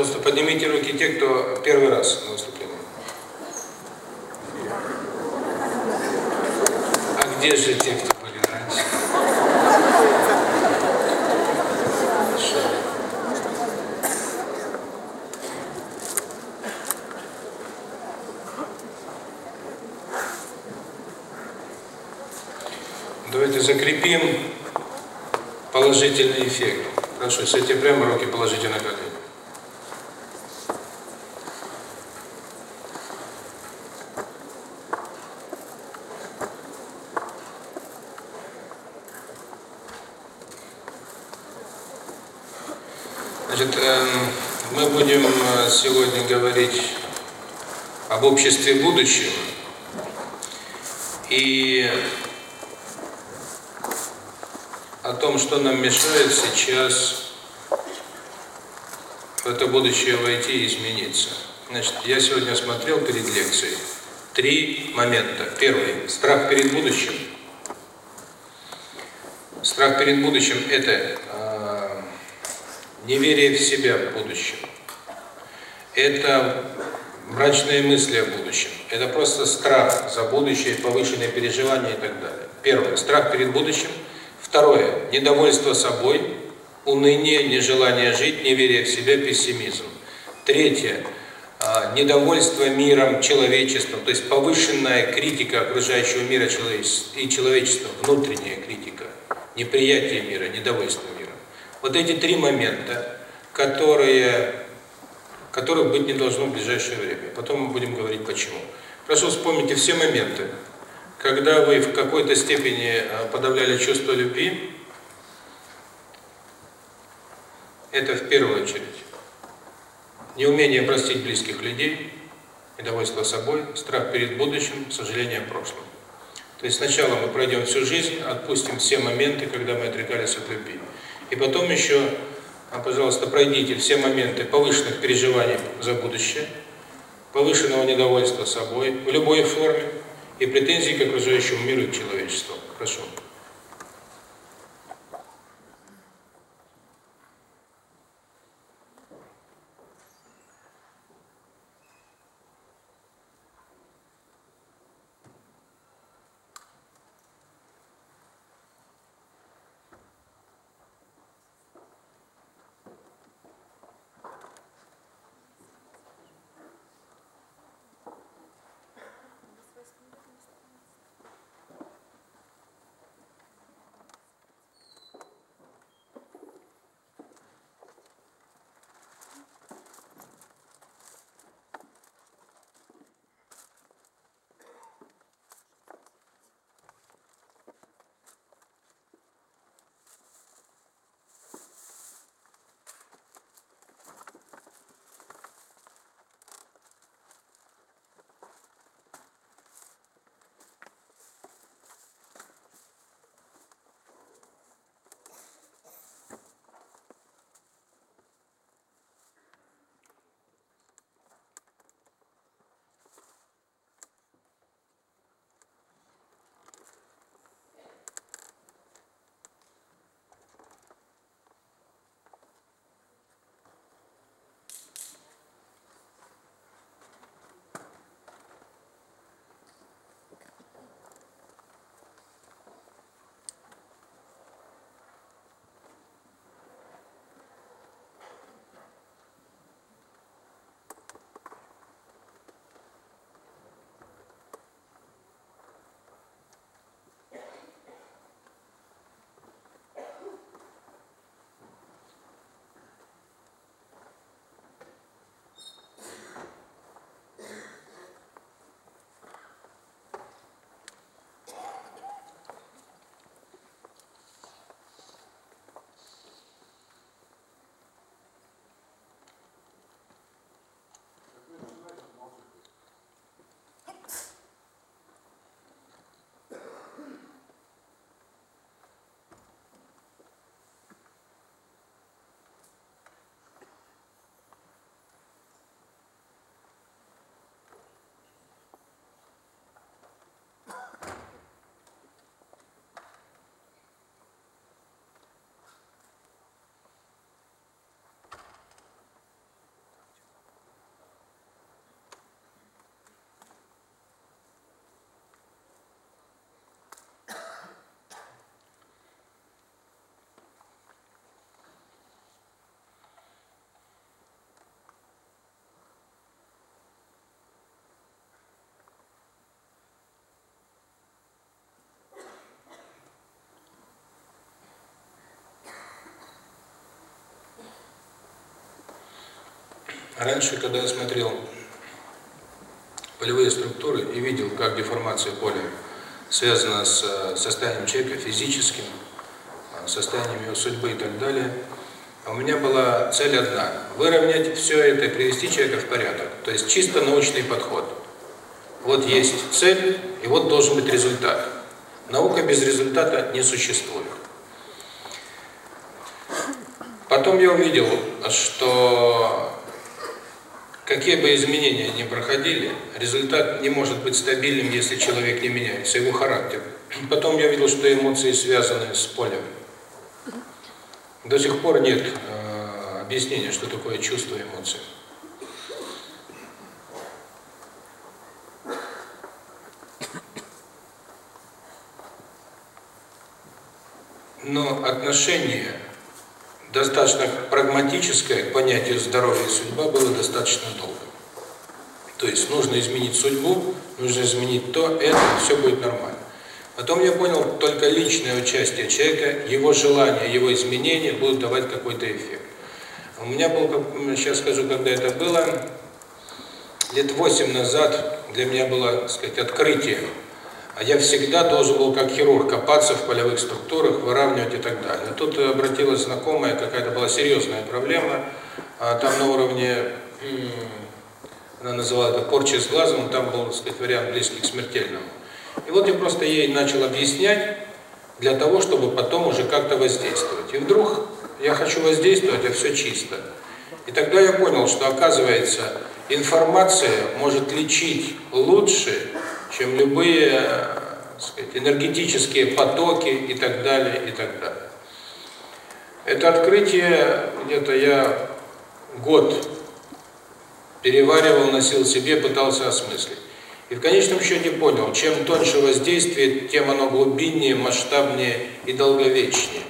Пожалуйста, поднимите руки те, кто первый раз на выступлении. А где же те, кто были раньше? Давайте закрепим положительный эффект. Хорошо, сядьте прямо, руки положите на колени. Значит, эм, мы будем э, сегодня говорить об обществе будущего. И о том, что нам мешает сейчас в это будущее войти и измениться. Значит, я сегодня смотрел перед лекцией три момента. Первый – страх перед будущим. Страх перед будущим – это э, неверие в себя в будущем. Это мрачные мысли о будущем. Это просто страх за будущее, повышенные переживания и так далее. Первое – страх перед будущим – Второе. Недовольство собой, уныние, нежелание жить, неверие в себя, пессимизм. Третье. Недовольство миром, человечеством, то есть повышенная критика окружающего мира и человечества, внутренняя критика, неприятие мира, недовольство миром. Вот эти три момента, которые, которых быть не должно в ближайшее время. Потом мы будем говорить почему. Прошу вспомните все моменты, когда вы в какой-то степени э, подавляли чувство любви, это в первую очередь неумение простить близких людей, недовольство собой, страх перед будущим, сожаление о прошлом. То есть сначала мы пройдем всю жизнь, отпустим все моменты, когда мы отрекались от любви. И потом еще, а, пожалуйста, пройдите все моменты повышенных переживаний за будущее, повышенного недовольства собой в любой форме, и претензии к окружающему миру и человечеству. Прошу. Раньше, когда я смотрел полевые структуры и видел, как деформация поля связана с э, состоянием человека физическим, э, состоянием его судьбы и так далее, у меня была цель одна – выровнять все это и привести человека в порядок. То есть чисто научный подход. Вот есть цель, и вот должен быть результат. Наука без результата не существует. Потом я увидел, что какие бы изменения ни проходили, результат не может быть стабильным, если человек не меняется, его характер. Потом я видел, что эмоции связаны с полем. До сих пор нет э, объяснения, что такое чувство эмоции. Но отношение достаточно прагматическое к понятию здоровья и судьба было достаточно долго. То есть нужно изменить судьбу, нужно изменить то, это, все будет нормально. Потом я понял, только личное участие человека, его желания, его изменения будут давать какой-то эффект. У меня был, сейчас скажу, когда это было, лет восемь назад для меня было, так сказать, открытие а я всегда должен был, как хирург, копаться в полевых структурах, выравнивать и так далее. Тут обратилась знакомая, какая-то была серьезная проблема, а там на уровне, она называла это порча с глазом, там был, так сказать, вариант близкий к смертельному. И вот я просто ей начал объяснять, для того, чтобы потом уже как-то воздействовать. И вдруг я хочу воздействовать, а все чисто. И тогда я понял, что оказывается, информация может лечить лучше, чем любые сказать, энергетические потоки и так далее, и так далее. Это открытие где-то я год переваривал, носил себе, пытался осмыслить. И в конечном счете понял, чем тоньше воздействие, тем оно глубиннее, масштабнее и долговечнее.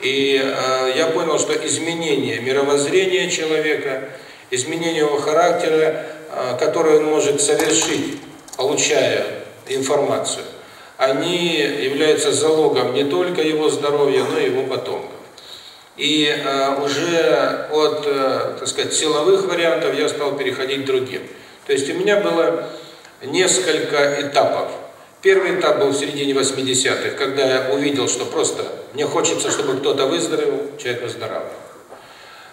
И э, я понял, что изменение мировоззрения человека, изменение его характера, э, которое он может совершить получая информацию, они являются залогом не только его здоровья, но и его потомков. И э, уже от, э, так сказать, силовых вариантов я стал переходить к другим. То есть у меня было несколько этапов. Первый этап был в середине 80-х, когда я увидел, что просто мне хочется, чтобы кто-то выздоровел, человек выздоравливал.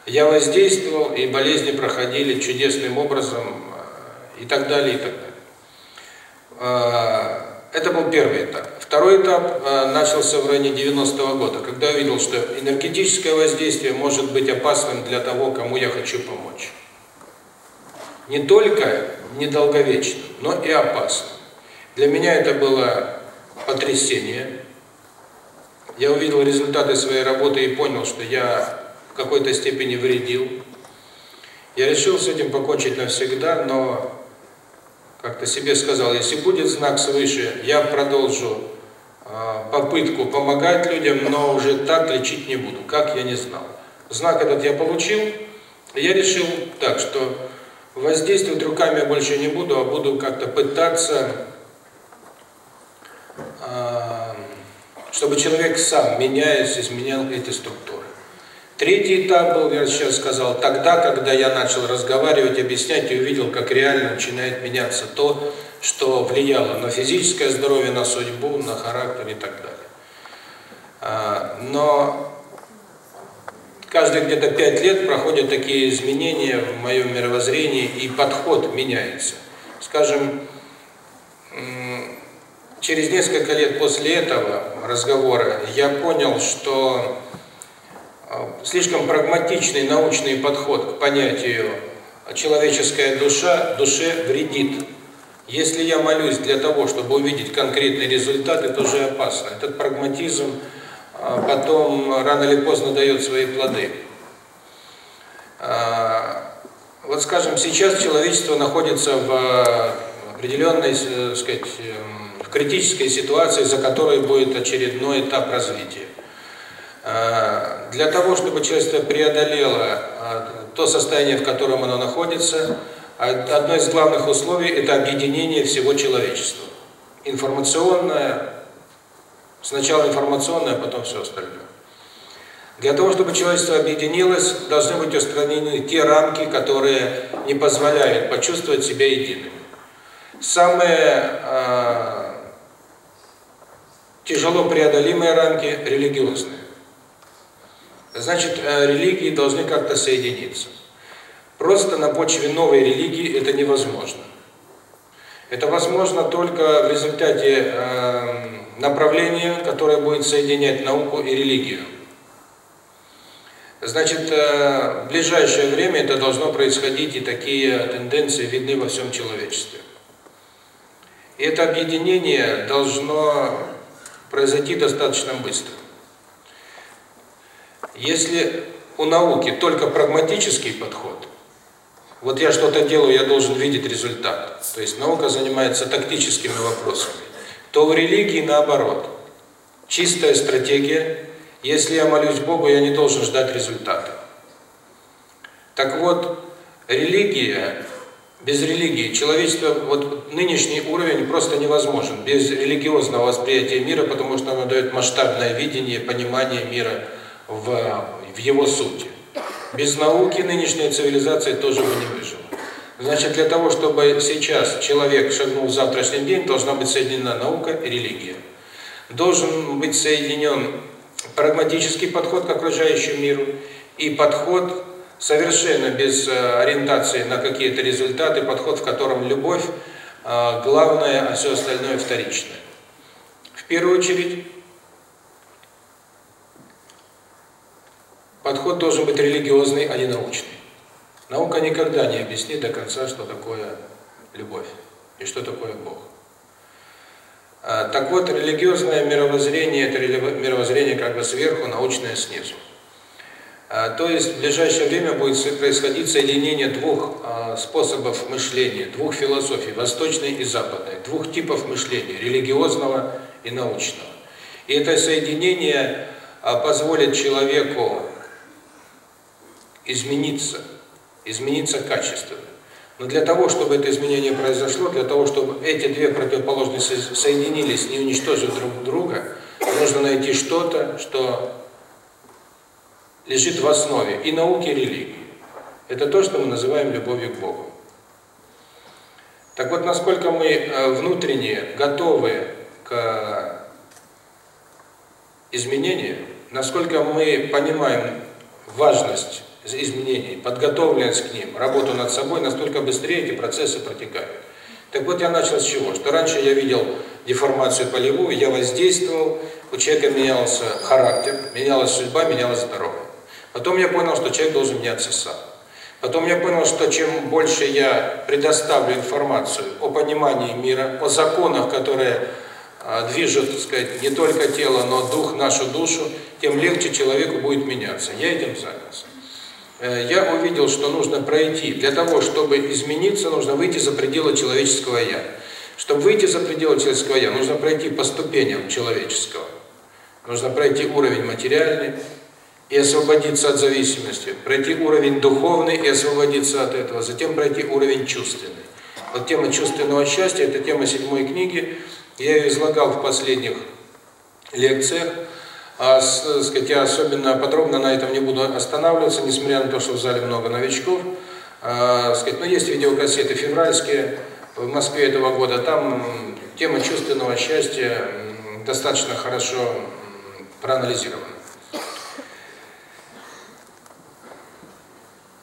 Я воздействовал, и болезни проходили чудесным образом, э, и так далее, и так далее. Это был первый этап. Второй этап а, начался в районе 90-го года, когда я видел, что энергетическое воздействие может быть опасным для того, кому я хочу помочь. Не только недолговечным, но и опасным. Для меня это было потрясение. Я увидел результаты своей работы и понял, что я в какой-то степени вредил. Я решил с этим покончить навсегда, но как-то себе сказал, если будет знак свыше, я продолжу э, попытку помогать людям, но уже так лечить не буду, как я не знал. Знак этот я получил, я решил так, что воздействовать руками больше не буду, а буду как-то пытаться, э, чтобы человек сам, меняясь, изменял эти структуры. Третий этап был, я сейчас сказал, тогда, когда я начал разговаривать, объяснять и увидел, как реально начинает меняться то, что влияло на физическое здоровье, на судьбу, на характер и так далее. А, но каждые где-то пять лет проходят такие изменения в моем мировоззрении, и подход меняется. Скажем, через несколько лет после этого разговора я понял, что слишком прагматичный научный подход к понятию человеческая душа душе вредит. Если я молюсь для того, чтобы увидеть конкретный результат, это уже опасно. Этот прагматизм а, потом рано или поздно дает свои плоды. А, вот скажем, сейчас человечество находится в определенной, э, сказать, эм, в критической ситуации, за которой будет очередной этап развития. Для того, чтобы человечество преодолело э, то состояние, в котором оно находится, одно из главных условий – это объединение всего человечества. Информационное, сначала информационное, а потом все остальное. Для того, чтобы человечество объединилось, должны быть устранены те рамки, которые не позволяют почувствовать себя единым. Самые э, тяжело преодолимые рамки – религиозные. Значит, э, религии должны как-то соединиться. Просто на почве новой религии это невозможно. Это возможно только в результате э, направления, которое будет соединять науку и религию. Значит, э, в ближайшее время это должно происходить, и такие тенденции видны во всем человечестве. И это объединение должно произойти достаточно быстро. Если у науки только прагматический подход, вот я что-то делаю, я должен видеть результат, то есть наука занимается тактическими вопросами, то в религии наоборот. Чистая стратегия, если я молюсь Богу, я не должен ждать результата. Так вот, религия, без религии, человечество, вот нынешний уровень просто невозможен, без религиозного восприятия мира, потому что оно дает масштабное видение, понимание мира в, в его сути. Без науки нынешняя цивилизация тоже бы не выжила. Значит, для того, чтобы сейчас человек шагнул в завтрашний день, должна быть соединена наука и религия. Должен быть соединен прагматический подход к окружающему миру и подход совершенно без э, ориентации на какие-то результаты, подход, в котором любовь э, главное, а все остальное вторичное. В первую очередь, подход должен быть религиозный, а не научный. Наука никогда не объяснит до конца, что такое любовь и что такое Бог. А, так вот, религиозное мировоззрение – это мировоззрение как бы сверху, научное снизу. А, то есть в ближайшее время будет происходить соединение двух а, способов мышления, двух философий, восточной и западной, двух типов мышления – религиозного и научного. И это соединение позволит человеку измениться, измениться качественно. Но для того, чтобы это изменение произошло, для того, чтобы эти две противоположности соединились, не уничтожив друг друга, нужно найти что-то, что лежит в основе и науки, и религии. Это то, что мы называем любовью к Богу. Так вот, насколько мы э, внутренне готовы к изменению, насколько мы понимаем важность изменений, подготовленность к ним, работу над собой, настолько быстрее эти процессы протекают. Так вот, я начал с чего? Что раньше я видел деформацию полевую, я воздействовал, у человека менялся характер, менялась судьба, менялось здоровье. Потом я понял, что человек должен меняться сам. Потом я понял, что чем больше я предоставлю информацию о понимании мира, о законах, которые а, движут, так сказать, не только тело, но дух, нашу душу, тем легче человеку будет меняться. Я этим занялся. Э, я увидел, что нужно пройти. Для того, чтобы измениться, нужно выйти за пределы человеческого «я». Чтобы выйти за пределы человеческого «я», нужно пройти по ступеням человеческого. Нужно пройти уровень материальный и освободиться от зависимости, пройти уровень духовный и освободиться от этого, затем пройти уровень чувственный. Вот тема чувственного счастья – это тема седьмой книги. Я ее излагал в последних лекциях. А, сказать, я особенно подробно на этом не буду останавливаться, несмотря на то, что в зале много новичков. А, сказать, но есть видеокассеты февральские в Москве этого года. Там тема чувственного счастья достаточно хорошо проанализирована.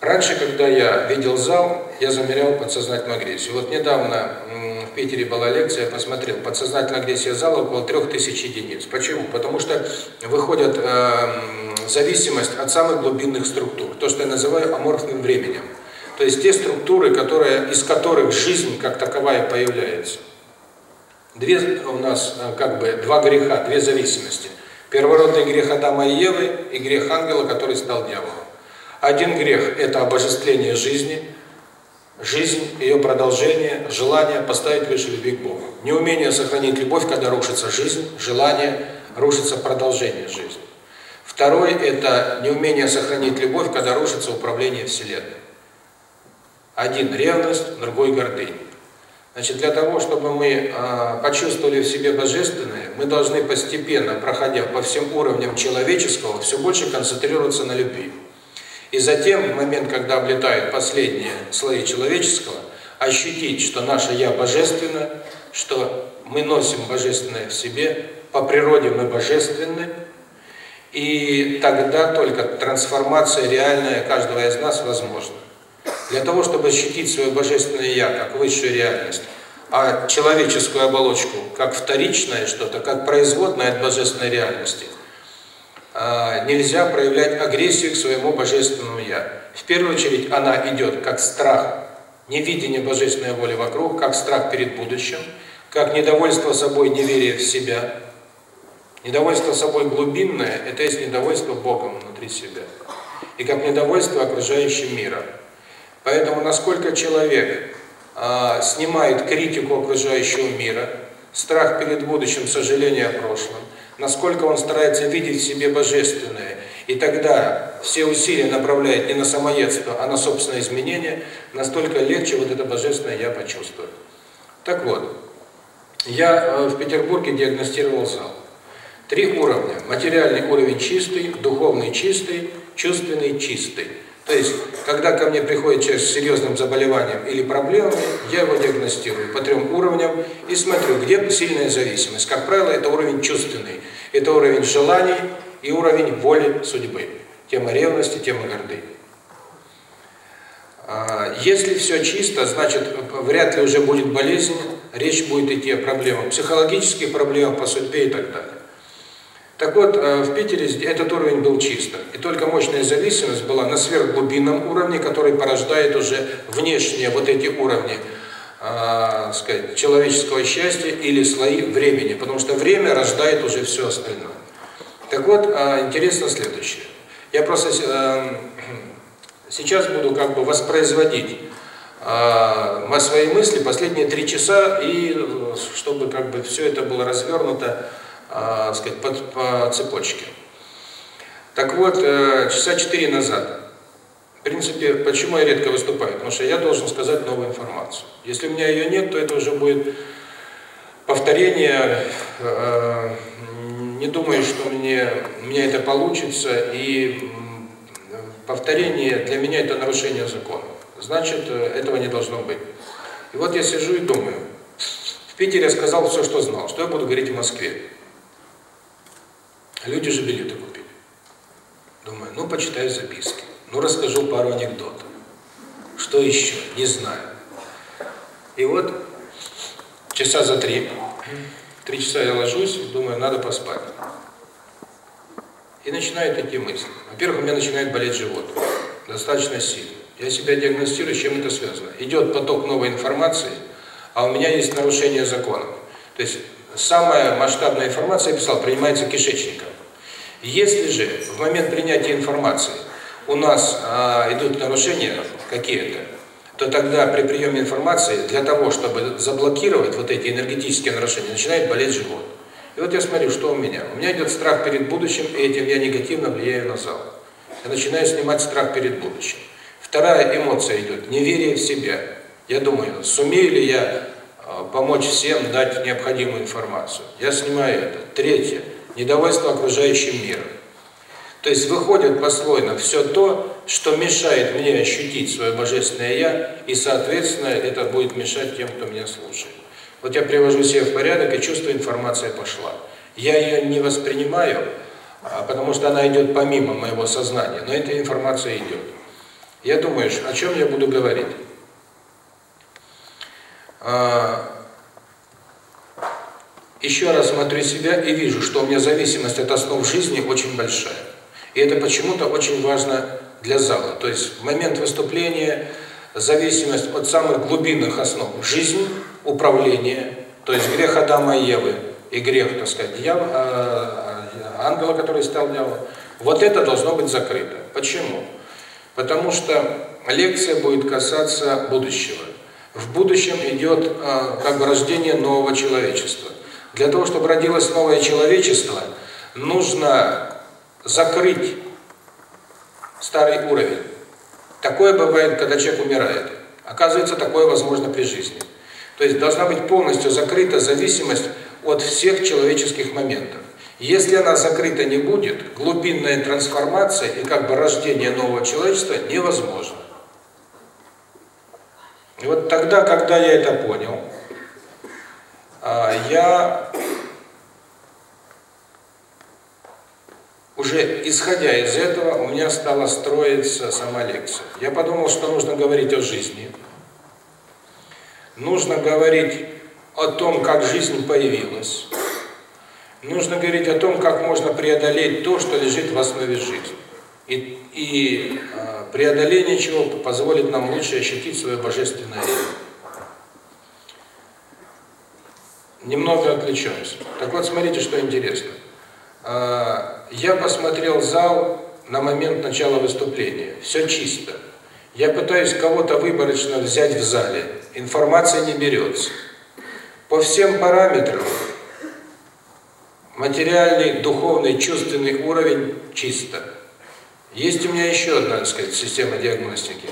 Раньше, когда я видел зал, я замерял подсознательную агрессию. Вот недавно в Питере была лекция, я посмотрел, подсознательная агрессия зала около 3000 единиц. Почему? Потому что выходит э, зависимость от самых глубинных структур, то, что я называю аморфным временем. То есть те структуры, которые, из которых жизнь как таковая появляется. Две у нас э, как бы два греха, две зависимости. Первородный грех Адама и Евы и грех ангела, который стал дьяволом. Один грех – это обожествление жизни, жизнь, ее продолжение, желание поставить выше любви к Богу. Неумение сохранить любовь, когда рушится жизнь, желание, рушится продолжение жизни. Второй – это неумение сохранить любовь, когда рушится управление Вселенной. Один – ревность, другой – гордыня. Значит, для того, чтобы мы э, почувствовали в себе божественное, мы должны постепенно, проходя по всем уровням человеческого, все больше концентрироваться на любви. И затем, в момент, когда облетают последние слои человеческого, ощутить, что наше «я» божественно, что мы носим божественное в себе, по природе мы божественны, и тогда только трансформация реальная каждого из нас возможна. Для того, чтобы ощутить свое божественное «я» как высшую реальность, а человеческую оболочку как вторичное что-то, как производное от божественной реальности, нельзя проявлять агрессию к своему божественному «я». В первую очередь она идет как страх, невидение божественной воли вокруг, как страх перед будущим, как недовольство собой, неверие в себя. Недовольство собой глубинное – это есть недовольство Богом внутри себя. И как недовольство окружающим миром. Поэтому насколько человек а, снимает критику окружающего мира, страх перед будущим, сожаление о прошлом, насколько он старается видеть в себе божественное, и тогда все усилия направляет не на самоедство, а на собственное изменение, настолько легче вот это божественное «я» почувствовать. Так вот, я э, в Петербурге диагностировал зал. Три уровня. Материальный уровень чистый, духовный чистый, чувственный чистый. То есть, когда ко мне приходит человек с серьезным заболеванием или проблемами, я его диагностирую по трем уровням и смотрю, где сильная зависимость. Как правило, это уровень чувственный. Это уровень желаний и уровень воли судьбы. Тема ревности, тема гордыни. А, если все чисто, значит, вряд ли уже будет болезнь, речь будет идти о проблемах, психологических проблемах по судьбе и так далее. Так вот, э, в Питере этот уровень был чистым. И только мощная зависимость была на сверхглубинном уровне, который порождает уже внешние вот эти уровни э, сказать, человеческого счастья или слои времени. Потому что время рождает уже все остальное. Так вот, э, интересно следующее. Я просто э, сейчас буду как бы воспроизводить э, свои мысли последние три часа, и э, чтобы как бы все это было развернуто э, сказать, по, по цепочке. Так вот, э, часа четыре назад, в принципе, почему я редко выступаю? Потому что я должен сказать новую информацию. Если у меня ее нет, то это уже будет повторение. Э, не думаю, что мне, у меня это получится, и повторение для меня это нарушение закона. Значит, э, этого не должно быть. И вот я сижу и думаю, в Питере я сказал все, что знал, что я буду говорить в Москве. Люди же билеты купили. Думаю, ну почитаю записки, ну расскажу пару анекдотов. Что еще? Не знаю. И вот часа за три, три часа я ложусь, думаю, надо поспать. И начинают идти мысли. Во-первых, у меня начинает болеть живот. Достаточно сильно. Я себя диагностирую, с чем это связано. Идет поток новой информации, а у меня есть нарушение законов. То есть самая масштабная информация, я писал, принимается кишечником. Если же в момент принятия информации у нас а, идут нарушения какие-то, то тогда при приеме информации для того, чтобы заблокировать вот эти энергетические нарушения, начинает болеть живот. И вот я смотрю, что у меня. У меня идет страх перед будущим, и этим я негативно влияю на зал. Я начинаю снимать страх перед будущим. Вторая эмоция идет – неверие в себя. Я думаю, сумею ли я а, помочь всем, дать необходимую информацию. Я снимаю это. Третье – недовольство окружающим миром. То есть выходит послойно все то, что мешает мне ощутить свое Божественное Я, и, соответственно, это будет мешать тем, кто меня слушает. Вот я привожу себя в порядок, и чувствую, информация пошла. Я ее не воспринимаю, а, потому что она идет помимо моего сознания, но эта информация идет. Я думаю, о чем я буду говорить? А, еще раз смотрю себя и вижу, что у меня зависимость от основ жизни очень большая. И это почему-то очень важно для зала. То есть в момент выступления зависимость от самых глубинных основ жизни, управления, то есть грех Адама и Евы и грех, так сказать, дьявола, а, ангела, который стал дьяволом, вот это должно быть закрыто. Почему? Потому что лекция будет касаться будущего. В будущем идет а, как бы рождение нового человечества. Для того, чтобы родилось новое человечество, нужно закрыть старый уровень. Такое бывает, когда человек умирает. Оказывается, такое возможно при жизни. То есть должна быть полностью закрыта зависимость от всех человеческих моментов. Если она закрыта не будет, глубинная трансформация и как бы рождение нового человечества невозможно. И вот тогда, когда я это понял, я уже исходя из этого, у меня стала строиться сама лекция. Я подумал, что нужно говорить о жизни. Нужно говорить о том, как жизнь появилась. Нужно говорить о том, как можно преодолеть то, что лежит в основе жизни. И, и э, преодоление чего позволит нам лучше ощутить свое божественное я. Немного отвлечемся. Так вот, смотрите, что интересно. Э, я посмотрел зал на момент начала выступления. Все чисто. Я пытаюсь кого-то выборочно взять в зале. Информация не берется. По всем параметрам материальный, духовный, чувственный уровень чисто. Есть у меня еще одна, так сказать, система диагностики.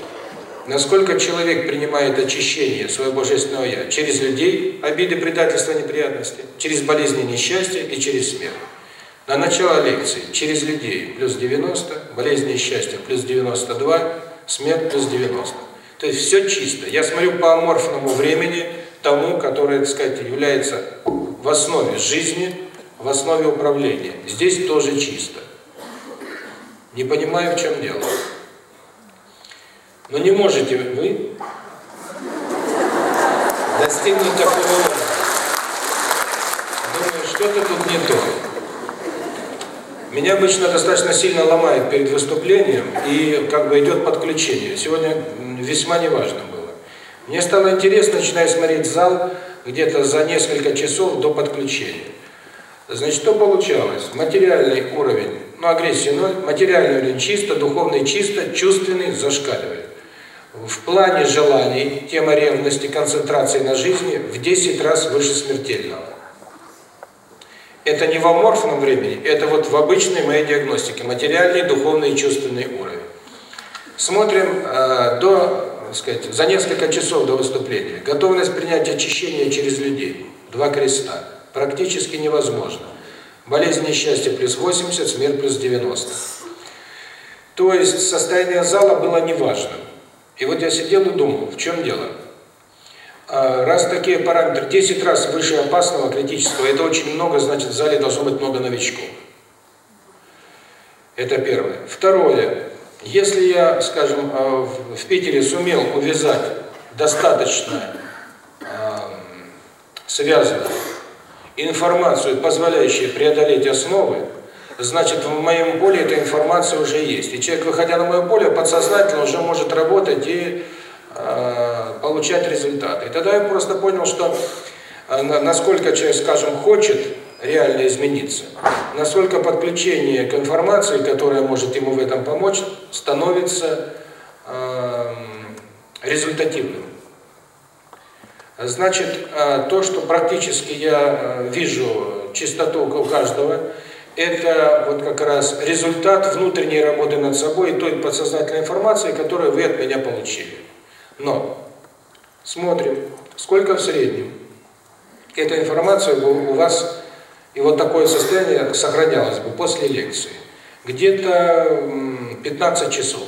Насколько человек принимает очищение своего божественного Я через людей, обиды, предательства, неприятности, через болезни, несчастья и через смерть. На начало лекции через людей плюс 90, болезни и счастья плюс 92, смерть плюс 90. То есть все чисто. Я смотрю по аморфному времени, тому, которое, так сказать, является в основе жизни, в основе управления. Здесь тоже чисто. Не понимаю, в чем дело. Но не можете вы достигнуть такого уровня. Думаю, что-то тут не то. Меня обычно достаточно сильно ломает перед выступлением, и как бы идет подключение. Сегодня весьма неважно было. Мне стало интересно, начиная смотреть зал где-то за несколько часов до подключения. Значит, что получалось? Материальный уровень, ну, агрессия ноль, материальный уровень чисто, духовный чисто, чувственный зашкаливает. В плане желаний, тема ревности, концентрации на жизни в 10 раз выше смертельного. Это не в аморфном времени, это вот в обычной моей диагностике, материальный, духовный и чувственный уровень. Смотрим э, до, сказать, за несколько часов до выступления. Готовность принять очищение через людей. Два креста практически невозможно. Болезнь несчастья плюс 80, смерть плюс 90. То есть состояние зала было неважным. И вот я сидел и думал, в чем дело? А, раз такие параметры 10 раз выше опасного, критического, это очень много, значит в зале должно быть много новичков. Это первое. Второе. Если я, скажем, а, в Питере сумел увязать достаточно связанных информацию, позволяющую преодолеть основы, значит, в моем поле эта информация уже есть. И человек, выходя на мое поле, подсознательно уже может работать и э, получать результаты. И тогда я просто понял, что э, насколько человек, скажем, хочет реально измениться, насколько подключение к информации, которая может ему в этом помочь, становится э, результативным. Значит, э, то, что практически я э, вижу чистоту у каждого, это вот как раз результат внутренней работы над собой и той подсознательной информации, которую вы от меня получили. Но смотрим, сколько в среднем эта информация у вас, и вот такое состояние сохранялось бы после лекции. Где-то 15 часов.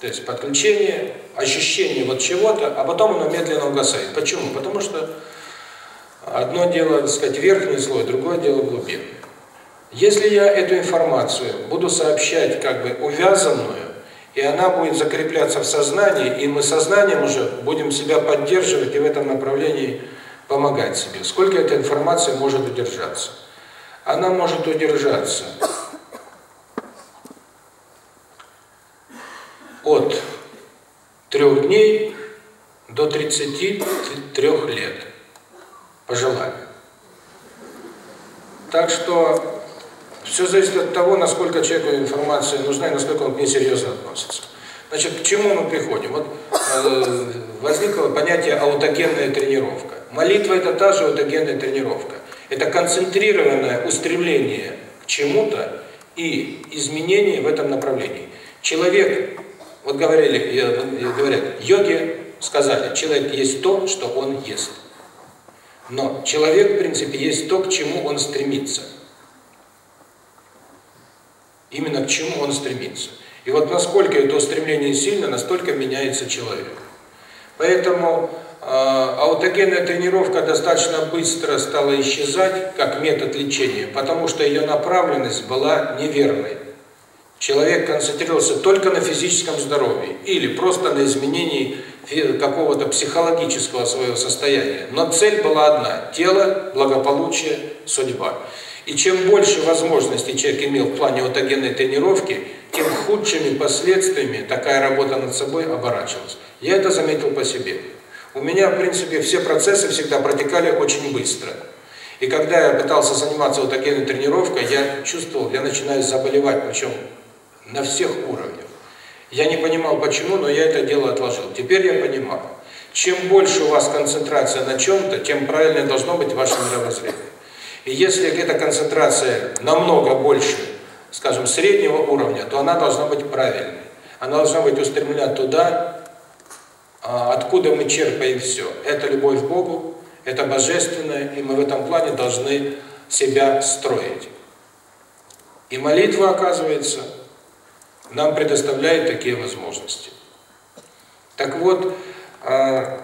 То есть подключение, ощущение вот чего-то, а потом оно медленно угасает. Почему? Потому что одно дело, так сказать, верхний слой, другое дело глубинный. Если я эту информацию буду сообщать как бы увязанную, и она будет закрепляться в сознании, и мы сознанием уже будем себя поддерживать и в этом направлении помогать себе. Сколько эта информация может удержаться? Она может удержаться от трех дней до 33 лет по желанию. Так что все зависит от того, насколько человеку информация нужна и насколько он к ней серьезно относится. Значит, к чему мы приходим? Вот э, возникло понятие аутогенная тренировка. Молитва – это та же аутогенная тренировка. Это концентрированное устремление к чему-то и изменение в этом направлении. Человек вот говорили, говорят, йоги сказали, человек есть то, что он ест. Но человек, в принципе, есть то, к чему он стремится. Именно к чему он стремится. И вот насколько это устремление сильно, настолько меняется человек. Поэтому э, аутогенная тренировка достаточно быстро стала исчезать как метод лечения, потому что ее направленность была неверной. Человек концентрировался только на физическом здоровье или просто на изменении какого-то психологического своего состояния. Но цель была одна – тело, благополучие, судьба. И чем больше возможностей человек имел в плане аутогенной тренировки, тем худшими последствиями такая работа над собой оборачивалась. Я это заметил по себе. У меня, в принципе, все процессы всегда протекали очень быстро. И когда я пытался заниматься аутогенной тренировкой, я чувствовал, я начинаю заболевать, причем на всех уровнях. Я не понимал почему, но я это дело отложил. Теперь я понимаю. Чем больше у вас концентрация на чем-то, тем правильнее должно быть ваше мировоззрение. И если эта концентрация намного больше, скажем, среднего уровня, то она должна быть правильной. Она должна быть устремлена туда, а, откуда мы черпаем все. Это любовь к Богу, это божественное, и мы в этом плане должны себя строить. И молитва, оказывается, нам предоставляет такие возможности. Так вот, а,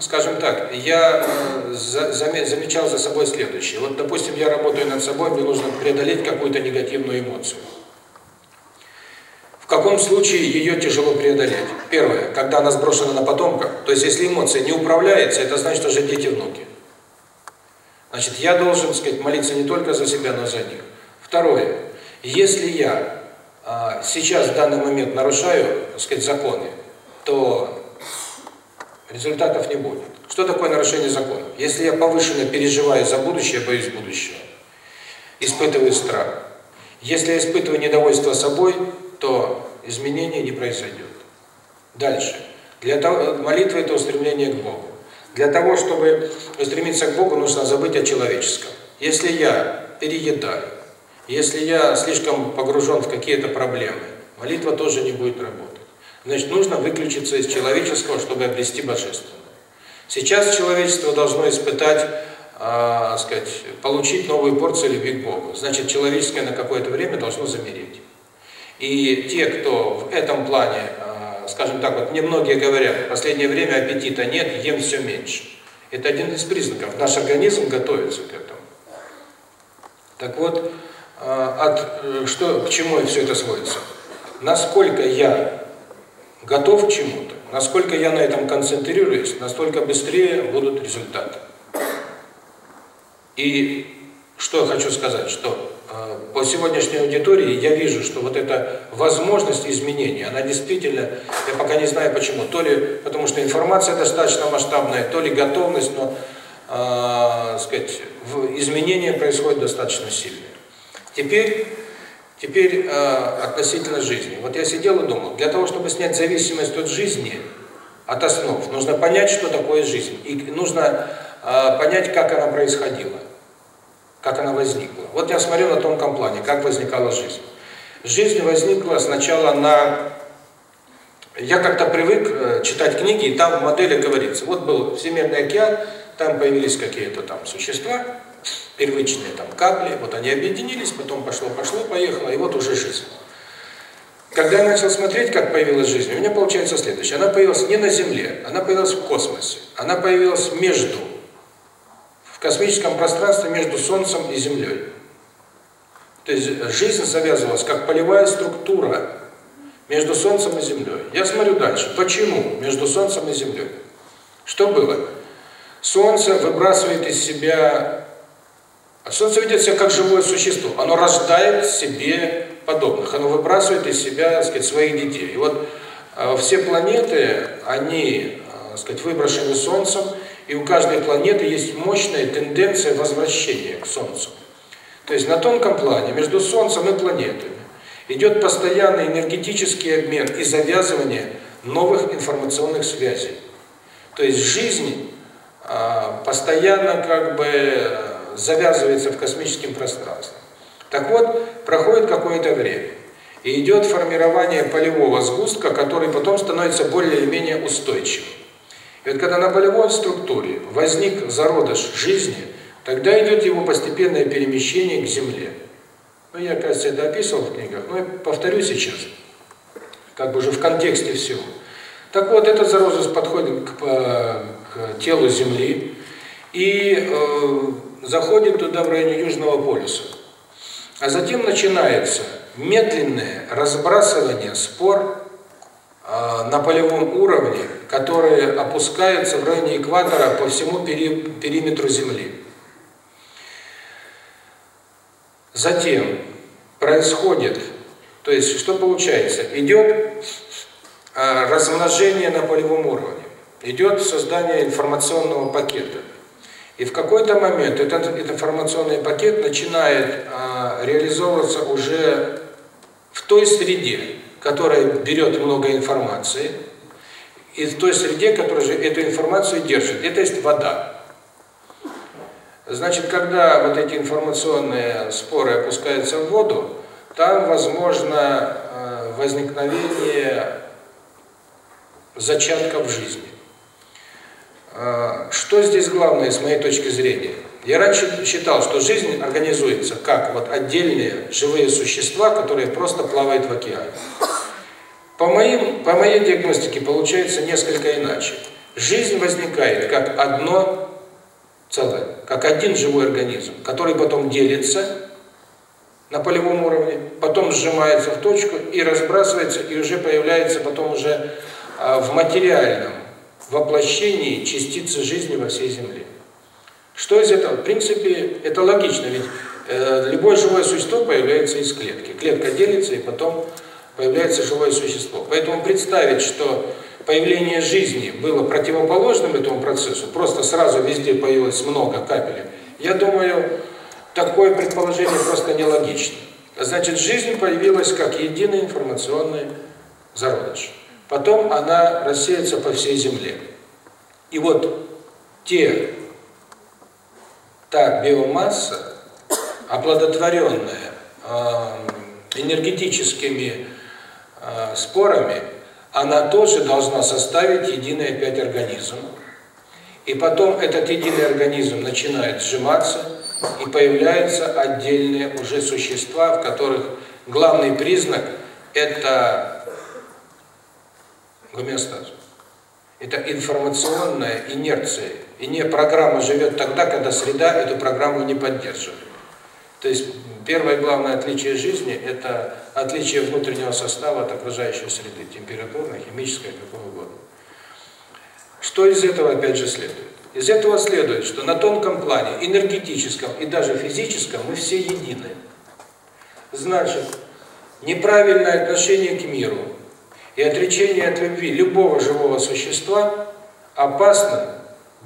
скажем так, я э, замечал за собой следующее. Вот, допустим, я работаю над собой, мне нужно преодолеть какую-то негативную эмоцию. В каком случае ее тяжело преодолеть? Первое, когда она сброшена на потомка, то есть если эмоция не управляется, это значит уже дети, внуки. Значит, я должен, сказать, молиться не только за себя, но за них. Второе, если я сейчас в данный момент нарушаю, так сказать, законы, то результатов не будет. Что такое нарушение законов? Если я повышенно переживаю за будущее, боюсь будущего, испытываю страх. Если я испытываю недовольство собой, то изменения не произойдет. Дальше. Для того, молитва – это устремление к Богу. Для того, чтобы устремиться к Богу, нужно забыть о человеческом. Если я переедаю, если я слишком погружен в какие-то проблемы, молитва тоже не будет работать. Значит, нужно выключиться из человеческого, чтобы обрести божественное. Сейчас человечество должно испытать, э, сказать, получить новую порцию любви к Богу. Значит, человеческое на какое-то время должно замереть. И те, кто в этом плане, э, скажем так, вот мне многие говорят, в последнее время аппетита нет, ем все меньше. Это один из признаков. Наш организм готовится к этому. Так вот, от э, что к чему все это сводится? Насколько я готов к чему-то, насколько я на этом концентрируюсь, настолько быстрее будут результаты. И что я хочу сказать, что э, по сегодняшней аудитории я вижу, что вот эта возможность изменения, она действительно, я пока не знаю почему, то ли потому что информация достаточно масштабная, то ли готовность, но, э, сказать, изменения происходят достаточно сильные. Теперь, теперь э, относительно жизни. Вот я сидел и думал, для того, чтобы снять зависимость от жизни, от основ, нужно понять, что такое жизнь. И нужно э, понять, как она происходила, как она возникла. Вот я смотрю на тонком плане, как возникала жизнь. Жизнь возникла сначала на... Я как-то привык э, читать книги, и там в модели говорится, вот был Всемирный океан, там появились какие-то там существа, первичные там капли, вот они объединились, потом пошло, пошло, поехало, и вот уже жизнь. Когда я начал смотреть, как появилась жизнь, у меня получается следующее. Она появилась не на Земле, она появилась в космосе. Она появилась между, в космическом пространстве между Солнцем и Землей. То есть жизнь завязывалась как полевая структура между Солнцем и Землей. Я смотрю дальше. Почему между Солнцем и Землей? Что было? Солнце выбрасывает из себя а Солнце ведет себя как живое существо. Оно рождает себе подобных. Оно выбрасывает из себя, так сказать, своих детей. И вот э, все планеты, они, э, так сказать, выброшены Солнцем, и у каждой планеты есть мощная тенденция возвращения к Солнцу. То есть на тонком плане между Солнцем и планетами идет постоянный энергетический обмен и завязывание новых информационных связей. То есть жизнь э, постоянно как бы завязывается в космическом пространстве. Так вот, проходит какое-то время, и идет формирование полевого сгустка, который потом становится более-менее устойчивым. И вот когда на полевой структуре возник зародыш жизни, тогда идет его постепенное перемещение к Земле. Ну, я, кажется, это описывал в книгах, но я повторю сейчас, как бы уже в контексте всего. Так вот, этот зародыш подходит к, к телу Земли и э, заходит туда в районе Южного полюса. А затем начинается медленное разбрасывание спор э, на полевом уровне, которые опускаются в районе экватора по всему пери периметру Земли. Затем происходит, то есть что получается? Идет э, размножение на полевом уровне, идет создание информационного пакета. И в какой-то момент этот, информационный пакет начинает а, реализовываться уже в той среде, которая берет много информации, и в той среде, которая же эту информацию держит. Это есть вода. Значит, когда вот эти информационные споры опускаются в воду, там возможно э, возникновение зачатков жизни. А, что здесь главное с моей точки зрения? Я раньше считал, что жизнь организуется как вот отдельные живые существа, которые просто плавают в океане. По, моим, по моей диагностике получается несколько иначе. Жизнь возникает как одно целое, как один живой организм, который потом делится на полевом уровне, потом сжимается в точку и разбрасывается, и уже появляется потом уже а, в материальном воплощении частицы жизни во всей Земле. Что из этого? В принципе, это логично, ведь э, любое живое существо появляется из клетки. Клетка делится, и потом появляется живое существо. Поэтому представить, что появление жизни было противоположным этому процессу, просто сразу везде появилось много капелек, я думаю, такое предположение просто нелогично. Значит, жизнь появилась как единый информационный зародыш. Потом она рассеется по всей Земле. И вот те, та биомасса, оплодотворенная э, энергетическими э, спорами, она тоже должна составить единый опять организм. И потом этот единый организм начинает сжиматься, и появляются отдельные уже существа, в которых главный признак – это гомеостаз. Это информационная инерция. И не программа живет тогда, когда среда эту программу не поддерживает. То есть первое главное отличие жизни – это отличие внутреннего состава от окружающей среды, температурной, химической, какого угодно. Что из этого опять же следует? Из этого следует, что на тонком плане, энергетическом и даже физическом мы все едины. Значит, неправильное отношение к миру, и отречение от любви любого живого существа опасно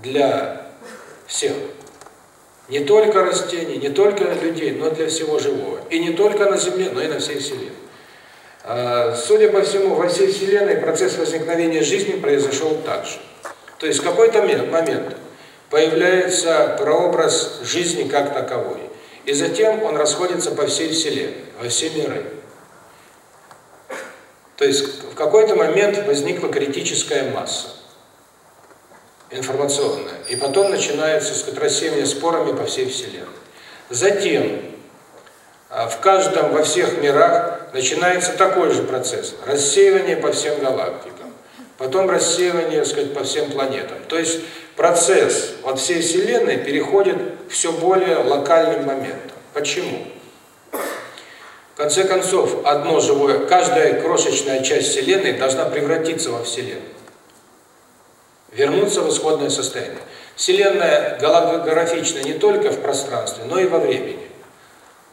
для всех. Не только растений, не только людей, но для всего живого. И не только на Земле, но и на всей Вселенной. А, судя по всему, во всей Вселенной процесс возникновения жизни произошел так же. То есть в какой-то момент появляется прообраз жизни как таковой. И затем он расходится по всей Вселенной, во все миры. То есть в какой-то момент возникла критическая масса информационная, и потом начинается рассеивание спорами по всей Вселенной. Затем а, в каждом, во всех мирах начинается такой же процесс, рассеивание по всем галактикам, потом рассеивание, сказать, по всем планетам. То есть процесс от всей Вселенной переходит к все более локальным моментам. Почему? Конце концов, одно живое, каждая крошечная часть Вселенной должна превратиться во Вселенную. Вернуться в исходное состояние. Вселенная голографична не только в пространстве, но и во времени.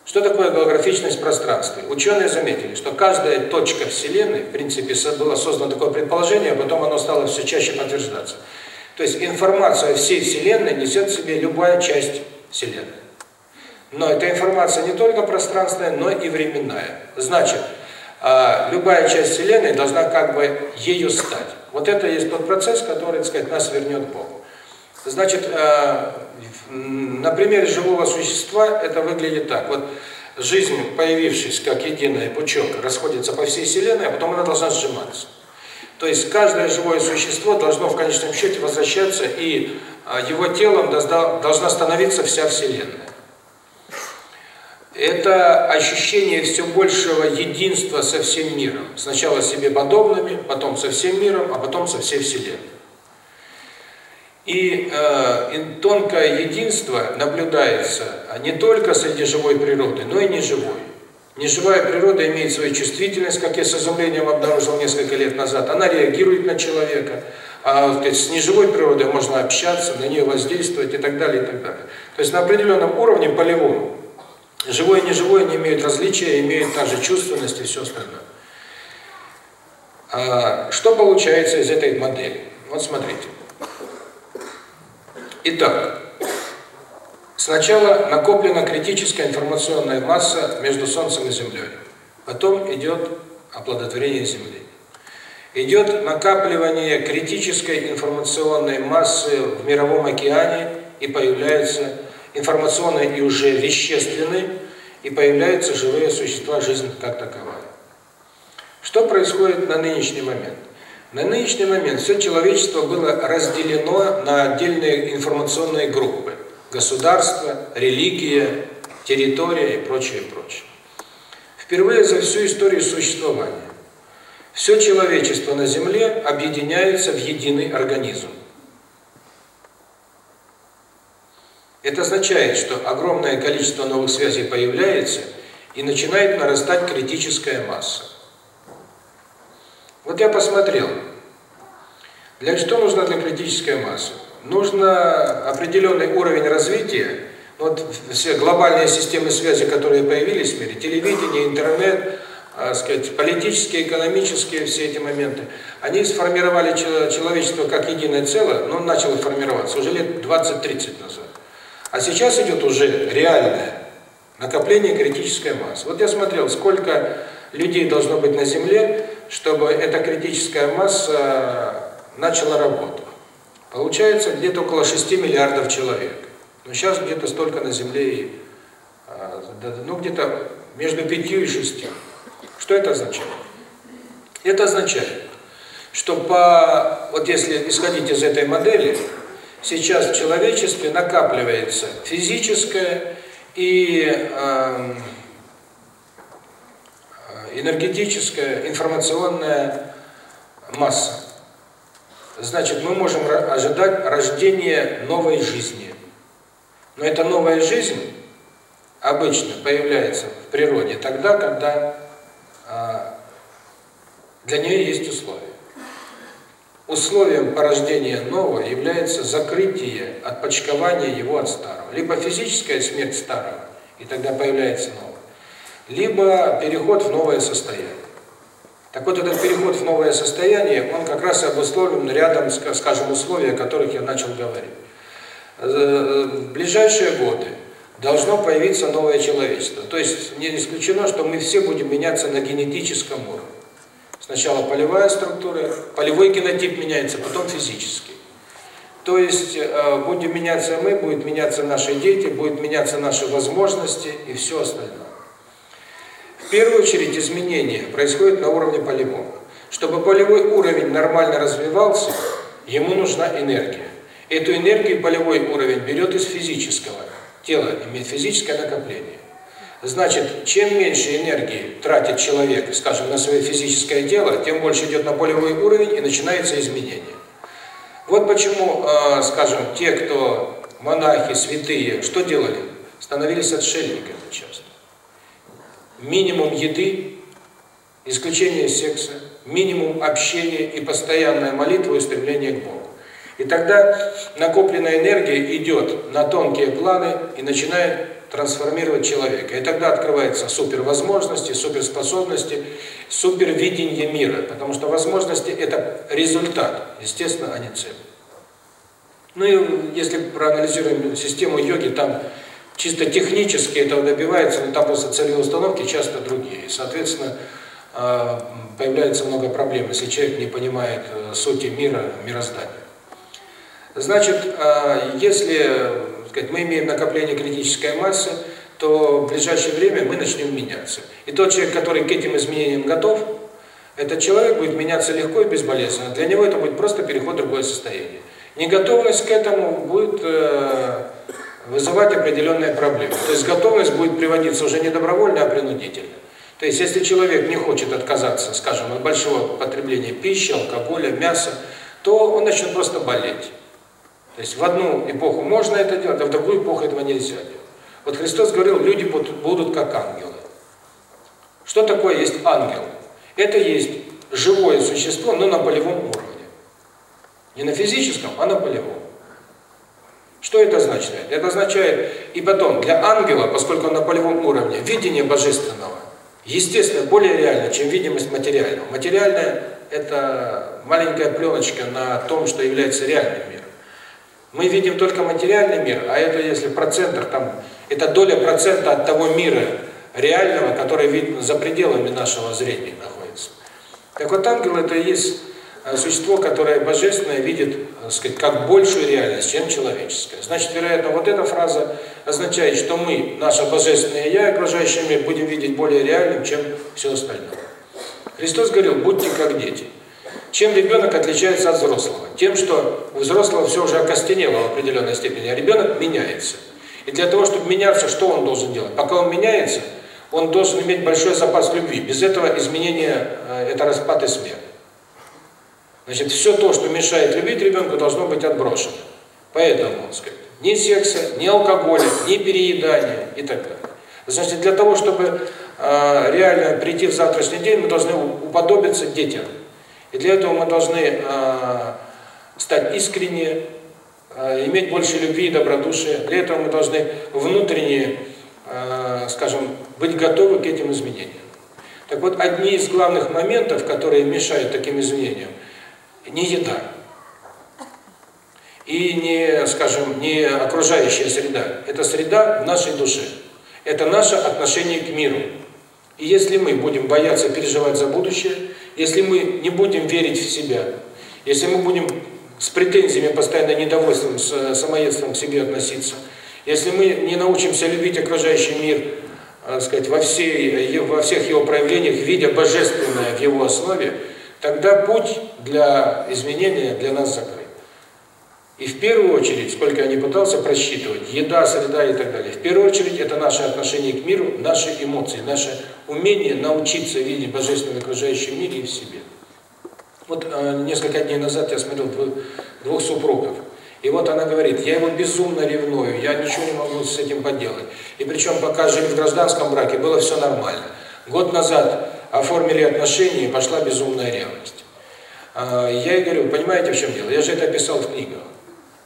Что такое голографичность в пространстве? Ученые заметили, что каждая точка Вселенной, в принципе, было создано такое предположение, а потом оно стало все чаще подтверждаться. То есть информацию о всей Вселенной несет в себе любая часть Вселенной. Но эта информация не только пространственная, но и временная. Значит, а, любая часть Вселенной должна как бы ею стать. Вот это есть тот процесс, который, так сказать, нас вернет к Богу. Значит, а, на примере живого существа это выглядит так. Вот жизнь, появившись как единый пучок, расходится по всей Вселенной, а потом она должна сжиматься. То есть каждое живое существо должно в конечном счете возвращаться, и его телом должна становиться вся Вселенная. Это ощущение все большего единства со всем миром. Сначала себе подобными, потом со всем миром, а потом со всей Вселенной. И, э, и тонкое единство наблюдается не только среди живой природы, но и неживой. Неживая природа имеет свою чувствительность, как я с изумлением обнаружил несколько лет назад. Она реагирует на человека. А сказать, с неживой природой можно общаться, на нее воздействовать и так далее, и так далее. То есть на определенном уровне полевом живое и неживое не имеют различия, имеют также чувственность и все остальное. А, что получается из этой модели? Вот смотрите. Итак, сначала накоплена критическая информационная масса между Солнцем и Землей. Потом идет оплодотворение Земли. Идет накапливание критической информационной массы в мировом океане и появляется информационной и уже вещественной, и появляются живые существа, жизнь как таковая. Что происходит на нынешний момент? На нынешний момент все человечество было разделено на отдельные информационные группы. Государство, религия, территория и прочее, прочее. Впервые за всю историю существования все человечество на Земле объединяется в единый организм. Это означает, что огромное количество новых связей появляется и начинает нарастать критическая масса. Вот я посмотрел, для что нужна для критическая масса? Нужно определенный уровень развития, вот все глобальные системы связи, которые появились в мире, телевидение, интернет, э, сказать, политические, экономические, все эти моменты, они сформировали человечество как единое целое, но начало формироваться уже лет 20-30 назад. А сейчас идет уже реальное накопление критической массы. Вот я смотрел, сколько людей должно быть на Земле, чтобы эта критическая масса начала работу. Получается где-то около 6 миллиардов человек. Но сейчас где-то столько на Земле, а, ну где-то между 5 и 6. Что это означает? Это означает, что по, вот если исходить из этой модели, сейчас в человечестве накапливается физическое и э, энергетическая, информационная масса. Значит, мы можем ожидать рождения новой жизни. Но эта новая жизнь обычно появляется в природе тогда, когда э, для нее есть условия. Условием порождения нового является закрытие, отпочкование его от старого. Либо физическая смерть старого, и тогда появляется новое либо переход в новое состояние. Так вот, этот переход в новое состояние, он как раз обусловлен рядом, скажем, условий, о которых я начал говорить. Э, в ближайшие годы должно появиться новое человечество. То есть не исключено, что мы все будем меняться на генетическом уровне. Сначала полевая структура, полевой генотип меняется, потом физический. То есть э, будем меняться мы, будут меняться наши дети, будут меняться наши возможности и все остальное. В первую очередь изменения происходят на уровне полевого. Чтобы полевой уровень нормально развивался, ему нужна энергия. Эту энергию полевой уровень берет из физического. Тело имеет физическое накопление. Значит, чем меньше энергии тратит человек, скажем, на свое физическое тело, тем больше идет на полевой уровень и начинается изменение. Вот почему, э, скажем, те, кто монахи, святые, что делали? Становились отшельниками часто минимум еды, исключение секса, минимум общения и постоянная молитва и стремление к Богу. И тогда накопленная энергия идет на тонкие планы и начинает трансформировать человека. И тогда открываются супервозможности, суперспособности, супервидение мира. Потому что возможности – это результат, естественно, а не цель. Ну и если проанализируем систему йоги, там Чисто технически этого добивается, но там просто целевые установки часто другие. И, соответственно, а, появляется много проблем, если человек не понимает э, сути мира, мироздания. Значит, а, если сказать, мы имеем накопление критической массы, то в ближайшее время мы начнем меняться. И тот человек, который к этим изменениям готов, Этот человек будет меняться легко и безболезненно. Для него это будет просто переход в другое состояние. Неготовность к этому будет э, вызывать определенные проблемы. То есть готовность будет приводиться уже не добровольно, а принудительно. То есть если человек не хочет отказаться, скажем, от большого потребления пищи, алкоголя, мяса, то он начнет просто болеть. То есть в одну эпоху можно это делать, а в другую эпоху этого нельзя делать. Вот Христос говорил, люди будут как ангелы. Что такое есть ангел? Это есть живое существо, но на болевом уровне. Не на физическом, а на болевом. Что это означает? Это означает, и потом, для ангела, поскольку он на болевом уровне, видение божественного, естественно, более реально, чем видимость материального. Материальное – это маленькая пленочка на том, что является реальным миром. Мы видим только материальный мир, а это если в процентах, там, это доля процента от того мира реального, который видно за пределами нашего зрения находится. Так вот, ангел – это и есть Э, существо, которое божественное, видит, так сказать, как большую реальность, чем человеческое. Значит, вероятно, вот эта фраза означает, что мы, наше божественное Я, окружающий мир, будем видеть более реальным, чем все остальное. Христос говорил, будьте как дети. Чем ребенок отличается от взрослого? Тем, что у взрослого все уже окостенело в определенной степени, а ребенок меняется. И для того, чтобы меняться, что он должен делать? Пока он меняется, он должен иметь большой запас любви. Без этого изменения э, – это распад и смерть. Значит, все то, что мешает любить ребенка, должно быть отброшено. Поэтому, сказать, ни секса, ни алкоголя, ни переедания и так далее. Значит, для того, чтобы э, реально прийти в завтрашний день, мы должны уподобиться детям. И для этого мы должны э, стать искренне, э, иметь больше любви и добродушия. Для этого мы должны внутренне, э, скажем, быть готовы к этим изменениям. Так вот, одни из главных моментов, которые мешают таким изменениям, не еда. И не, скажем, не окружающая среда. Это среда в нашей душе. Это наше отношение к миру. И если мы будем бояться переживать за будущее, если мы не будем верить в себя, если мы будем с претензиями, постоянно недовольством, с самоедством к себе относиться, если мы не научимся любить окружающий мир, так сказать, во, всей, во всех его проявлениях, видя божественное в его основе, тогда путь для изменения для нас закрыт. И в первую очередь, сколько я не пытался просчитывать, еда, среда и так далее, в первую очередь это наше отношение к миру, наши эмоции, наше умение научиться видеть Божественное в окружающем мире и в себе. Вот э, несколько дней назад я смотрел двух, двух супругов. И вот она говорит, я его безумно ревную, я ничего не могу с этим поделать. И причем пока жили в гражданском браке, было все нормально. Год назад оформили отношения, и пошла безумная ревность. А, я ей говорю, понимаете, в чем дело? Я же это описал в книгах.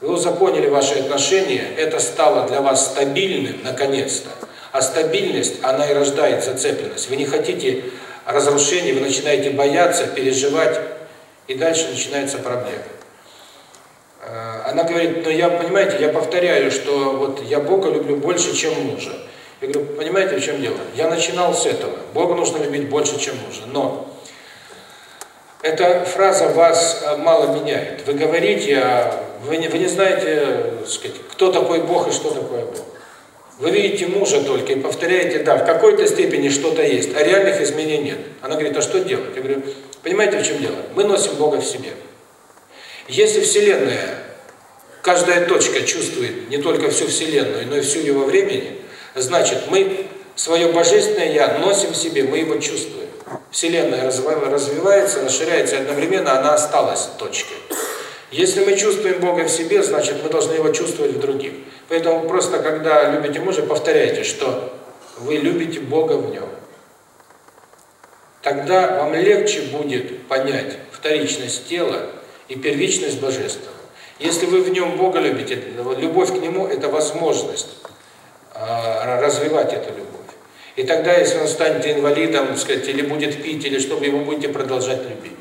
Вы узаконили ваши отношения, это стало для вас стабильным, наконец-то. А стабильность, она и рождает зацепленность. Вы не хотите разрушения, вы начинаете бояться, переживать, и дальше начинается проблема. А, она говорит, ну я, понимаете, я повторяю, что вот я Бога люблю больше, чем мужа. Я говорю, понимаете, в чем дело? Я начинал с этого. Бога нужно любить больше, чем мужа. Но эта фраза вас э, мало меняет. Вы говорите, а вы не, вы не знаете, сказать, кто такой Бог и что такое Бог. Вы видите мужа только и повторяете, да, в какой-то степени что-то есть, а реальных изменений нет. Она говорит, а что делать? Я говорю, понимаете, в чем дело? Мы носим Бога в себе. Если Вселенная, каждая точка чувствует не только всю Вселенную, но и всю его времени, значит, мы свое Божественное Я носим в себе, мы его чувствуем. Вселенная развивается, расширяется, одновременно она осталась точкой. Если мы чувствуем Бога в себе, значит, мы должны его чувствовать в других. Поэтому просто, когда любите мужа, повторяйте, что вы любите Бога в нем. Тогда вам легче будет понять вторичность тела и первичность Божественного. Если вы в нем Бога любите, любовь к Нему – это возможность а, развивать эту любовь. И тогда, если он станет инвалидом, сказать, или будет пить, или что, вы его будете продолжать любить.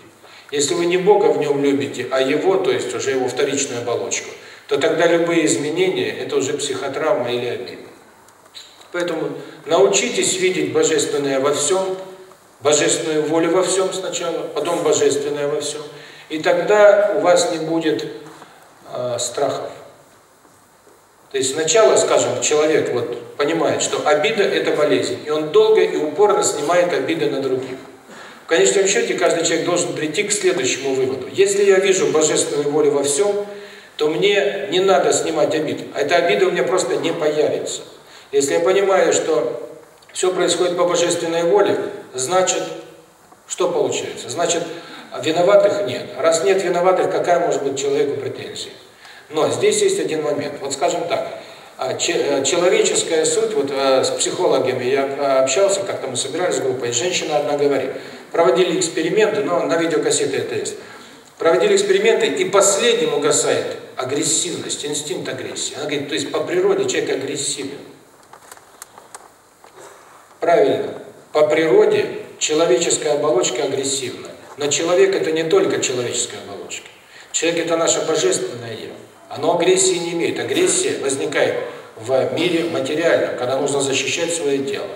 Если вы не Бога в нем любите, а его, то есть уже его вторичную оболочку, то тогда любые изменения – это уже психотравма или обида. Поэтому научитесь видеть Божественное во всем, Божественную волю во всем сначала, потом Божественное во всем. И тогда у вас не будет э, страхов. То есть сначала, скажем, человек вот понимает, что обида – это болезнь, и он долго и упорно снимает обиды на других. конечном счете каждый человек должен прийти к следующему выводу. Если я вижу божественную волю во всем, то мне не надо снимать обиду. А эта обида у меня просто не появится. Если я понимаю, что все происходит по божественной воле, значит, что получается? Значит, виноватых нет. Раз нет виноватых, какая может быть человеку претензия? Но здесь есть один момент. Вот скажем так, а, э, человеческая суть, вот э, с психологами я э, общался, как-то мы собирались с группой, женщина одна говорит, проводили эксперименты, но на видеокассете это есть, проводили эксперименты, и последним угасает агрессивность, инстинкт агрессии. Она говорит, то есть по природе человек агрессивен. Правильно. По природе человеческая оболочка агрессивна. Но человек это не только человеческая оболочка. Человек это наше божественное я. Оно агрессии не имеет. Агрессия возникает в мире материальном, когда нужно защищать свое тело.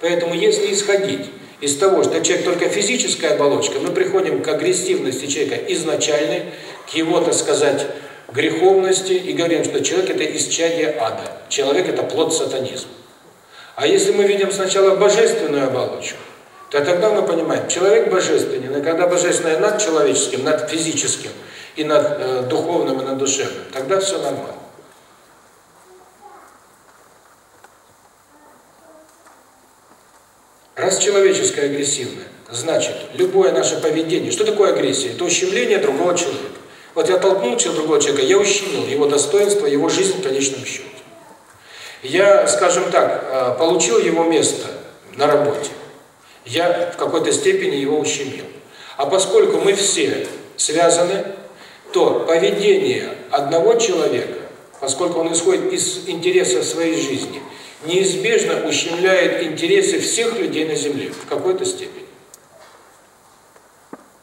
Поэтому если исходить из того, что человек только физическая оболочка, мы приходим к агрессивности человека изначальной, к его, так сказать, греховности и говорим, что человек это исчадие ада, человек это плод сатанизма. А если мы видим сначала божественную оболочку, то тогда мы понимаем, человек божественен, и когда божественное над человеческим, над физическим – и над э, духовным, и над душевным, тогда все нормально. Раз человеческое агрессивное, значит, любое наше поведение, что такое агрессия? Это ущемление другого человека. Вот я толкнул другого человека, я ущемил его достоинство, его жизнь в конечном счете. Я, скажем так, э, получил его место на работе. Я в какой-то степени его ущемил. А поскольку мы все связаны то поведение одного человека, поскольку он исходит из интереса своей жизни, неизбежно ущемляет интересы всех людей на Земле в какой-то степени.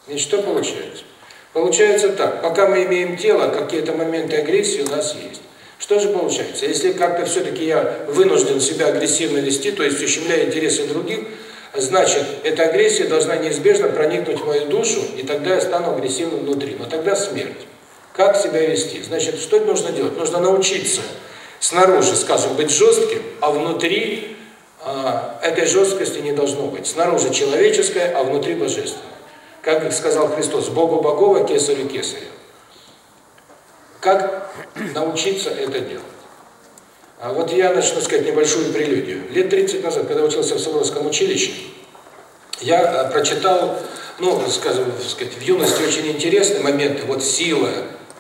Значит, что получается? Получается так, пока мы имеем тело, какие-то моменты агрессии у нас есть. Что же получается? Если как-то все-таки я вынужден себя агрессивно вести, то есть ущемляя интересы других, значит, эта агрессия должна неизбежно проникнуть в мою душу, и тогда я стану агрессивным внутри. Но тогда смерть. Как себя вести? Значит, что нужно делать? Нужно научиться снаружи, скажем, быть жестким, а внутри а, этой жесткости не должно быть. Снаружи человеческое, а внутри божественное. Как сказал Христос, Богу Богова, кесарю кесаря. Как научиться это делать? А вот я начну сказать небольшую прелюдию. Лет 30 назад, когда учился в Суворовском училище, я э, прочитал, ну, скажем, сказать, в юности очень интересные моменты, вот сила,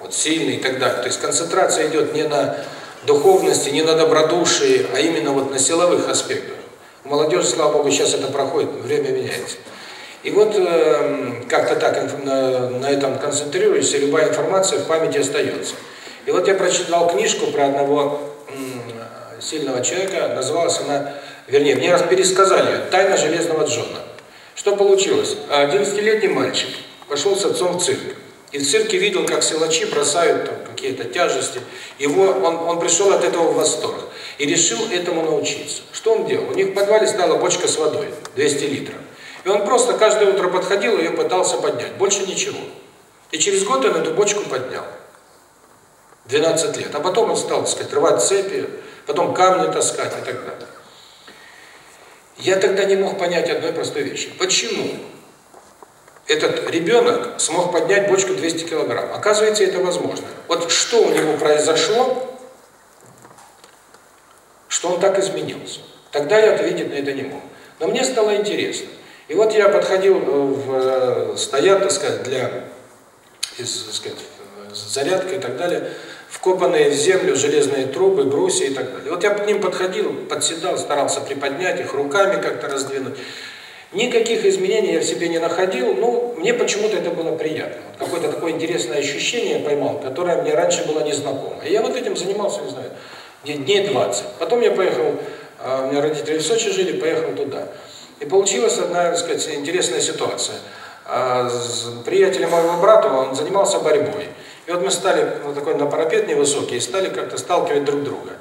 вот сильный и так далее. То есть концентрация идет не на духовности, не на добродушии, а именно вот на силовых аспектах. У молодежи, слава Богу, сейчас это проходит, время меняется. И вот э, как-то так на, на этом концентрируюсь, и любая информация в памяти остается. И вот я прочитал книжку про одного сильного человека, называлась она, вернее, мне раз пересказали ее, «Тайна Железного Джона». Что получилось? 11-летний мальчик пошел с отцом в цирк. И в цирке видел, как силачи бросают какие-то тяжести. Его, он, он пришел от этого в восторг. И решил этому научиться. Что он делал? У них в подвале стала бочка с водой, 200 литров. И он просто каждое утро подходил и ее пытался поднять. Больше ничего. И через год он эту бочку поднял. 12 лет. А потом он стал, так сказать, рвать цепи, потом камни таскать и так далее. Я тогда не мог понять одной простой вещи. Почему этот ребенок смог поднять бочку 200 килограмм? Оказывается, это возможно. Вот что у него произошло, что он так изменился. Тогда я ответить на это не мог. Но мне стало интересно. И вот я подходил в э, стоят, так сказать, для из, так сказать, зарядка и так далее вкопанные в землю железные трубы, брусья и так далее. Вот я к ним подходил, подседал, старался приподнять их, руками как-то раздвинуть. Никаких изменений я в себе не находил, но мне почему-то это было приятно. Какое-то такое интересное ощущение я поймал, которое мне раньше было незнакомо. И я вот этим занимался, не знаю, дней 20. Потом я поехал, а, у меня родители в Сочи жили, поехал туда. И получилась одна, так сказать, интересная ситуация. А, с приятелем моего брата, он занимался борьбой. И вот мы стали, вот такой на парапет невысокий, и стали как-то сталкивать друг друга.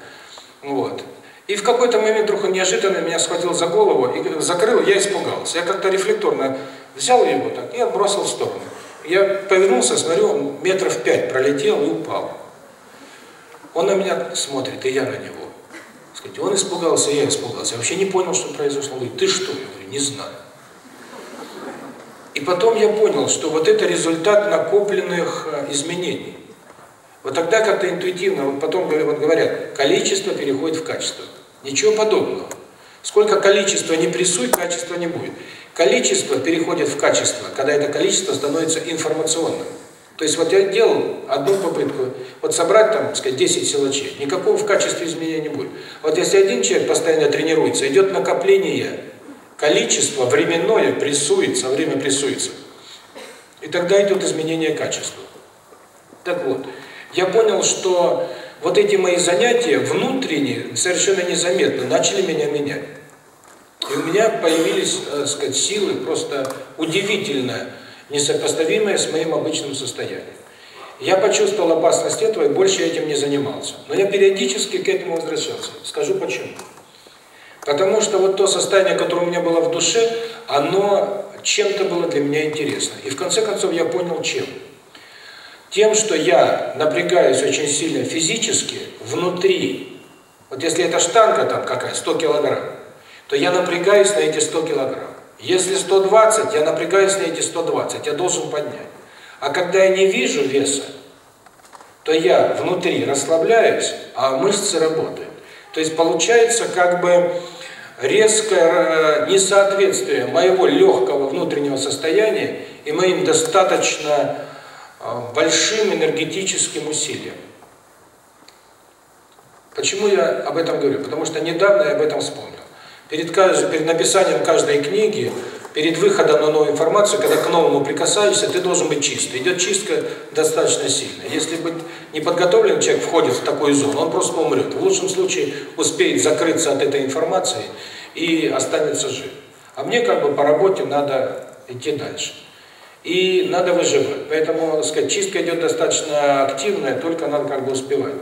Вот. И в какой-то момент вдруг он неожиданно меня схватил за голову и закрыл, я испугался. Я как-то рефлекторно взял его так и отбросил в сторону. Я повернулся, смотрю, он метров пять пролетел и упал. Он на меня смотрит, и я на него. Сказать, он испугался, я испугался. Я вообще не понял, что произошло. Говорит, ты что? Я говорю, не знаю. потом я понял, что вот это результат накопленных э, изменений. Вот тогда как-то интуитивно, вот потом вот говорят, количество переходит в качество. Ничего подобного. Сколько количества не прессуй, качества не будет. Количество переходит в качество, когда это количество становится информационным. То есть вот я делал одну попытку, вот собрать там, так сказать, 10 силачей, никакого в качестве изменения не будет. Вот если один человек постоянно тренируется, идет накопление, количество временное прессуется, время прессуется. И тогда идет изменение качества. Так вот, я понял, что вот эти мои занятия внутренние, совершенно незаметно, начали меня менять. И у меня появились, так э, сказать, силы просто удивительно несопоставимые с моим обычным состоянием. Я почувствовал опасность этого и больше этим не занимался. Но я периодически к этому возвращался. Скажу почему. Потому что вот то состояние, которое у меня было в душе, оно чем-то было для меня интересно. И в конце концов я понял, чем. Тем, что я напрягаюсь очень сильно физически внутри. Вот если это штанга там какая, 100 килограмм, то я напрягаюсь на эти 100 килограмм. Если 120, я напрягаюсь на эти 120, я должен поднять. А когда я не вижу веса, то я внутри расслабляюсь, а мышцы работают. То есть получается как бы резкое э, несоответствие моего легкого внутреннего состояния и моим достаточно э, большим энергетическим усилиям. Почему я об этом говорю? Потому что недавно я об этом вспомнил. Перед, каждым, перед написанием каждой книги, перед выходом на новую информацию, когда к новому прикасаешься, ты должен быть чист. Идет чистка достаточно сильная. Если быть неподготовленный человек входит в такую зону, он просто умрет. В лучшем случае успеет закрыться от этой информации и останется жив. А мне как бы по работе надо идти дальше. И надо выживать. Поэтому, так сказать, чистка идет достаточно активная, только надо как бы успевать.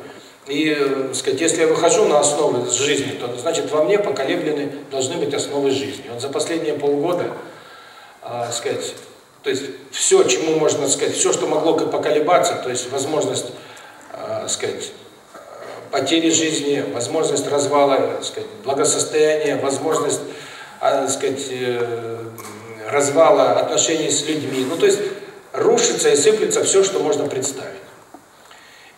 И, э, сказать, если я выхожу на основы жизни, то значит во мне поколеблены должны быть основы жизни. Вот за последние полгода, э, сказать, то есть все, чему можно сказать, все, что могло поколебаться, то есть возможность, э, сказать, потери жизни, возможность развала, сказать, благосостояния, возможность, э, сказать, э, развала отношений с людьми. Ну, то есть рушится и сыплется все, что можно представить.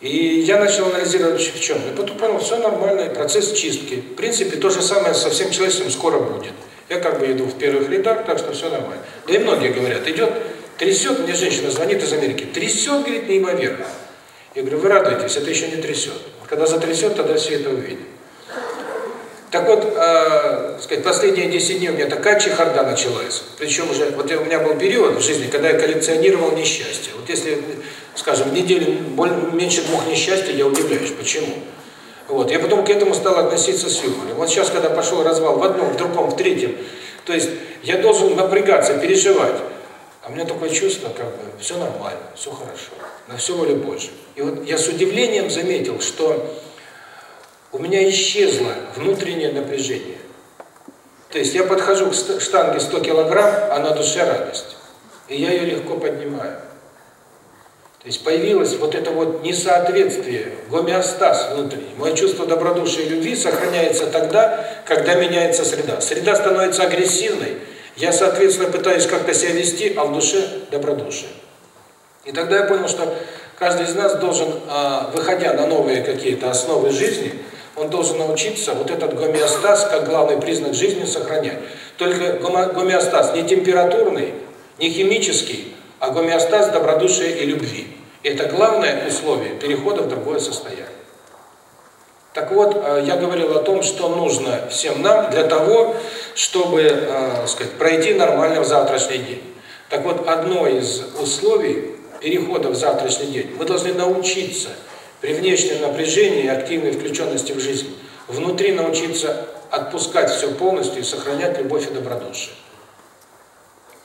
И я начал анализировать чем. И потом понял, все нормально, процесс чистки. В принципе, то же самое со всем человечеством скоро будет. Я как бы иду в первых рядах, так что все нормально. Да и многие говорят, идет, трясет, мне женщина звонит из Америки, трясет, говорит, неимоверно. Я говорю, вы радуетесь, это еще не трясет. Когда затрясет, тогда все это увидят. Так вот, э, сказать, последние 10 дней у меня такая чехарда началась. Причем уже, вот у меня был период в жизни, когда я коллекционировал несчастье. Вот если, скажем, в неделю меньше двух несчастий, я удивляюсь, почему. Вот, я потом к этому стал относиться с юмором. Вот сейчас, когда пошел развал в одном, в другом, в третьем, то есть я должен напрягаться, переживать. А у меня такое чувство, как бы, все нормально, все хорошо, на все воля Божья. И вот я с удивлением заметил, что у меня исчезло внутреннее напряжение. То есть я подхожу к штанге 100 килограмм, а на душе радость. И я ее легко поднимаю. То есть появилось вот это вот несоответствие, гомеостаз внутренний. Мое чувство добродушия и любви сохраняется тогда, когда меняется среда. Среда становится агрессивной, я, соответственно, пытаюсь как-то себя вести, а в душе добродушие. И тогда я понял, что каждый из нас должен, а, выходя на новые какие-то основы жизни, он должен научиться вот этот гомеостаз, как главный признак жизни, сохранять. Только гомеостаз не температурный, не химический, а гомеостаз добродушия и любви. Это главное условие перехода в другое состояние. Так вот, э, я говорил о том, что нужно всем нам для того, чтобы, э, сказать, пройти нормально в завтрашний день. Так вот, одно из условий перехода в завтрашний день, мы должны научиться – при внешнем напряжении и активной включенности в жизнь, внутри научиться отпускать все полностью и сохранять любовь и добродушие.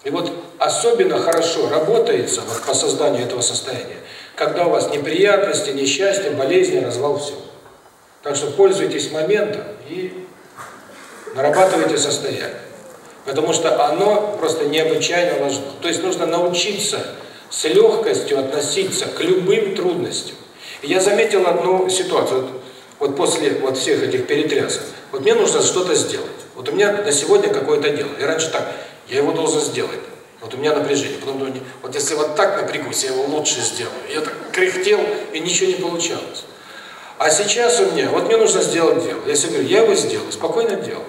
И вот особенно хорошо работается вот по созданию этого состояния, когда у вас неприятности, несчастья, болезни, развал все. Так что пользуйтесь моментом и нарабатывайте состояние. Потому что оно просто необычайно важно. То есть нужно научиться с легкостью относиться к любым трудностям я заметил одну ситуацию, вот после вот всех этих перетрясов. Вот мне нужно что-то сделать. Вот у меня на сегодня какое-то дело. И раньше так, я его должен сделать. Вот у меня напряжение. Потом думаю, вот если вот так напрягусь, я его лучше сделаю. Я так кряхтел, и ничего не получалось. А сейчас у меня, вот мне нужно сделать дело. Я себе говорю, я его сделаю, спокойно делаю.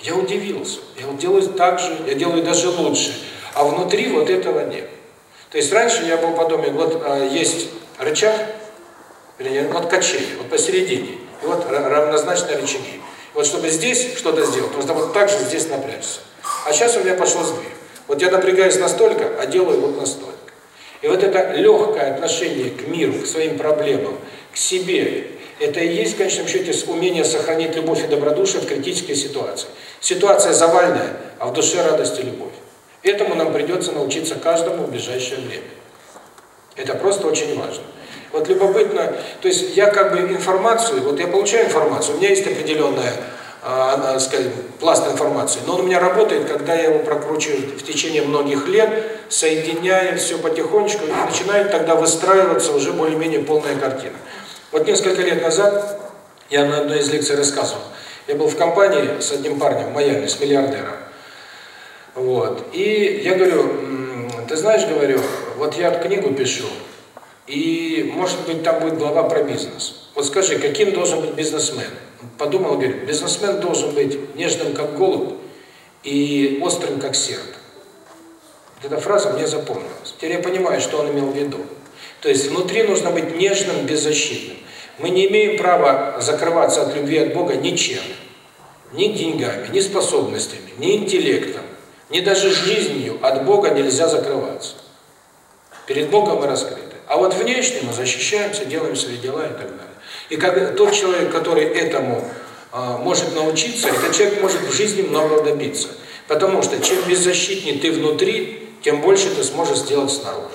Я удивился. Я вот делаю так же, я делаю даже лучше. А внутри вот этого нет. То есть раньше я был подобен, вот а, есть рычаг, вернее, вот качели, вот посередине, и вот равнозначные рычаги. Вот чтобы здесь что-то сделать, нужно вот так же здесь напрячься. А сейчас у меня пошел сдвиг. Вот я напрягаюсь настолько, а делаю вот настолько. И вот это легкое отношение к миру, к своим проблемам, к себе, это и есть, в конечном счете, умение сохранить любовь и добродушие в критической ситуации. Ситуация завальная, а в душе радость и любовь. Этому нам придется научиться каждому в ближайшее время. Это просто очень важно. Вот любопытно, то есть я как бы информацию, вот я получаю информацию, у меня есть определенная, э, скажем, пласт информации, но он у меня работает, когда я его прокручиваю в течение многих лет, соединяя все потихонечку, и начинает тогда выстраиваться уже более-менее полная картина. Вот несколько лет назад я на одной из лекций рассказывал, я был в компании с одним парнем в Майами, с миллиардером. Вот. И я говорю, ты знаешь, говорю, вот я книгу пишу, и, может быть, там будет глава про бизнес. Вот скажи, каким должен быть бизнесмен? Подумал, говорит, бизнесмен должен быть нежным, как голубь, и острым, как серп. Вот эта фраза мне запомнилась. Теперь я понимаю, что он имел в виду. То есть внутри нужно быть нежным, беззащитным. Мы не имеем права закрываться от любви от Бога ничем. Ни деньгами, ни способностями, ни интеллектом, ни даже жизнью от Бога нельзя закрываться. Перед Богом мы раскрыты. А вот внешне мы защищаемся, делаем свои дела и так далее. И как тот человек, который этому э, может научиться, этот человек может в жизни многого добиться. Потому что чем беззащитнее ты внутри, тем больше ты сможешь сделать снаружи.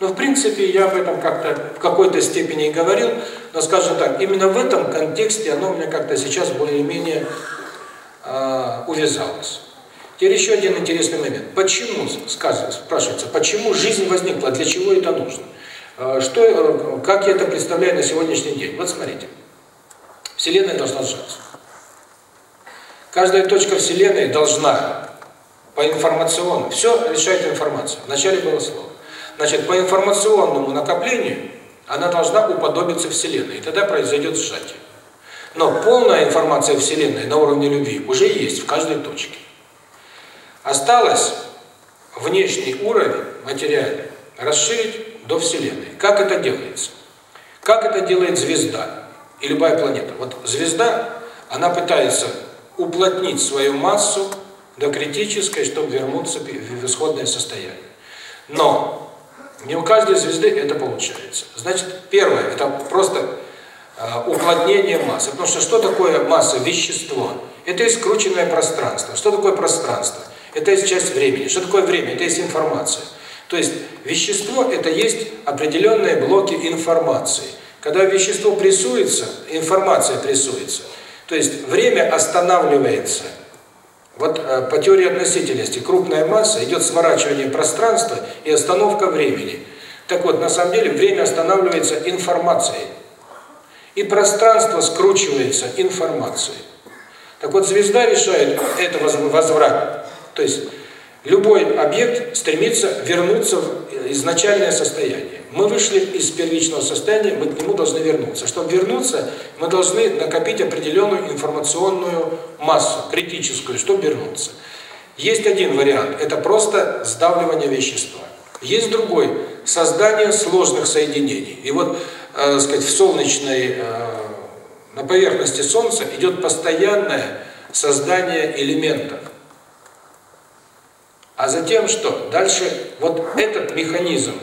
Но в принципе я об этом как-то в какой-то степени и говорил, но скажем так, именно в этом контексте оно у меня как-то сейчас более-менее э, увязалось. Теперь еще один интересный момент. Почему, сказано, спрашивается, почему жизнь возникла, для чего это нужно? Э, что, как я это представляю на сегодняшний день? Вот смотрите. Вселенная должна сжаться. Каждая точка Вселенной должна по информационному, все решает информация. Вначале было слово. Значит, по информационному накоплению она должна уподобиться Вселенной, и тогда произойдет сжатие. Но полная информация Вселенной на уровне любви уже есть в каждой точке. Осталось внешний уровень, материальный, расширить до Вселенной. Как это делается? Как это делает звезда и любая планета? Вот звезда, она пытается уплотнить свою массу до критической, чтобы вернуться в исходное состояние. Но не у каждой звезды это получается. Значит, первое, это просто э, уплотнение массы. Потому что что такое масса? Вещество. Это есть скрученное пространство. Что такое пространство? Это есть часть времени. Что такое время? Это есть информация. То есть вещество – это есть определенные блоки информации. Когда вещество прессуется, информация прессуется. То есть время останавливается – вот э, по теории относительности крупная масса идет сворачивание пространства и остановка времени. Так вот, на самом деле время останавливается информацией. И пространство скручивается информацией. Так вот, звезда решает это возврат. То есть любой объект стремится вернуться в изначальное состояние. Мы вышли из первичного состояния, мы к нему должны вернуться. Чтобы вернуться, мы должны накопить определенную информационную массу, критическую, чтобы вернуться. Есть один вариант, это просто сдавливание вещества. Есть другой, создание сложных соединений. И вот, э, сказать, в солнечной, э, на поверхности Солнца идет постоянное создание элементов. А затем что? Дальше вот этот механизм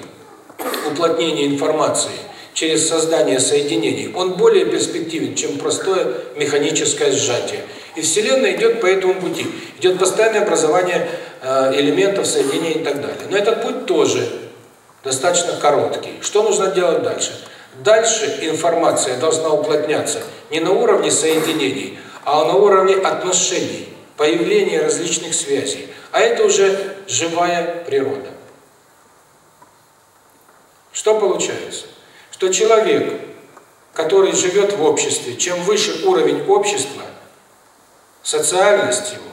уплотнения информации через создание соединений, он более перспективен, чем простое механическое сжатие. И Вселенная идет по этому пути. Идет постоянное образование э, элементов, соединений и так далее. Но этот путь тоже достаточно короткий. Что нужно делать дальше? Дальше информация должна уплотняться не на уровне соединений, а на уровне отношений, появления различных связей. А это уже живая природа. Что получается? Что человек, который живет в обществе, чем выше уровень общества, социальность его,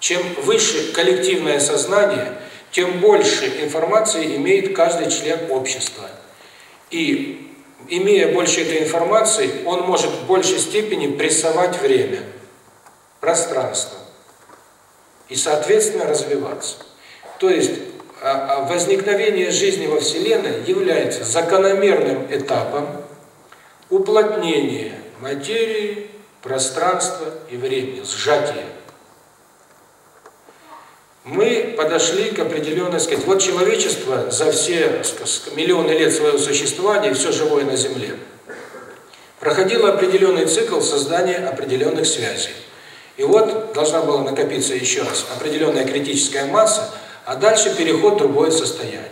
чем выше коллективное сознание, тем больше информации имеет каждый член общества. И, имея больше этой информации, он может в большей степени прессовать время, пространство и, соответственно, развиваться. То есть, а, а возникновение жизни во Вселенной является закономерным этапом уплотнения материи, пространства и времени, сжатия мы подошли к определенной, сказать, вот человечество за все миллионы лет своего существования, все живое на Земле, проходило определенный цикл создания определенных связей. И вот должна была накопиться еще раз определенная критическая масса, а дальше переход в другое состояние.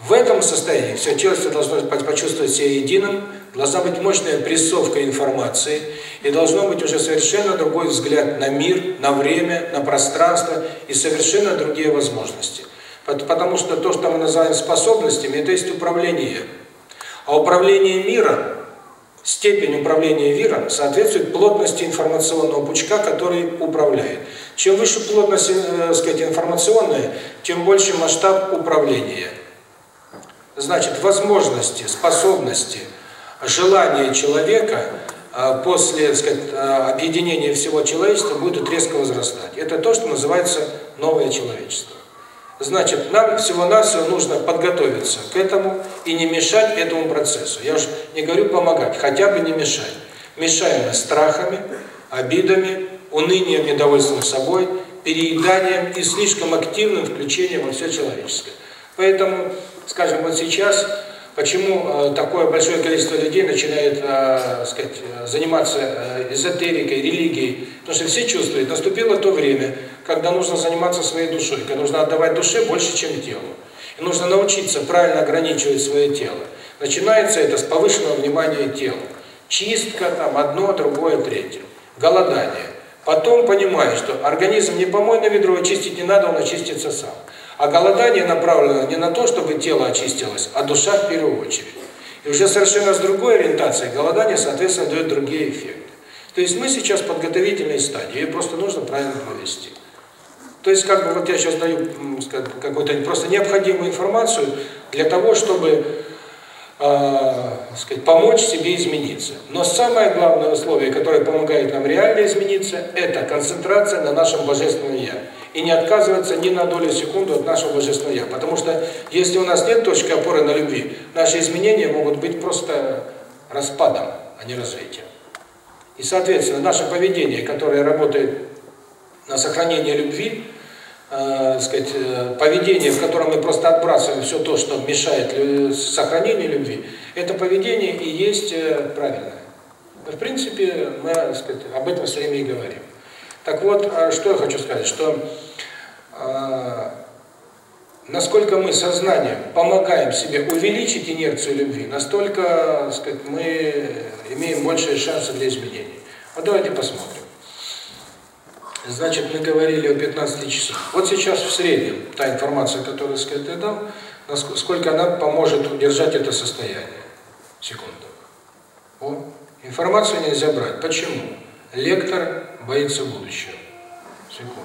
В этом состоянии все человечество должно почувствовать себя единым, должна быть мощная прессовка информации, и должно быть уже совершенно другой взгляд на мир, на время, на пространство и совершенно другие возможности. Потому что то, что мы называем способностями, это есть управление. А управление миром, степень управления миром соответствует плотности информационного пучка, который управляет. Чем выше плотность, э, сказать, информационная, тем больше масштаб управления – Значит, возможности, способности, желание человека а, после, сказать, а, объединения всего человечества будут резко возрастать. Это то, что называется новое человечество. Значит, нам всего-навсего нужно подготовиться к этому и не мешать этому процессу. Я уж не говорю помогать, хотя бы не мешать. Мешаем мы страхами, обидами, унынием, недовольством собой, перееданием и слишком активным включением во все человеческое. Поэтому скажем, вот сейчас, почему э, такое большое количество людей начинает, э, сказать, заниматься э, эзотерикой, религией, потому что все чувствуют, наступило то время, когда нужно заниматься своей душой, когда нужно отдавать душе больше, чем телу. И нужно научиться правильно ограничивать свое тело. Начинается это с повышенного внимания телу. Чистка, там, одно, другое, третье. Голодание. Потом понимаешь, что организм не помойное ведро, чистить не надо, он очистится сам. А голодание направлено не на то, чтобы тело очистилось, а душа в первую очередь. И уже совершенно с другой ориентацией голодание, соответственно, дает другие эффекты. То есть мы сейчас в подготовительной стадии, ее просто нужно правильно провести. То есть, как бы вот я сейчас даю какую-то просто необходимую информацию для того, чтобы э, сказать, помочь себе измениться. Но самое главное условие, которое помогает нам реально измениться, это концентрация на нашем Божественном Я и не отказываться ни на долю секунды от нашего Божественного Я. Потому что если у нас нет точки опоры на любви, наши изменения могут быть просто распадом, а не развитием. И, соответственно, наше поведение, которое работает на сохранение любви, э, сказать, э, поведение, в котором мы просто отбрасываем все то, что мешает сохранению любви, это поведение и есть э, правильное. В принципе, мы сказать, об этом все время и говорим. Так вот, а что я хочу сказать, что э, насколько мы сознанием помогаем себе увеличить инерцию любви, настолько, сказать, мы имеем большие шансы для изменений. Вот давайте посмотрим. Значит, мы говорили о 15 часах. Вот сейчас в среднем та информация, которую, сказать, я дал, насколько она поможет удержать это состояние. Секунду. О, информацию нельзя брать. Почему? Лектор боится будущего. Секунду.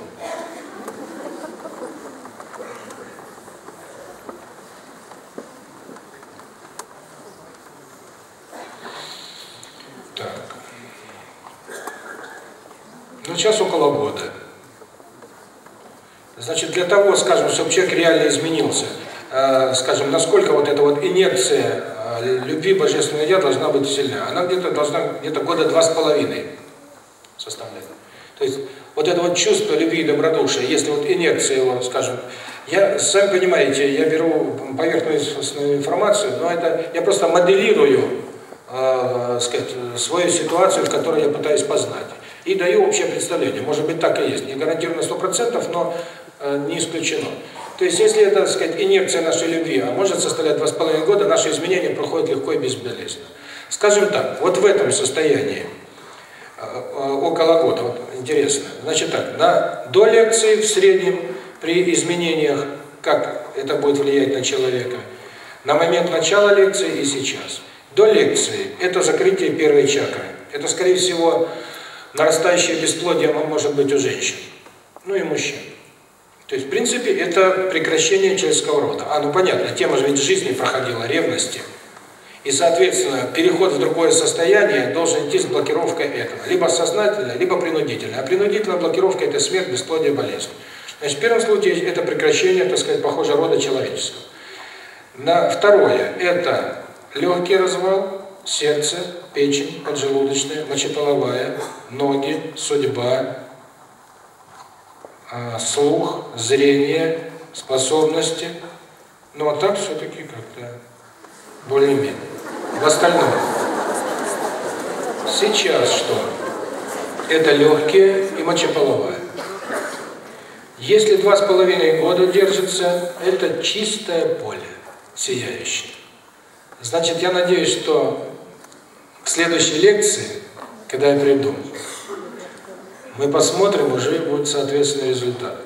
Так. Ну, сейчас около года. Значит, для того, скажем, чтобы человек реально изменился, э, скажем, насколько вот эта вот инерция э, любви Божественного Я должна быть сильна. Она где-то должна где-то года два с половиной составляет. То есть вот это вот чувство любви и добродушия, если вот инерция его, скажем, я, сами понимаете, я беру поверхностную информацию, но это я просто моделирую, э, сказать, свою ситуацию, в которой я пытаюсь познать. И даю общее представление. Может быть, так и есть. Не гарантированно 100%, но э, не исключено. То есть, если это, так сказать, инерция нашей любви, а может составлять 2,5 года, наши изменения проходят легко и безболезненно. Скажем так, вот в этом состоянии, около года. Вот интересно. Значит так, на до лекции в среднем при изменениях, как это будет влиять на человека, на момент начала лекции и сейчас. До лекции это закрытие первой чакры. Это, скорее всего, нарастающее бесплодие может быть у женщин, ну и мужчин. То есть, в принципе, это прекращение человеческого рода. А, ну понятно, тема же ведь жизни проходила, ревности. И, соответственно, переход в другое состояние должен идти с блокировкой этого. Либо сознательно, либо принудительно. А принудительная блокировка – это смерть, бесплодие, болезнь. Значит, в первом случае это прекращение, так сказать, похоже, рода человеческого. На второе – это легкий развал, сердце, печень, поджелудочная, мочеполовая, ноги, судьба, а, слух, зрение, способности. Ну а так все-таки как-то более-менее. В остальном. Сейчас что? Это легкие и мочеполовая. Если два с половиной года держится, это чистое поле, сияющее. Значит, я надеюсь, что к следующей лекции, когда я приду, мы посмотрим, уже будет соответственный результат.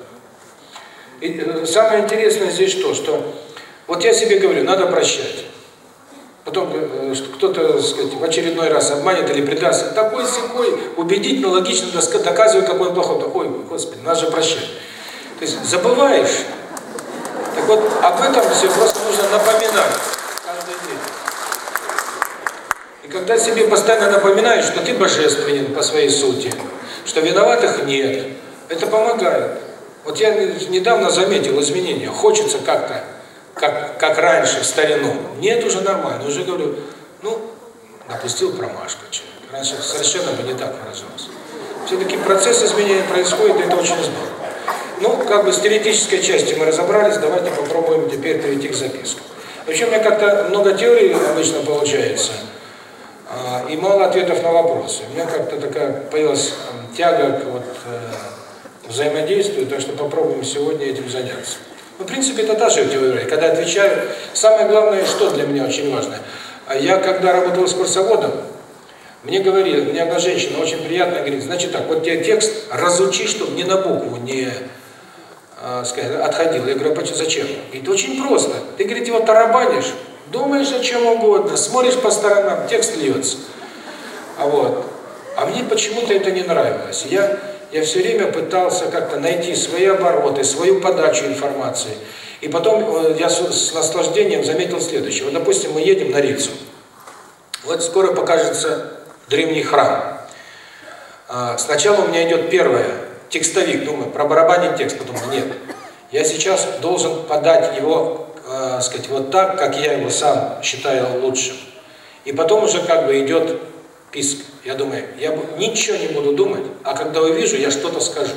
И э, самое интересное здесь что, что вот я себе говорю, надо прощать. Потом э, кто-то, сказать, в очередной раз обманет или предаст, такой секой, убедительно, логично доказывает, какой он плохой. Ой, Господи, надо же прощать. То есть забываешь. Так вот, об этом все просто нужно напоминать каждый день. И когда себе постоянно напоминаешь, что ты божественен по своей сути, что виноватых нет. Это помогает. Вот я недавно заметил изменения. Хочется как-то, как, как раньше, в старину. Нет, уже нормально. Уже говорю, ну, допустил промашку человек. Раньше совершенно бы не так выражался. Все-таки процесс изменения происходит, и это очень здорово. Ну, как бы с теоретической части мы разобрались, давайте попробуем теперь перейти к запискам. Вообще у меня как-то много теорий обычно получается – а, и мало ответов на вопросы. У меня как-то такая появилась тяга к вот, э, взаимодействию, так что попробуем сегодня этим заняться. Ну, в принципе, это та же теория. Когда отвечаю, самое главное, что для меня очень важно. А я, когда работал с курсоводом, мне говорили, мне одна женщина очень приятно говорит, значит так, вот тебе текст разучи, чтобы ни на букву не э, сказать, отходил. Я говорю, а зачем? Это очень просто. Ты, говорит, его тарабанишь, Думаешь о чем угодно, смотришь по сторонам, текст льется. А вот. А мне почему-то это не нравилось. Я, я все время пытался как-то найти свои обороты, свою подачу информации. И потом э, я с, наслаждением заметил следующее. Вот, допустим, мы едем на Рицу. Вот скоро покажется древний храм. А, сначала у меня идет первое, текстовик, думаю, про барабанить текст, потом нет. Я сейчас должен подать его э, сказать, вот так, как я его сам считаю лучшим. И потом уже как бы идет писк. Я думаю, я ничего не буду думать, а когда увижу, я что-то скажу.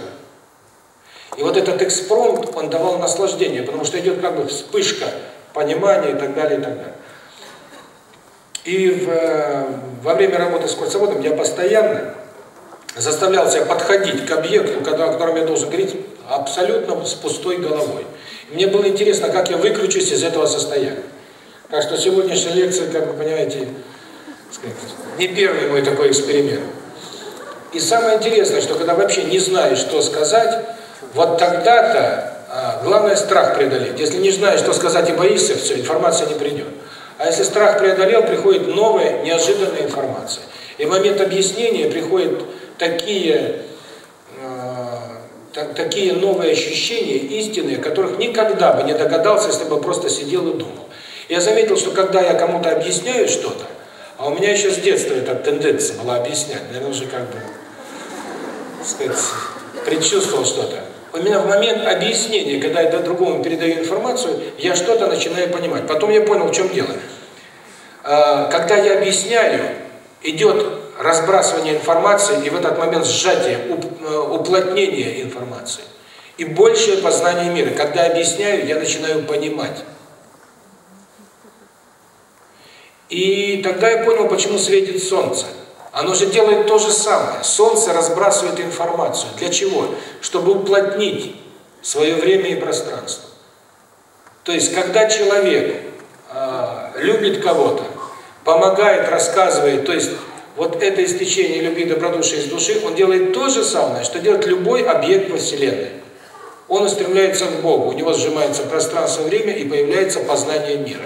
И вот этот экспромт, он давал наслаждение, потому что идет как бы вспышка понимания и так далее, и так далее. И в, э, во время работы с курсоводом я постоянно заставлял себя подходить к объекту, о котором я должен говорить, абсолютно с пустой головой. Мне было интересно, как я выкручусь из этого состояния. Так что сегодняшняя лекция, как вы понимаете, не первый мой такой эксперимент. И самое интересное, что когда вообще не знаешь, что сказать, вот тогда-то а, главное страх преодолеть. Если не знаешь, что сказать и боишься, все, информация не придет. А если страх преодолел, приходит новая, неожиданная информация. И в момент объяснения приходят такие так, такие новые ощущения, истинные, которых никогда бы не догадался, если бы просто сидел и думал. Я заметил, что когда я кому-то объясняю что-то, а у меня еще с детства эта тенденция была объяснять, наверное, уже как бы, сказать, предчувствовал что-то. Именно в момент объяснения, когда я другому передаю информацию, я что-то начинаю понимать. Потом я понял, в чем дело. А, когда я объясняю, идет разбрасывание информации и в этот момент сжатие, э, уплотнение информации. И большее познание мира. Когда объясняю, я начинаю понимать. И тогда я понял, почему светит солнце. Оно же делает то же самое. Солнце разбрасывает информацию. Для чего? Чтобы уплотнить свое время и пространство. То есть, когда человек э, любит кого-то, помогает, рассказывает, то есть вот это истечение любви добродушия из души, он делает то же самое, что делает любой объект во Вселенной. Он устремляется к Богу, у него сжимается пространство и время, и появляется познание мира.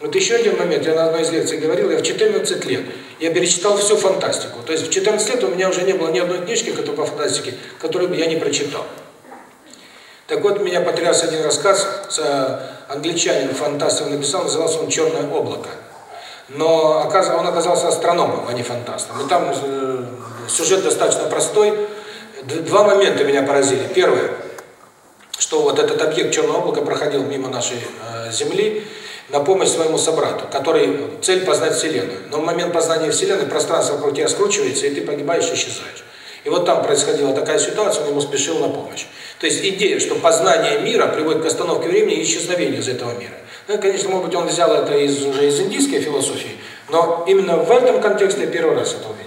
Вот еще один момент, я на одной из лекций говорил, я в 14 лет, я перечитал всю фантастику. То есть в 14 лет у меня уже не было ни одной книжки, по фантастике, которую бы я не прочитал. Так вот, меня потряс один рассказ, англичанин, фантаст написал, назывался он «Черное облако». Но он оказался астрономом, а не фантастом. И там э, сюжет достаточно простой. Два момента меня поразили. Первое, что вот этот объект черного облака проходил мимо нашей э, Земли на помощь своему собрату, который цель познать Вселенную. Но в момент познания Вселенной пространство вокруг тебя скручивается, и ты погибаешь, исчезаешь. И вот там происходила такая ситуация, он ему спешил на помощь. То есть идея, что познание мира приводит к остановке времени и исчезновению из этого мира. Ну, конечно, может быть, он взял это из, уже из индийской философии, но именно в этом контексте я первый раз это увидел.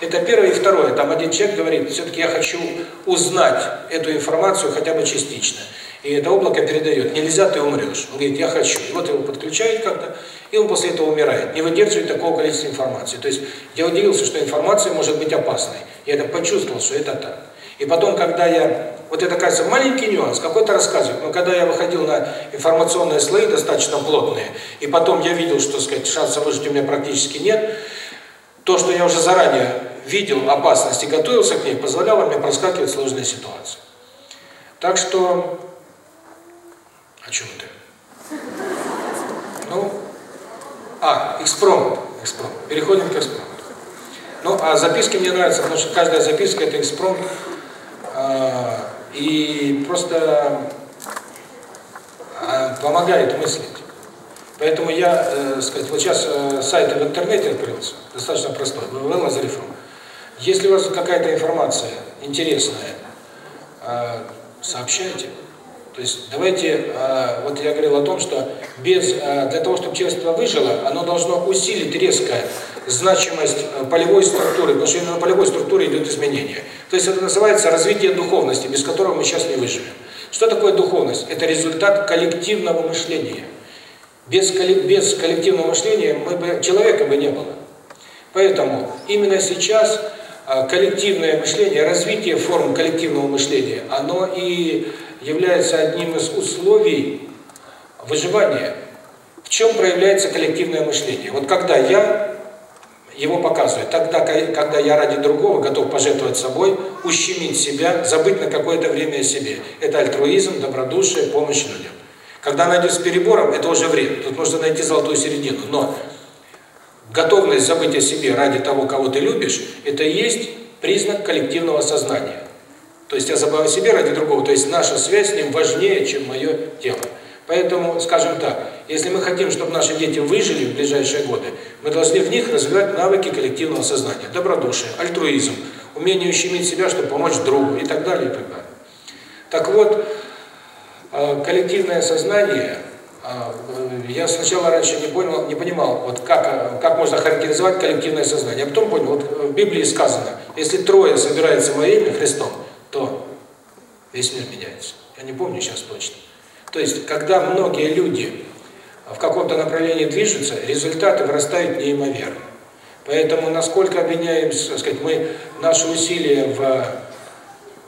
Это первое. И второе. Там один человек говорит, все-таки я хочу узнать эту информацию хотя бы частично. И это облако передает, нельзя, ты умрешь. Он говорит, я хочу. И вот его подключают как-то, и он после этого умирает. Не выдерживает такого количества информации. То есть я удивился, что информация может быть опасной. Я это почувствовал, что это так. И потом, когда я... Вот это, кажется, маленький нюанс, какой-то рассказывает, но когда я выходил на информационные слои, достаточно плотные, и потом я видел, что, сказать, шансов выжить у меня практически нет, то, что я уже заранее видел опасность и готовился к ней, позволяло мне проскакивать сложные ситуации. Так что... О чем ты? Ну, а, экспромт. экспромт. Переходим к экспромту. Ну, а записки мне нравятся, потому что каждая записка – это экспромт. А, и просто а, помогает мыслить. Поэтому я, э, сказать, вот сейчас э, сайт в интернете открылся, достаточно простой, www.lazarifru. Если у вас какая-то информация интересная, э, сообщайте. То есть давайте, э, вот я говорил о том, что без э, для того, чтобы человечество выжило, оно должно усилить резко значимость э, полевой структуры, потому что именно на полевой структуре идут изменения. То есть это называется развитие духовности, без которого мы сейчас не выживем. Что такое духовность? Это результат коллективного мышления. Без, без коллективного мышления мы бы, человека бы не было. Поэтому именно сейчас а, коллективное мышление, развитие форм коллективного мышления, оно и является одним из условий выживания. В чем проявляется коллективное мышление? Вот когда я его показываю, тогда, когда я ради другого готов пожертвовать собой, ущемить себя, забыть на какое-то время о себе. Это альтруизм, добродушие, помощь людям. Когда найдет с перебором, это уже вред. Тут нужно найти золотую середину. Но готовность забыть о себе ради того, кого ты любишь, это есть признак коллективного сознания. То есть я забываю о себе ради другого. То есть наша связь с ним важнее, чем мое тело. Поэтому, скажем так, если мы хотим, чтобы наши дети выжили в ближайшие годы, мы должны в них развивать навыки коллективного сознания, добродушие, альтруизм, умение ущемить себя, чтобы помочь другу и так далее, и так далее. Так вот, а, коллективное сознание, а, я сначала раньше не понял, не понимал, вот как, как можно характеризовать коллективное сознание. А потом понял, вот в Библии сказано, если трое собираются во имя Христом, то весь мир меняется. Я не помню сейчас точно. То есть, когда многие люди в каком-то направлении движутся, результаты вырастают неимоверно. Поэтому, насколько обвиняем, сказать, мы наши усилия в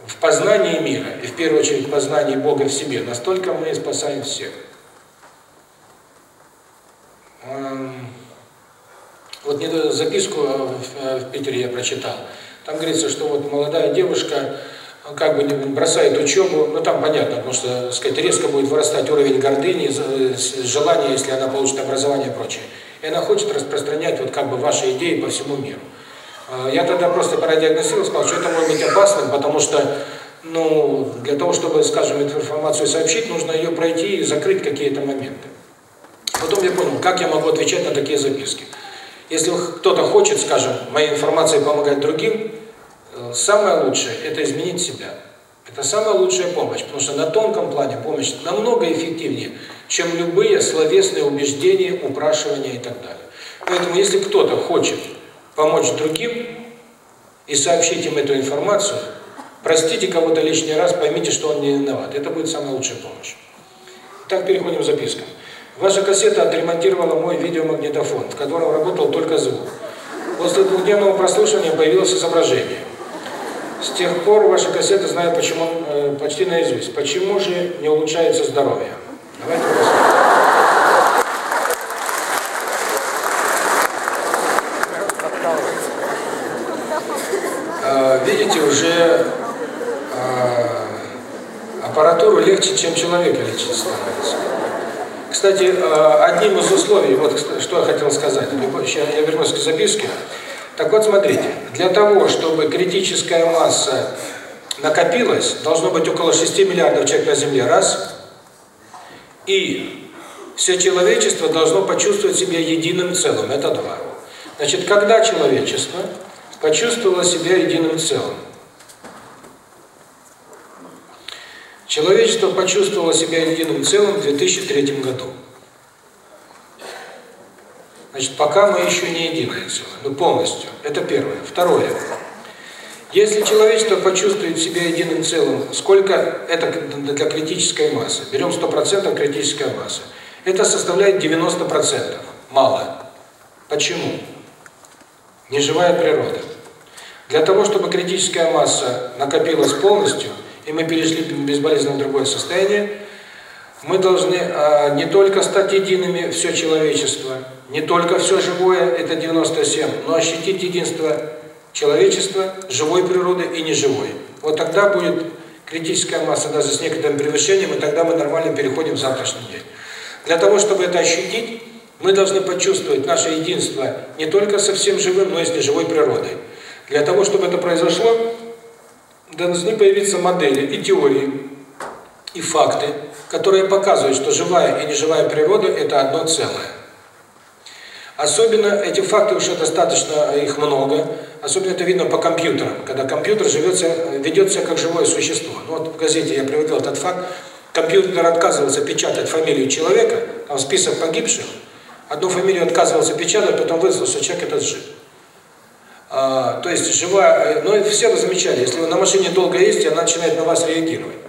в познании мира, и в первую очередь в познании Бога в себе, настолько мы спасаем всех. Вот не записку в Питере я прочитал. Там говорится, что вот молодая девушка как бы бросает учебу, ну там понятно, потому что, сказать, резко будет вырастать уровень гордыни, желания, если она получит образование и прочее. И она хочет распространять вот как бы ваши идеи по всему миру. А, я тогда просто продиагностировал, сказал, что это может быть опасным, потому что, ну, для того, чтобы, скажем, эту информацию сообщить, нужно ее пройти и закрыть какие-то моменты. Потом я понял, как я могу отвечать на такие записки. Если кто-то хочет, скажем, моей информацией помогать другим, э, самое лучшее – это изменить себя. Это самая лучшая помощь, потому что на тонком плане помощь намного эффективнее, чем любые словесные убеждения, упрашивания и так далее. Поэтому если кто-то хочет помочь другим и сообщить им эту информацию, простите кого-то лишний раз, поймите, что он не виноват. Это будет самая лучшая помощь. Так, переходим к запискам. Ваша кассета отремонтировала мой видеомагнитофон, в котором работал только звук. После двухдневного прослушивания появилось изображение. С тех пор ваша кассета знает почему, э, почти наизусть. Почему же не улучшается здоровье? Давайте посмотрим. видите, уже Аппаратуру легче, чем человека лечить становится. Кстати, э, одним из условий, вот что я хотел сказать, я вернусь к записке. Так вот, смотрите, для того, чтобы критическая масса накопилась, должно быть около 6 миллиардов человек на Земле, раз, и все человечество должно почувствовать себя единым целым, это два. Значит, когда человечество почувствовало себя единым целым? Человечество почувствовало себя единым целым в 2003 году. Значит, пока мы еще не единое целое, ну полностью. Это первое. Второе. Если человечество почувствует себя единым целым, сколько это для критической массы? Берем 100% критическая масса. Это составляет 90%. Мало. Почему? Неживая природа. Для того, чтобы критическая масса накопилась полностью, и мы перешли безболезненно в другое состояние, мы должны а, не только стать едиными, все человечество, не только все живое, это 97, но ощутить единство человечества, живой природы и неживой. Вот тогда будет критическая масса даже с некоторым превышением, и тогда мы нормально переходим в завтрашний день. Для того, чтобы это ощутить, мы должны почувствовать наше единство не только со всем живым, но и с неживой природой. Для того, чтобы это произошло, должны появиться модели и теории, и факты, которые показывают, что живая и неживая природа – это одно целое. Особенно эти факты уже достаточно, их много, особенно это видно по компьютерам, когда компьютер живет, ведет себя как живое существо. Ну, вот в газете я приводил этот факт, компьютер отказывался печатать фамилию человека, там список погибших, одну фамилию отказывался печатать, потом выяснил, что человек этот жив. А, то есть живая, ну все вы замечали, если вы на машине долго ездите, она начинает на вас реагировать.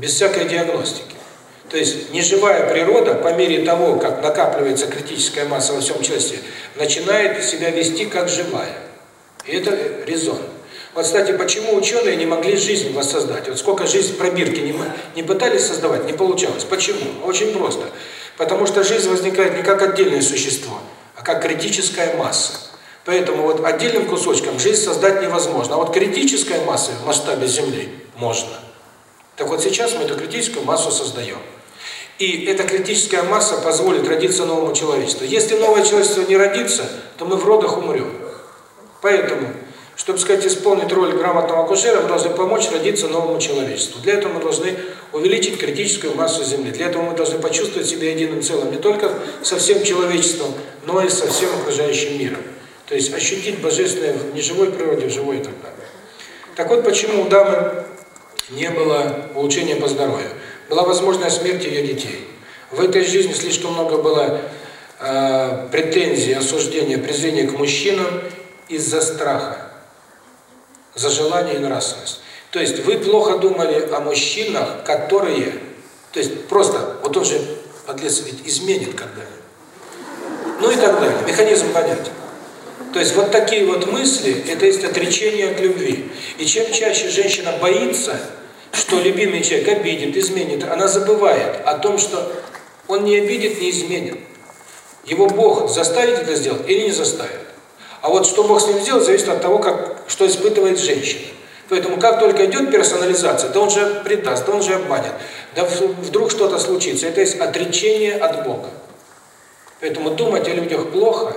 Без всякой диагностики. То есть неживая природа, по мере того, как накапливается критическая масса во всем человечестве, начинает себя вести как живая. И это резон. Вот, кстати, почему ученые не могли жизнь воссоздать? Вот сколько жизнь пробирки не, не пытались создавать, не получалось. Почему? Очень просто. Потому что жизнь возникает не как отдельное существо, а как критическая масса. Поэтому вот отдельным кусочком жизнь создать невозможно. А вот критическая масса в масштабе Земли можно. Так вот сейчас мы эту критическую массу создаем. И эта критическая масса позволит родиться новому человечеству. Если новое человечество не родится, то мы в родах умрем. Поэтому, чтобы, сказать, исполнить роль грамотного акушера, мы должны помочь родиться новому человечеству. Для этого мы должны увеличить критическую массу Земли. Для этого мы должны почувствовать себя единым целым не только со всем человечеством, но и со всем окружающим миром. То есть ощутить божественное в неживой природе, в живой и так далее. Так вот, почему дамы не было улучшения по здоровью? была возможная смерть ее детей. В этой жизни слишком много было э, претензий, осуждения, презрения к мужчинам из-за страха, за желание и нравственность. То есть вы плохо думали о мужчинах, которые, то есть просто, вот он же, подлец, ведь изменит когда-нибудь. Ну и так далее. Механизм понятен. То есть вот такие вот мысли, это есть отречение от любви. И чем чаще женщина боится, что любимый человек обидит, изменит, она забывает о том, что он не обидит, не изменит. Его Бог заставит это сделать или не заставит. А вот что Бог с ним сделает, зависит от того, как, что испытывает женщина. Поэтому как только идет персонализация, да он же предаст, да он же обманет, да вдруг что-то случится. Это есть отречение от Бога. Поэтому думать о людях плохо,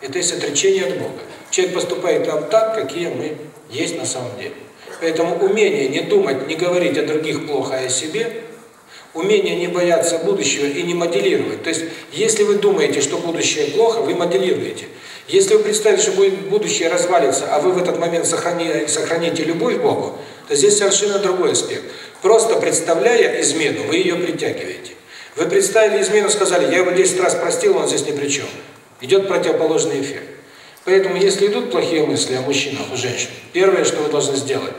это есть отречение от Бога. Человек поступает нам так, какие мы есть на самом деле. Поэтому умение не думать, не говорить о других плохо, а о себе, умение не бояться будущего и не моделировать. То есть, если вы думаете, что будущее плохо, вы моделируете. Если вы представите, что будет будущее развалится, а вы в этот момент сохраните, сохраните любовь к Богу, то здесь совершенно другой аспект. Просто представляя измену, вы ее притягиваете. Вы представили измену, сказали, я его 10 раз простил, он здесь ни при чем. Идет противоположный эффект. Поэтому, если идут плохие мысли о мужчинах, у женщин, первое, что вы должны сделать,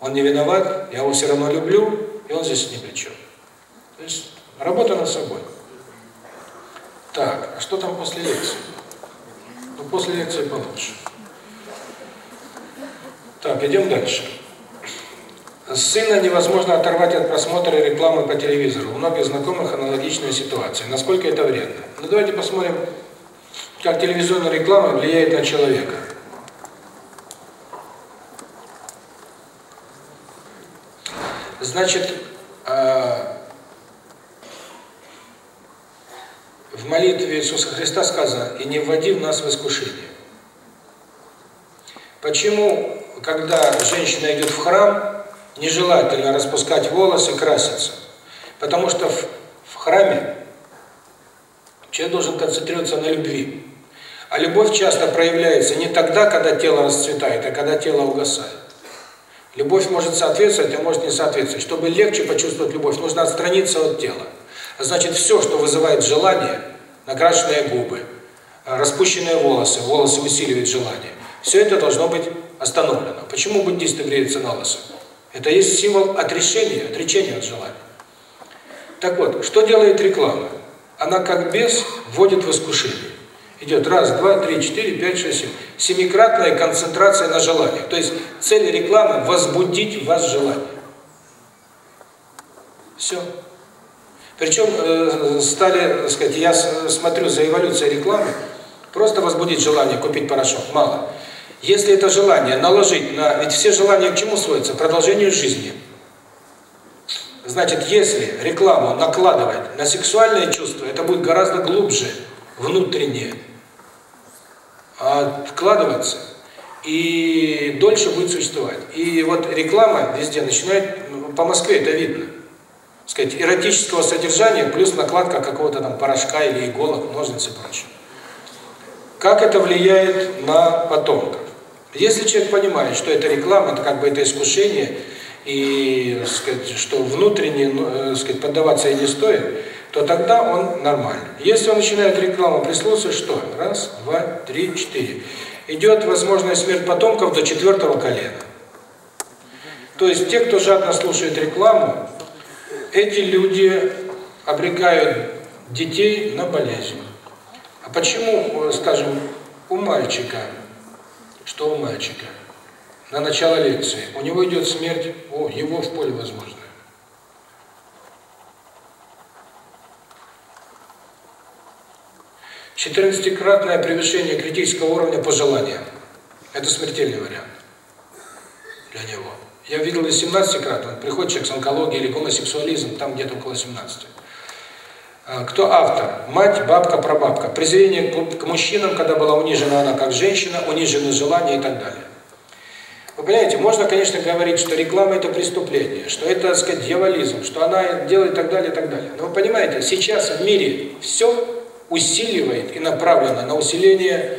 он не виноват, я его все равно люблю, и он здесь ни при чем. То есть работа над собой. Так, а что там после лекции? Ну, после лекции получше. Так, идем дальше. Сына невозможно оторвать от просмотра рекламы по телевизору. У многих знакомых аналогичная ситуация. Насколько это вредно? Ну, давайте посмотрим, как телевизионная реклама влияет на человека. Значит, в молитве Иисуса Христа сказано «И не вводи в нас в искушение». Почему, когда женщина идет в храм, нежелательно распускать волосы, краситься? Потому что в, в храме человек должен концентрироваться на любви. А любовь часто проявляется не тогда, когда тело расцветает, а когда тело угасает. Любовь может соответствовать, а может не соответствовать. Чтобы легче почувствовать любовь, нужно отстраниться от тела. Значит, все, что вызывает желание, накрашенные губы, распущенные волосы, волосы усиливают желание, все это должно быть остановлено. Почему буддисты греются на лысо? Это есть символ отрешения, отречения от желания. Так вот, что делает реклама? Она как бес вводит в искушение. Идет раз, два, три, четыре, пять, шесть, семь. Семикратная концентрация на желании. То есть цель рекламы – возбудить вас желание. Все. Причем э, стали, так сказать, я смотрю за эволюцией рекламы, просто возбудить желание купить порошок – мало. Если это желание наложить на... Ведь все желания к чему сводятся? Продолжению жизни. Значит, если рекламу накладывать на сексуальное чувство, это будет гораздо глубже, внутреннее, откладываться, и дольше будет существовать. И вот реклама везде начинает, ну, по Москве это видно, сказать, эротического содержания плюс накладка какого-то там порошка или иголок, ножниц и прочее. Как это влияет на потомков? Если человек понимает, что это реклама, это как бы это искушение, и сказать, что внутренне ну, э, сказать, поддаваться и не стоит, то тогда он нормальный. Если он начинает рекламу прислушиваться, что? Раз, два, три, четыре. Идет возможная смерть потомков до четвертого колена. То есть те, кто жадно слушает рекламу, эти люди обрекают детей на болезнь. А почему, э, скажем, у мальчика что у мальчика? На начало лекции. У него идет смерть, о, его в поле возможно. Четырнадцатикратное превышение критического уровня по желаниям. Это смертельный вариант для него. Я видел и 17-кратно. Приходит человек с онкологией или гомосексуализм, там где-то около 17. А, кто автор? Мать, бабка, прабабка. Презрение к мужчинам, когда была унижена она как женщина, унижены желания и так далее. Вы понимаете, можно, конечно, говорить, что реклама – это преступление, что это, так сказать, дьяволизм, что она делает и так далее, и так далее. Но вы понимаете, сейчас в мире все усиливает и направлено на усиление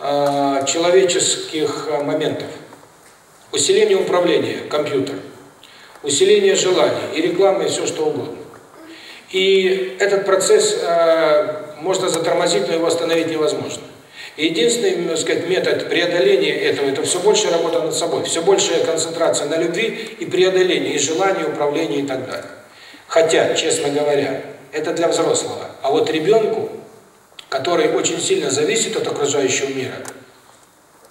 э, человеческих моментов. Усиление управления, компьютер, усиление желаний и рекламы, и все что угодно. И этот процесс э, можно затормозить, но его остановить невозможно. Единственный, так сказать, метод преодоления этого – это все больше работа над собой, все большая концентрация на любви и преодолении, и желании, управлении и так далее. Хотя, честно говоря, это для взрослого. А вот ребенку, который очень сильно зависит от окружающего мира,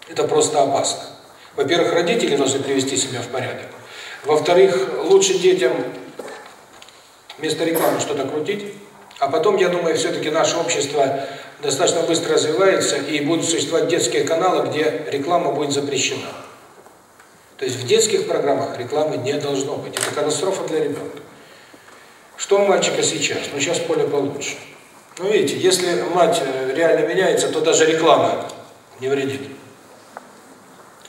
это просто опасно. Во-первых, родители должны привести себя в порядок. Во-вторых, лучше детям вместо рекламы что-то крутить. А потом, я думаю, все-таки наше общество достаточно быстро развивается, и будут существовать детские каналы, где реклама будет запрещена. То есть в детских программах рекламы не должно быть. Это катастрофа для ребенка. Что у мальчика сейчас? Ну, сейчас поле получше. Ну, видите, если мать э, реально меняется, то даже реклама не вредит.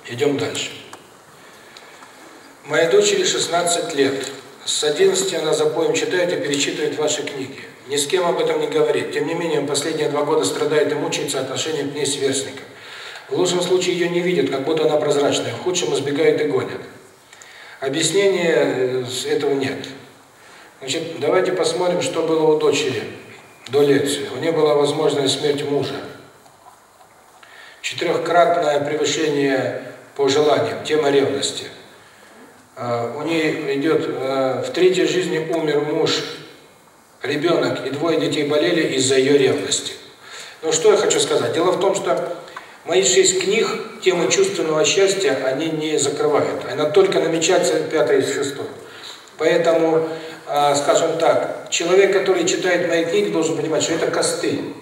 Идем дальше. Моей дочери 16 лет. С 11 она за поем читает и перечитывает ваши книги. Ни с кем об этом не говорит. Тем не менее, последние два года страдает и мучается отношением к ней сверстников. В лучшем случае ее не видят, как будто она прозрачная, в худшем избегают и гонят. Объяснения э, этого нет. Значит, давайте посмотрим, что было у дочери до лекции. У нее была возможная смерть мужа. Четырехкратное превышение по желаниям, тема ревности – а, у нее идет, а, в третьей жизни умер муж, ребенок и двое детей болели из-за ее ревности. Но что я хочу сказать? Дело в том, что мои шесть книг темы чувственного счастья, они не закрывают. Она только намечается пятая из шестой. Поэтому, скажем так, человек, который читает мои книги, должен понимать, что это костыль.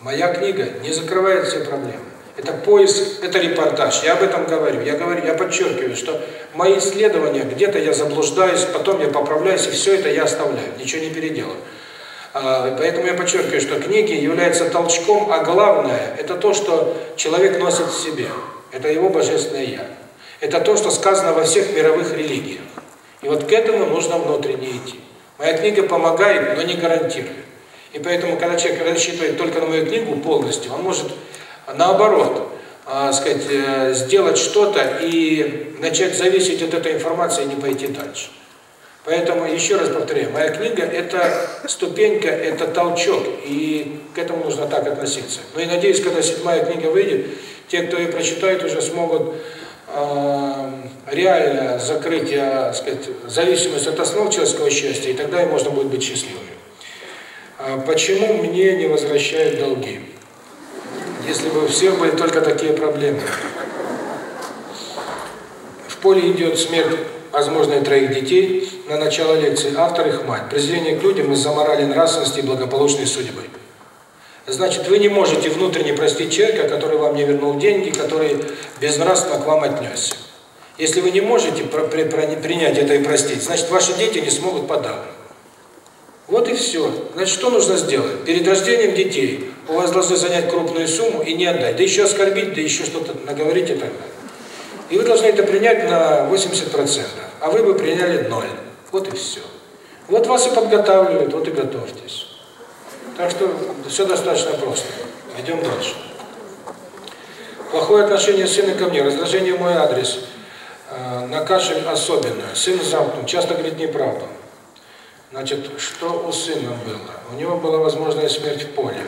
Моя книга не закрывает все проблемы. это поиск, это репортаж. Я об этом говорю. Я говорю, я подчеркиваю, что мои исследования, где-то я заблуждаюсь, потом я поправляюсь, и все это я оставляю, ничего не переделаю. А, поэтому я подчеркиваю, что книги являются толчком, а главное – это то, что человек носит в себе. Это его божественное «Я». Это то, что сказано во всех мировых религиях. И вот к этому нужно внутренне идти. Моя книга помогает, но не гарантирует. И поэтому, когда человек рассчитывает только на мою книгу полностью, он может, наоборот, э, сказать, э, сделать что-то и начать зависеть от этой информации и не пойти дальше. Поэтому, еще раз повторяю, моя книга – это ступенька, это толчок, и к этому нужно так относиться. Ну и надеюсь, когда седьмая книга выйдет, те, кто ее прочитает, уже смогут э, реально закрыть, э, сказать, зависимость от основ человеческого счастья, и тогда и можно будет быть счастливыми. Э, почему мне не возвращают долги? Если бы у всех были только такие проблемы. В поле идет смерть возможно, троих детей на начало лекции, автор их мать. Презрение к людям из-за морали нравственности и благополучной судьбы. Значит, вы не можете внутренне простить человека, который вам не вернул деньги, который безнравственно к вам отнесся. Если вы не можете принять это и простить, значит, ваши дети не смогут подавать. Вот и все. Значит, что нужно сделать? Перед рождением детей у вас должны занять крупную сумму и не отдать. Да еще оскорбить, да еще что-то наговорить и так далее. И вы должны это принять на 80%, а вы бы приняли ноль. Вот и все. Вот вас и подготавливают, вот и готовьтесь. Так что все достаточно просто. Идем дальше. Плохое отношение сына ко мне, раздражение мой адрес, э, на кашель особенно. Сын замкнут, часто говорит неправду. Значит, что у сына было? У него была возможная смерть в поле.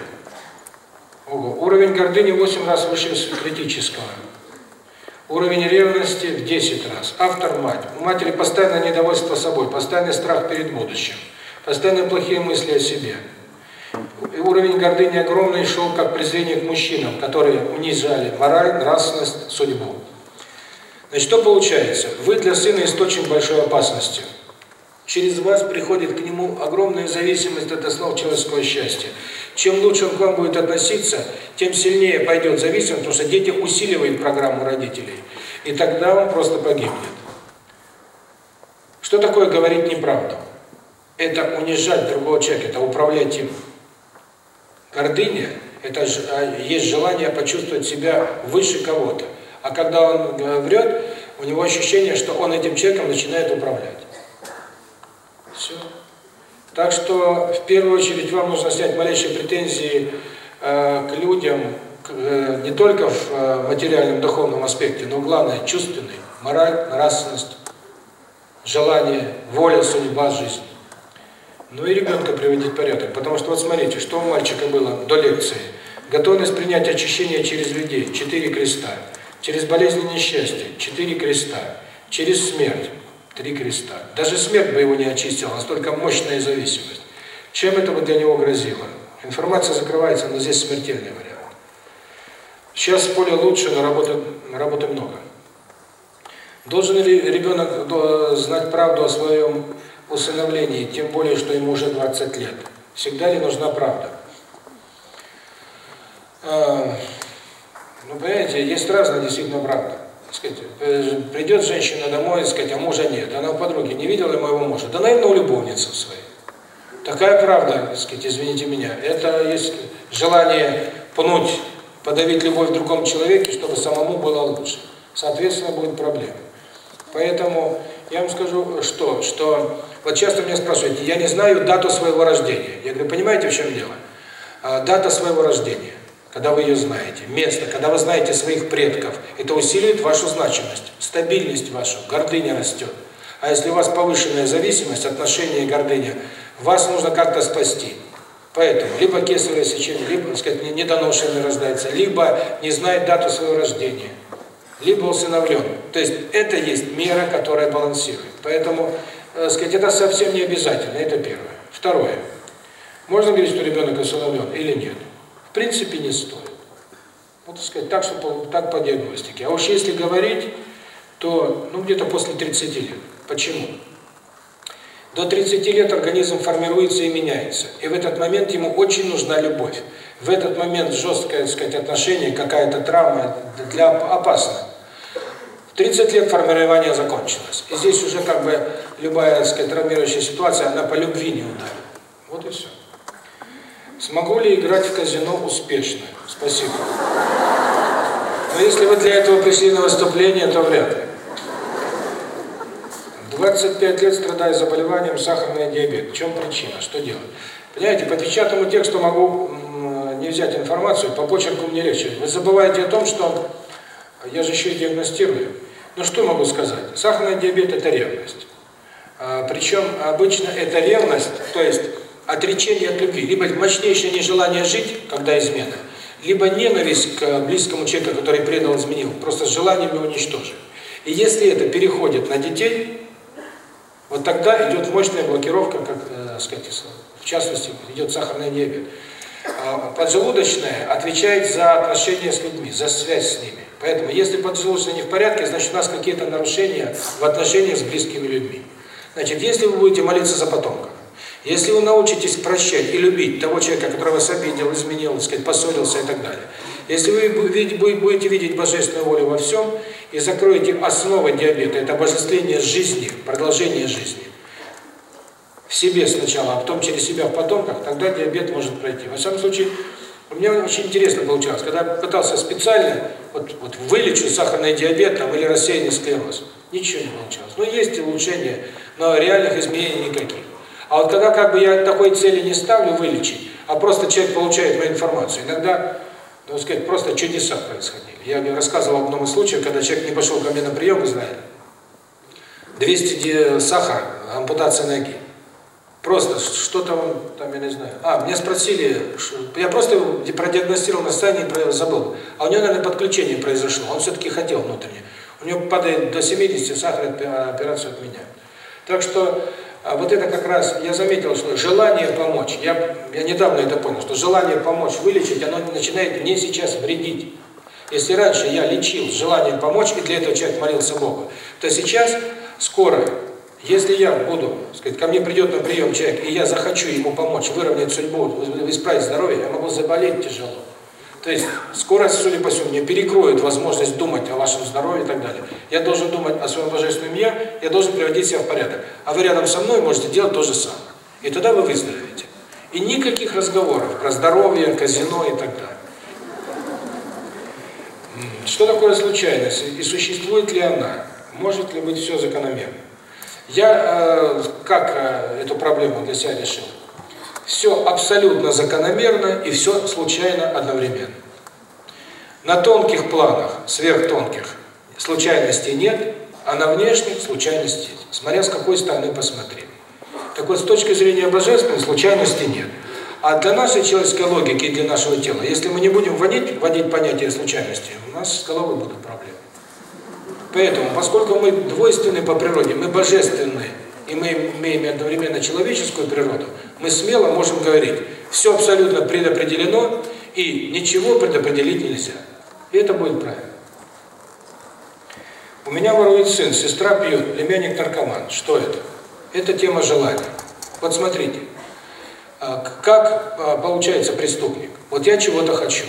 Ого. Уровень гордыни 8 раз выше критического. Уровень ревности в 10 раз. Автор – мать. У матери постоянное недовольство собой, постоянный страх перед будущим, постоянные плохие мысли о себе. Уровень гордыни огромный шел как презрение к мужчинам, которые унижали мораль, нравственность, судьбу. Значит, что получается? Вы для сына источник большой опасности – Через вас приходит к нему огромная зависимость от основ человеческого счастья. Чем лучше он к вам будет относиться, тем сильнее пойдет зависимость, потому что дети усиливают программу родителей. И тогда он просто погибнет. Что такое говорить неправду? Это унижать другого человека, это управлять им. Гордыня – это а, есть желание почувствовать себя выше кого-то. А когда он э, врет, у него ощущение, что он этим человеком начинает управлять. Все. Так что, в первую очередь, вам нужно снять малейшие претензии э, к людям, к, э, не только в э, материальном, духовном аспекте, но главное, чувственный, мораль, нравственность, желание, воля, судьба, жизнь. Ну и ребенка приводить в порядок. Потому что, вот смотрите, что у мальчика было до лекции. Готовность принять очищение через людей, четыре креста. Через болезни несчастья, четыре креста. Через смерть, Три креста. Даже смерть бы его не очистила, настолько мощная зависимость. Чем это бы для него грозило? Информация закрывается, но здесь смертельный вариант. Сейчас поле лучше, но работы, работы много. Должен ли ребенок знать правду о своем усыновлении, тем более, что ему уже 20 лет? Всегда ли нужна правда? А, ну, понимаете, есть разная действительно правда сказать, э, придет женщина домой, сказать, а мужа нет. Она у подруги не видела моего мужа. Да, наверное, у любовницы своей. Такая правда, сказать, извините меня. Это есть желание пнуть, подавить любовь в другом человеке, чтобы самому было лучше. Соответственно, будет проблема. Поэтому я вам скажу, что, что вот часто меня спрашивают, я не знаю дату своего рождения. Я говорю, понимаете, в чем дело? А, дата своего рождения когда вы ее знаете. Место, когда вы знаете своих предков, это усиливает вашу значимость, стабильность вашу, гордыня растет. А если у вас повышенная зависимость, отношения и гордыня, вас нужно как-то спасти. Поэтому либо кесарево сечение, либо, так сказать, недоношенный рождается, либо не знает дату своего рождения, либо усыновлен. То есть это есть мера, которая балансирует. Поэтому, так э, сказать, это совсем не обязательно, это первое. Второе. Можно говорить, что ребенок усыновлен или нет? В принципе, не стоит. Вот, так сказать, так, что так по диагностике. А уж если говорить, то, ну, где-то после 30 лет. Почему? До 30 лет организм формируется и меняется. И в этот момент ему очень нужна любовь. в этот момент жесткое, так сказать, отношение, какая-то травма для опасно. 30 лет формирования закончилось. И здесь уже как бы любая, так сказать, травмирующая ситуация, она по любви не ударит. Вот и все. Смогу ли играть в казино успешно? Спасибо. Но если вы для этого пришли на выступление, то вряд ли. 25 лет страдаю заболеванием сахарный диабет. В чем причина? Что делать? Понимаете, по печатному тексту могу не взять информацию, по почерку мне легче. Вы забываете о том, что я же еще и диагностирую. Ну что могу сказать? Сахарный диабет – это ревность. А, причем обычно это ревность, то есть отречение от любви, либо мощнейшее нежелание жить, когда измена, либо ненависть к близкому человеку, который предал, изменил, просто с желанием его уничтожить. И если это переходит на детей, вот тогда идет мощная блокировка, как э, сказать, в частности, идет сахарный диабет. А поджелудочная отвечает за отношения с людьми, за связь с ними. Поэтому, если поджелудочная не в порядке, значит, у нас какие-то нарушения в отношениях с близкими людьми. Значит, если вы будете молиться за потомков, если вы научитесь прощать и любить того человека, который вас обидел, изменил, так сказать, поссорился и так далее, если вы будете видеть божественную волю во всем и закроете основы диабета, это обожествление жизни, продолжение жизни, в себе сначала, а потом через себя в потомках, тогда диабет может пройти. Во всяком случае, у меня очень интересно получалось, когда пытался специально вот, вот вылечить сахарный диабет там, или рассеянный склероз, ничего не получалось. Ну, есть улучшения, но реальных изменений никаких. А вот когда как бы я такой цели не ставлю вылечить, а просто человек получает мою информацию, иногда, ну сказать, просто чудеса происходили. Я рассказывал об одном из случаев, когда человек не пошел ко мне на прием, Израиль. 200 сахара, ампутация ноги. Просто что-то он, там, я не знаю. А, меня спросили, я просто продиагностировал на состоянии, забыл. А у него, наверное, подключение произошло. Он все-таки хотел внутренне. У него падает до 70, сахар операцию отменяют. Так что а вот это как раз, я заметил, что желание помочь, я, я недавно это понял, что желание помочь, вылечить, оно начинает мне сейчас вредить. Если раньше я лечил с желанием помочь, и для этого человек молился Богу, то сейчас, скоро, если я буду, сказать, ко мне придет на прием человек, и я захочу ему помочь, выровнять судьбу, исправить здоровье, я могу заболеть тяжело. То есть скоро, судя по всему, мне перекроют возможность думать о вашем здоровье и так далее. Я должен думать о своем божественном Я, я должен приводить себя в порядок. А вы рядом со мной можете делать то же самое. И тогда вы выздоровеете. И никаких разговоров про здоровье, казино и так далее. Что такое случайность? И существует ли она? Может ли быть все закономерно? Я э, как э, эту проблему для себя решил? Все абсолютно закономерно и все случайно одновременно. На тонких планах, сверхтонких, случайностей нет, а на внешних случайностей есть, смотря с какой стороны посмотреть. Так вот, с точки зрения божественной случайности нет. А для нашей человеческой логики и для нашего тела, если мы не будем вводить, вводить понятие случайности, у нас с головой будут проблемы. Поэтому, поскольку мы двойственны по природе, мы божественны, и мы имеем одновременно человеческую природу, мы смело можем говорить, все абсолютно предопределено, и ничего предопределить нельзя. И это будет правильно. У меня ворует сын, сестра пьет, племянник наркоман. Что это? Это тема желания. Вот смотрите, а, как а, получается преступник. Вот я чего-то хочу.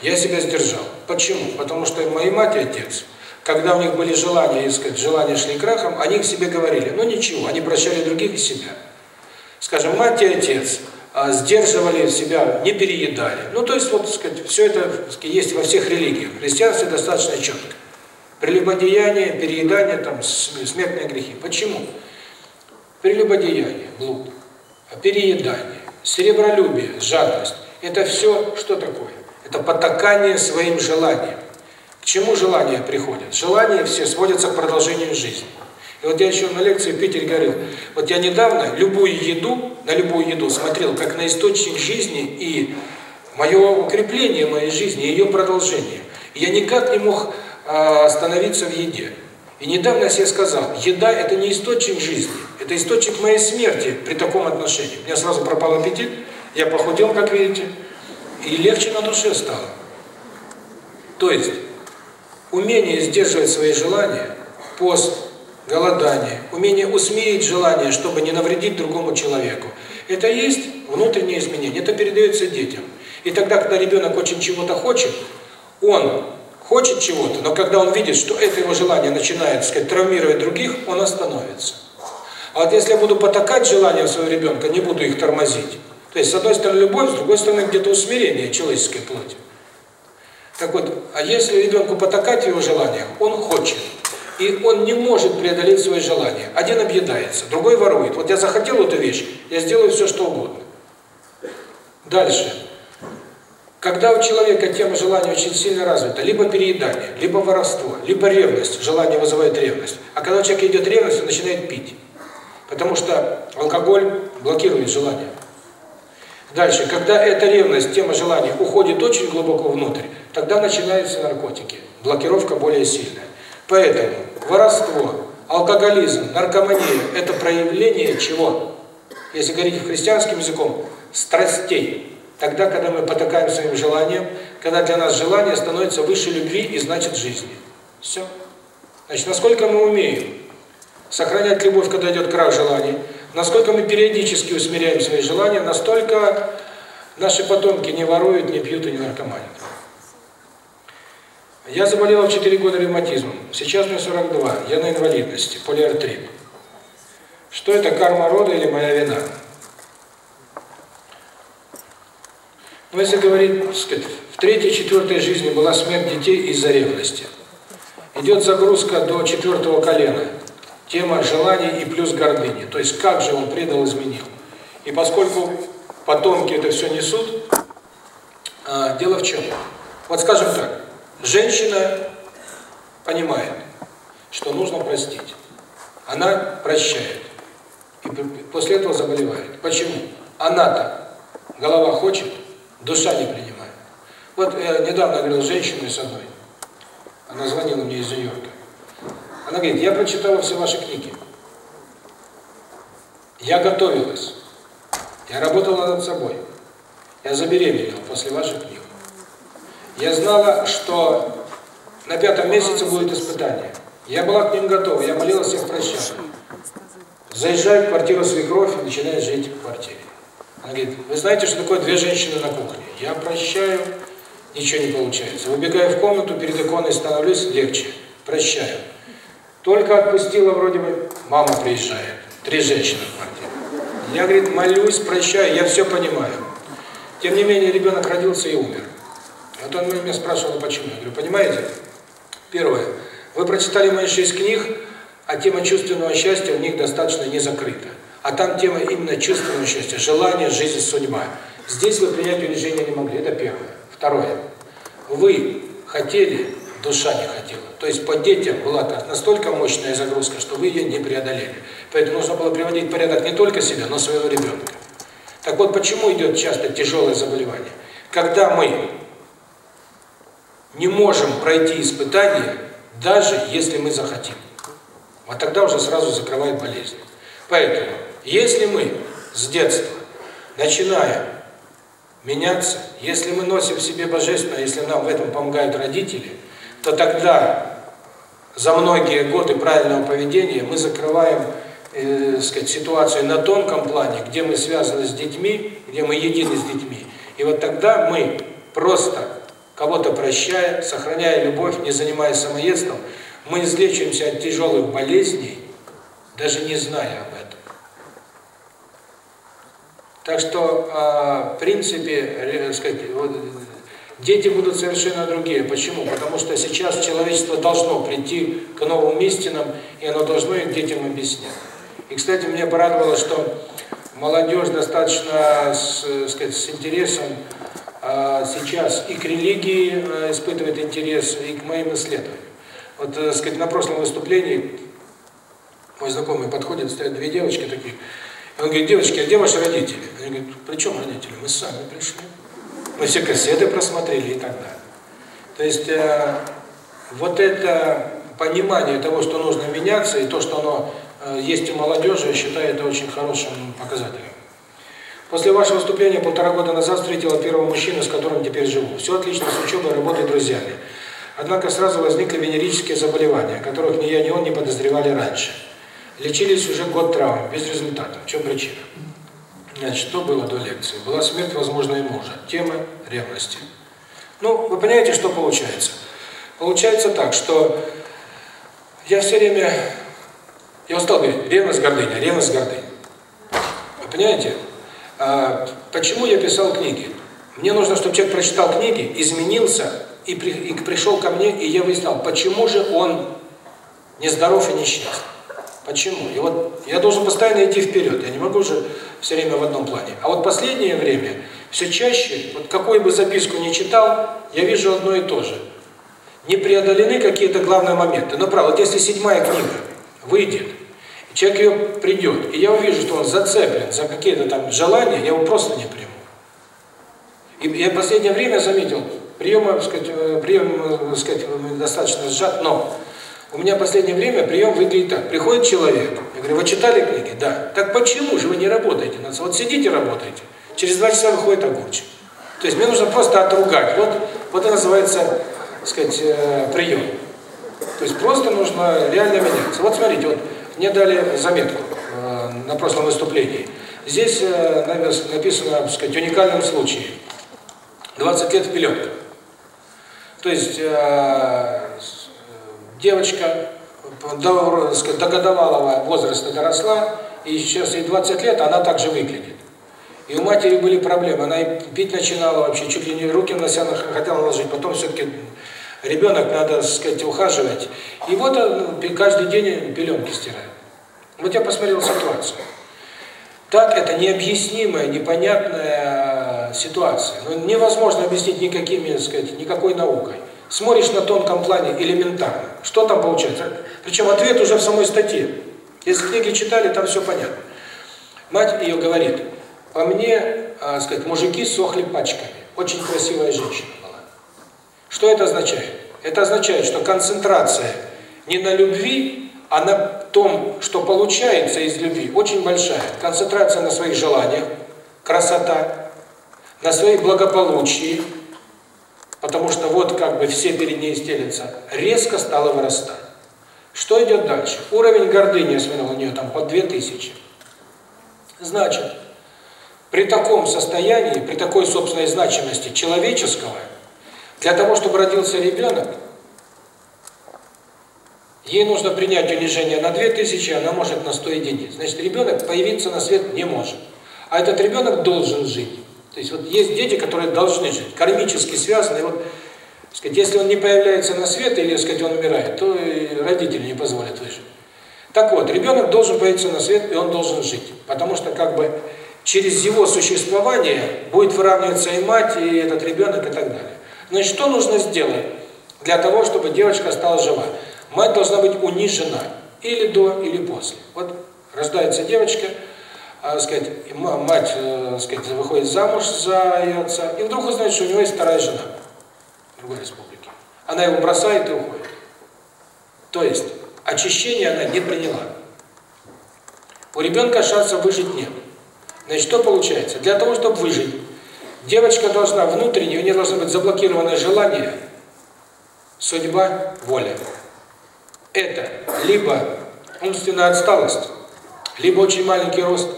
Я себя сдержал. Почему? Потому что мои мать и отец – когда у них были желания, искать, желания шли крахом, они к себе говорили, ну ничего, они прощали других и себя. Скажем, мать и отец а, сдерживали себя, не переедали. Ну, то есть, вот, сказать, все это сказать, есть во всех религиях. В достаточно четко. Прелюбодеяние, переедание, там, смертные грехи. Почему? Прелюбодеяние, блуд, переедание, серебролюбие, жадность. Это все что такое? Это потакание своим желаниям чему желания приходят? Желания все сводятся к продолжению жизни. И вот я еще на лекции в Питере говорил, вот я недавно любую еду, на любую еду смотрел как на источник жизни и мое укрепление моей жизни, ее продолжение. И я никак не мог а, остановиться в еде. И недавно я себе сказал, еда – это не источник жизни, это источник моей смерти при таком отношении. У меня сразу пропал аппетит, я похудел, как видите, и легче на душе стало. То есть, умение сдерживать свои желания, пост, голодание, умение усмирить желание, чтобы не навредить другому человеку, это есть внутреннее изменение, это передается детям. И тогда, когда ребенок очень чего-то хочет, он хочет чего-то, но когда он видит, что это его желание начинает, так сказать, травмировать других, он остановится. А вот если я буду потакать желаниям своего ребенка, не буду их тормозить, то есть, с одной стороны, любовь, с другой стороны, где-то усмирение человеческой плоти. Так вот, а если ребенку потакать его желаниям, он хочет, и он не может преодолеть свои желания. Один объедается, другой ворует. Вот я захотел эту вещь, я сделаю все, что угодно. Дальше. Когда у человека тема желания очень сильно развита, либо переедание, либо воровство, либо ревность, желание вызывает ревность. А когда у человека идет ревность, он начинает пить. Потому что алкоголь блокирует желание. Дальше, когда эта ревность, тема желания уходит очень глубоко внутрь, тогда начинаются наркотики. Блокировка более сильная. Поэтому воровство, алкоголизм, наркомания – это проявление чего? Если говорить христианским языком, страстей. Тогда, когда мы потакаем своим желаниям, когда для нас желание становится выше любви и значит жизни. Все. Значит, насколько мы умеем сохранять любовь, когда идет крах желаний, насколько мы периодически усмиряем свои желания, настолько наши потомки не воруют, не пьют и не наркоманят. Я заболел в 4 года ревматизмом. Сейчас мне 42. Я на инвалидности, полиартрит. Что это, карма рода или моя вина? Ну, если говорить, сказать, в третьей, четвертой жизни была смерть детей из-за ревности. Идет загрузка до четвертого колена. Тема желаний и плюс гордыни. То есть, как же он предал, изменил. И поскольку потомки это все несут, а, дело в чем? Вот скажем так, женщина понимает, что нужно простить. Она прощает. И после этого заболевает. Почему? Она-то, голова хочет, душа не принимает. Вот я недавно говорил с женщиной с одной. Она звонила мне из Нью-Йорка. Она говорит, я прочитала все ваши книги. Я готовилась. Я работала над собой. Я забеременела после ваших книг. Я знала, что на пятом месяце будет испытание. Я была к ним готова, я молилась всех прощать. Заезжаю в квартиру свекровь и начинаю жить в квартире. Она говорит, вы знаете, что такое две женщины на кухне? Я прощаю, ничего не получается. Выбегаю в комнату, перед иконой становлюсь, легче. Прощаю. Только отпустила, вроде бы, мама приезжает. Три женщины в квартире. Я, говорит, молюсь, прощаю, я все понимаю. Тем не менее, ребенок родился и умер. Вот он меня спрашивал, почему. Я говорю, понимаете, первое, вы прочитали мои шесть книг, а тема чувственного счастья у них достаточно не закрыта. А там тема именно чувственного счастья, желание, жизнь, судьба. Здесь вы принять унижение не могли, это первое. Второе. Вы хотели, душа не хотела. То есть по детям была настолько мощная загрузка, что вы ее не преодолели. Поэтому нужно было приводить порядок не только себя, но своего ребенка. Так вот, почему идет часто тяжелое заболевание? Когда мы не можем пройти испытание, даже если мы захотим. Вот тогда уже сразу закрывает болезнь. Поэтому, если мы с детства начинаем меняться, если мы носим в себе Божественное, если нам в этом помогают родители, то тогда за многие годы правильного поведения мы закрываем э, сказать, ситуацию на тонком плане, где мы связаны с детьми, где мы едины с детьми. И вот тогда мы просто кого-то прощая, сохраняя любовь, не занимаясь самоедством, мы излечимся от тяжелых болезней, даже не зная об этом. Так что, а, в принципе, сказать, вот, дети будут совершенно другие. Почему? Потому что сейчас человечество должно прийти к новым истинам, и оно должно их детям объяснять. И, кстати, меня порадовало, что молодежь достаточно, с, сказать, с интересом а, сейчас и к религии а, испытывает интерес, и к моим исследованиям. Вот, так сказать, на прошлом выступлении мой знакомый подходит, стоят две девочки такие, и он говорит, девочки, а где ваши родители? Они говорят, при чем родители? Мы сами пришли. Мы все кассеты просмотрели и так далее. То есть, э, вот это понимание того, что нужно меняться, и то, что оно э, есть у молодежи, я считаю это очень хорошим показателем. После вашего выступления полтора года назад встретила первого мужчину, с которым теперь живу. Все отлично с учебой, работой, друзьями. Однако сразу возникли венерические заболевания, которых ни я, ни он не подозревали раньше. Лечились уже год травм, без результата. В чем причина? Значит, что было до лекции? Была смерть, возможно, и мужа. Тема ревности. Ну, вы понимаете, что получается? Получается так, что я все время, я устал говорить, ревность, гордыня, ревность, гордыня. Вы понимаете? А, почему я писал книги? Мне нужно, чтобы человек прочитал книги, изменился и, при, и пришел ко мне, и я выяснял, почему же он нездоров и несчастный. Почему? И вот я должен постоянно идти вперед, я не могу же все время в одном плане. А вот последнее время все чаще, вот какую бы записку ни читал, я вижу одно и то же. Не преодолены какие-то главные моменты. Но правда, вот если седьмая книга выйдет, человек ее придет, и я увижу, что он зацеплен за какие-то там желания, я его просто не приму. И я последнее время заметил, прием, так сказать, э, прием, так сказать, достаточно сжат, но у меня в последнее время прием выглядит так. Приходит человек, я говорю, вы читали книги? Да. Так почему же вы не работаете? Вот сидите, работаете. Через два часа выходит огурчик. То есть мне нужно просто отругать. Вот, вот это называется, так сказать, э, прием. То есть просто нужно реально меняться. Вот смотрите, вот мне дали заметку э, на прошлом выступлении. Здесь э, написано, так сказать, уникальном случае. 20 лет в пеленках. То есть девочка до, сказать, до возраста доросла, и сейчас ей 20 лет, она также выглядит. И у матери были проблемы, она и пить начинала вообще, чуть ли не руки на себя хотела наложить, потом все-таки ребенок, надо, сказать, ухаживать. И вот он каждый день пеленки стирает. Вот я посмотрел ситуацию. Так это необъяснимая, непонятная ситуация. Но невозможно объяснить никакими, сказать, никакой наукой. Смотришь на тонком плане элементарно. Что там получается? Причем ответ уже в самой статье. Если книги читали, там все понятно. Мать ее говорит, по мне, а, сказать, мужики сохли пачками. Очень красивая женщина была. Что это означает? Это означает, что концентрация не на любви, а на том, что получается из любви, очень большая. Концентрация на своих желаниях, красота, на своих благополучии, потому что вот как бы все перед ней стелятся, резко стало вырастать. Что идет дальше? Уровень гордыни, я смотрел, у нее там по 2000. Значит, при таком состоянии, при такой собственной значимости человеческого, для того, чтобы родился ребенок, ей нужно принять унижение на 2000, она может на 100 единиц. Значит, ребенок появиться на свет не может. А этот ребенок должен жить. То есть вот есть дети, которые должны жить, кармически связаны. Вот, сказать, если он не появляется на свет или, сказать, он умирает, то родители не позволят выжить. Так вот, ребенок должен появиться на свет, и он должен жить. Потому что как бы через его существование будет выравниваться и мать, и этот ребенок, и так далее. Значит, что нужно сделать для того, чтобы девочка стала жива? Мать должна быть унижена или до, или после. Вот рождается девочка, а, сказать, мать, э, сказать, выходит замуж за ее отца, и вдруг узнает, что у него есть вторая жена другой республике. Она его бросает и уходит. То есть, очищение она не приняла. У ребенка шанса выжить нет. Значит, что получается? Для того, чтобы выжить, девочка должна внутренне, у нее должно быть заблокировано желание, судьба, воля. Это либо умственная отсталость, либо очень маленький рост,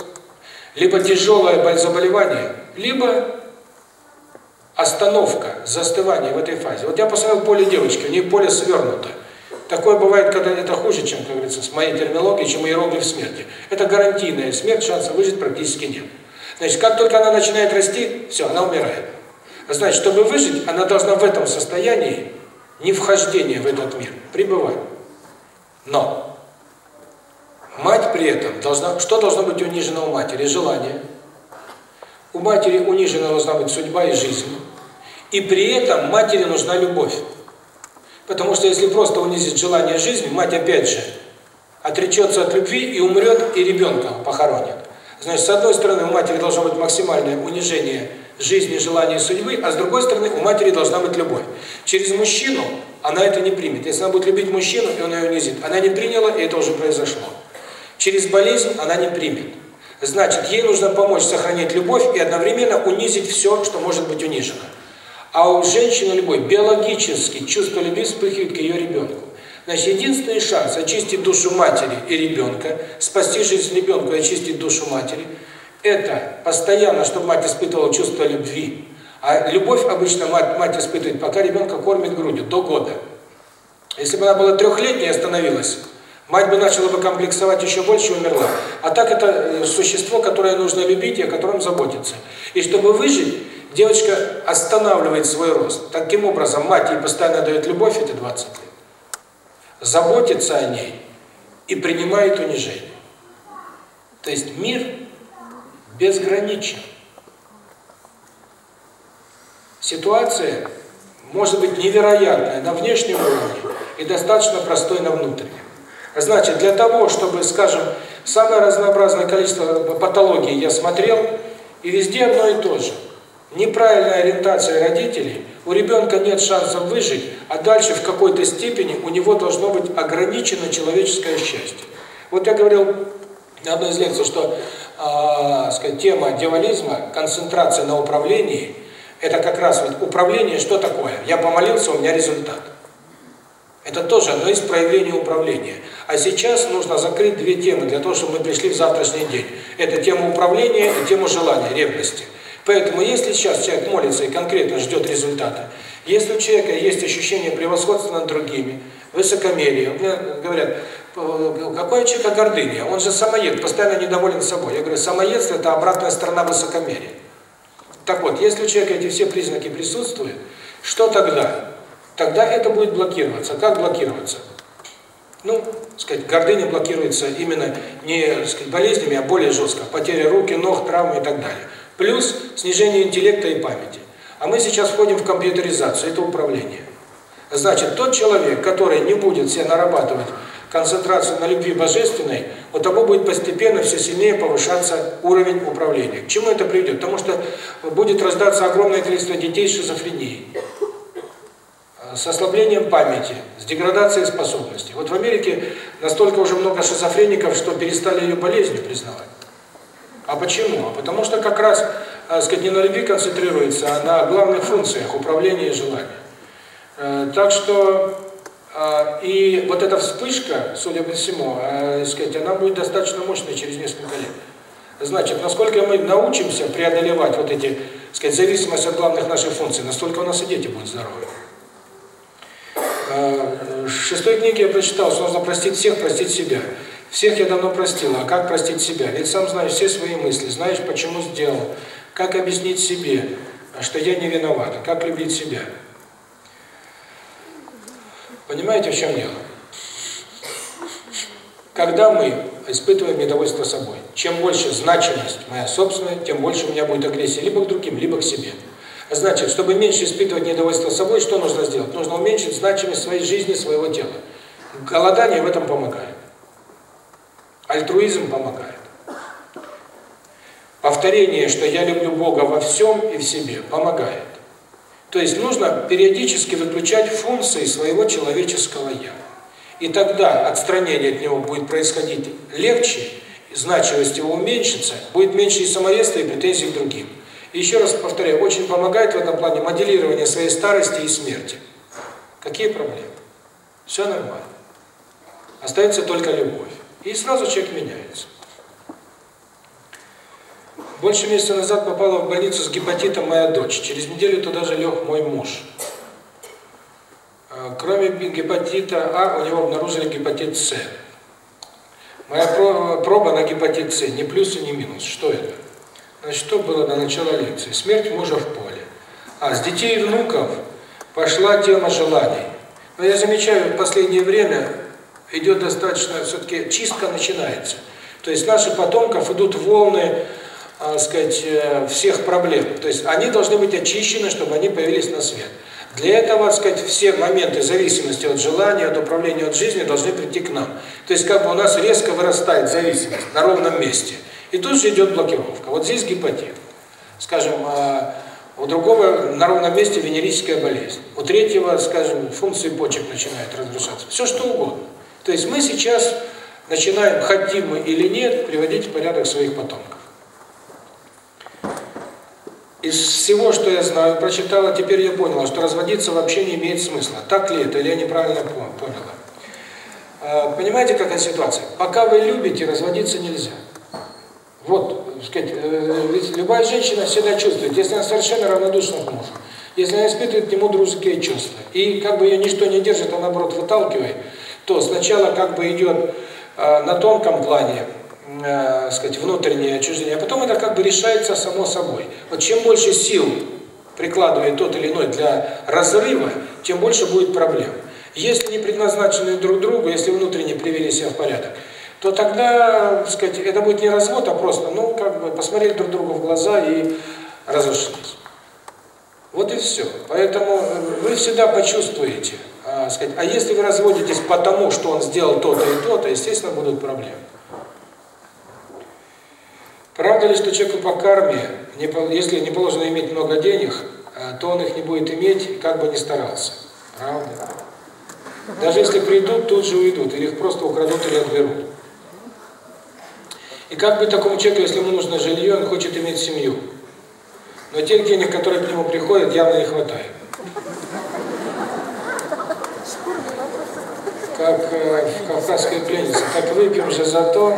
либо тяжелое заболевание, либо остановка, застывание в этой фазе. Вот я посмотрел поле девочки, у нее поле свернуто. Такое бывает, когда это хуже, чем, как говорится, с моей терминологией, чем иероглиф смерти. Это гарантийная смерть, шанса выжить практически нет. Значит, как только она начинает расти, все, она умирает. Значит, чтобы выжить, она должна в этом состоянии, не вхождения в этот мир, пребывать. Но Мать при этом должна... Что должно быть унижено у матери? Желание. У матери унижена должна быть судьба и жизнь. И при этом матери нужна любовь. Потому что если просто унизить желание жизни, мать опять же отречется от любви и умрет, и ребенка похоронит. Значит, с одной стороны, у матери должно быть максимальное унижение жизни, желания судьбы, а с другой стороны, у матери должна быть любовь. Через мужчину она это не примет. Если она будет любить мужчину, и он ее унизит, она не приняла, и это уже произошло. Через болезнь она не примет. Значит, ей нужно помочь сохранить любовь и одновременно унизить все, что может быть унижено. А у женщины любой биологически чувство любви вспыхивает к ее ребенку. Значит, единственный шанс очистить душу матери и ребенка, спасти жизнь ребенку и очистить душу матери, это постоянно, чтобы мать испытывала чувство любви. А любовь обычно мать, мать испытывает, пока ребенка кормит грудью, до года. Если бы она была трехлетней остановилась, мать бы начала бы комплексовать еще больше умерла. А так это э, существо, которое нужно любить и о котором заботиться. И чтобы выжить, девочка останавливает свой рост. Таким образом, мать ей постоянно дает любовь эти 20 лет. Заботится о ней и принимает унижение. То есть мир безграничен. Ситуация может быть невероятная на внешнем уровне и достаточно простой на внутреннем. Значит, для того, чтобы, скажем, самое разнообразное количество патологий я смотрел, и везде одно и то же. Неправильная ориентация родителей, у ребенка нет шансов выжить, а дальше в какой-то степени у него должно быть ограничено человеческое счастье. Вот я говорил на одной из лекций, что э, сказать, тема дьяволизма, концентрация на управлении, это как раз вот управление, что такое? Я помолился, у меня результат. Это тоже одно из проявлений управления. А сейчас нужно закрыть две темы для того, чтобы мы пришли в завтрашний день. Это тема управления и тема желания, ревности. Поэтому если сейчас человек молится и конкретно ждет результата, если у человека есть ощущение превосходства над другими, высокомерие, мне говорят, какой у человека гордыня? Он же самоед, постоянно недоволен собой. Я говорю, самоедство – это обратная сторона высокомерия. Так вот, если у человека эти все признаки присутствуют, что тогда? Тогда это будет блокироваться. Как блокироваться? Ну, сказать, гордыня блокируется именно не сказать, болезнями, а более жестко. Потеря руки, ног, травмы и так далее. Плюс снижение интеллекта и памяти. А мы сейчас входим в компьютеризацию, это управление. Значит, тот человек, который не будет себе нарабатывать концентрацию на любви божественной, у того будет постепенно все сильнее повышаться уровень управления. К чему это приведет? Потому что будет рождаться огромное количество детей с шизофренией, с ослаблением памяти, с деградацией способностей. Вот в Америке настолько уже много шизофреников, что перестали ее болезнью признавать. А почему? А потому что как раз, так сказать, не на любви концентрируется, а на главных функциях управления и желания. Так что и вот эта вспышка, судя по всему, сказать, она будет достаточно мощной через несколько лет. Значит, насколько мы научимся преодолевать вот эти, сказать, зависимость от главных наших функций, настолько у нас и дети будут здоровы. В шестой книге я прочитал, что нужно простить всех, простить себя. Всех я давно простил, а как простить себя? Ведь сам знаешь все свои мысли, знаешь, почему сделал, как объяснить себе, что я не виноват, как любить себя. Понимаете, в чем дело? Когда мы испытываем недовольство собой, чем больше значимость моя собственная, тем больше у меня будет агрессия либо к другим, либо к себе. Значит, чтобы меньше испытывать недовольство собой, что нужно сделать? Нужно уменьшить значимость своей жизни, своего тела. Голодание в этом помогает. Альтруизм помогает. Повторение, что я люблю Бога во всем и в себе, помогает. То есть нужно периодически выключать функции своего человеческого «я». И тогда отстранение от него будет происходить легче, значимость его уменьшится, будет меньше и самоедства, и претензий к другим. Еще раз повторяю, очень помогает в этом плане моделирование своей старости и смерти. Какие проблемы? Все нормально. Остается только любовь. И сразу человек меняется. Больше месяца назад попала в больницу с гепатитом моя дочь. Через неделю туда же лег мой муж. Кроме гепатита А, у него обнаружили гепатит С. Моя проба на гепатит С, ни плюс и ни минус. Что это? Значит, что было до начала лекции? Смерть мужа в поле. А с детей и внуков пошла тема желаний. Но я замечаю, в последнее время идет достаточно, все-таки чистка начинается. То есть наши потомков идут волны, так сказать, всех проблем. То есть они должны быть очищены, чтобы они появились на свет. Для этого, так сказать, все моменты зависимости от желания, от управления от жизни должны прийти к нам. То есть как бы у нас резко вырастает зависимость на ровном месте. И тут же идет блокировка. Вот здесь гепатит. Скажем, у другого на ровном месте венерическая болезнь. У третьего, скажем, функции почек начинают разрушаться. Все что угодно. То есть мы сейчас начинаем, хотим мы или нет, приводить в порядок своих потомков. Из всего, что я знаю, прочитала, теперь я поняла, что разводиться вообще не имеет смысла. Так ли это, или я неправильно поняла? Понимаете, какая ситуация? Пока вы любите, разводиться нельзя. Вот сказать, э, ведь любая женщина всегда чувствует, если она совершенно равнодушна к мужу, если она испытывает к нему дружеские чувства, и как бы ее ничто не держит, а наоборот выталкивает, то сначала как бы идет э, на тонком плане, э, сказать, внутреннее отчуждение, а потом это как бы решается само собой. Вот чем больше сил прикладывает тот или иной для разрыва, тем больше будет проблем. Если не предназначены друг другу, если внутренне привели себя в порядок, то тогда, так сказать, это будет не развод, а просто, ну, как бы посмотреть друг другу в глаза и разошлись. Вот и все. Поэтому вы всегда почувствуете, а, сказать, а если вы разводитесь потому, что он сделал то-то и то-то, естественно, будут проблемы. Правда ли, что человеку по карме, если не положено иметь много денег, а, то он их не будет иметь, как бы ни старался? Правда? Даже если придут, тут же уйдут, или их просто украдут или отберут. И как бы такому человеку, если ему нужно жилье, он хочет иметь семью. Но тех денег, которые к нему приходят, явно не хватает. Как э, в «Кавказской пленнице». Так выпьем же за то...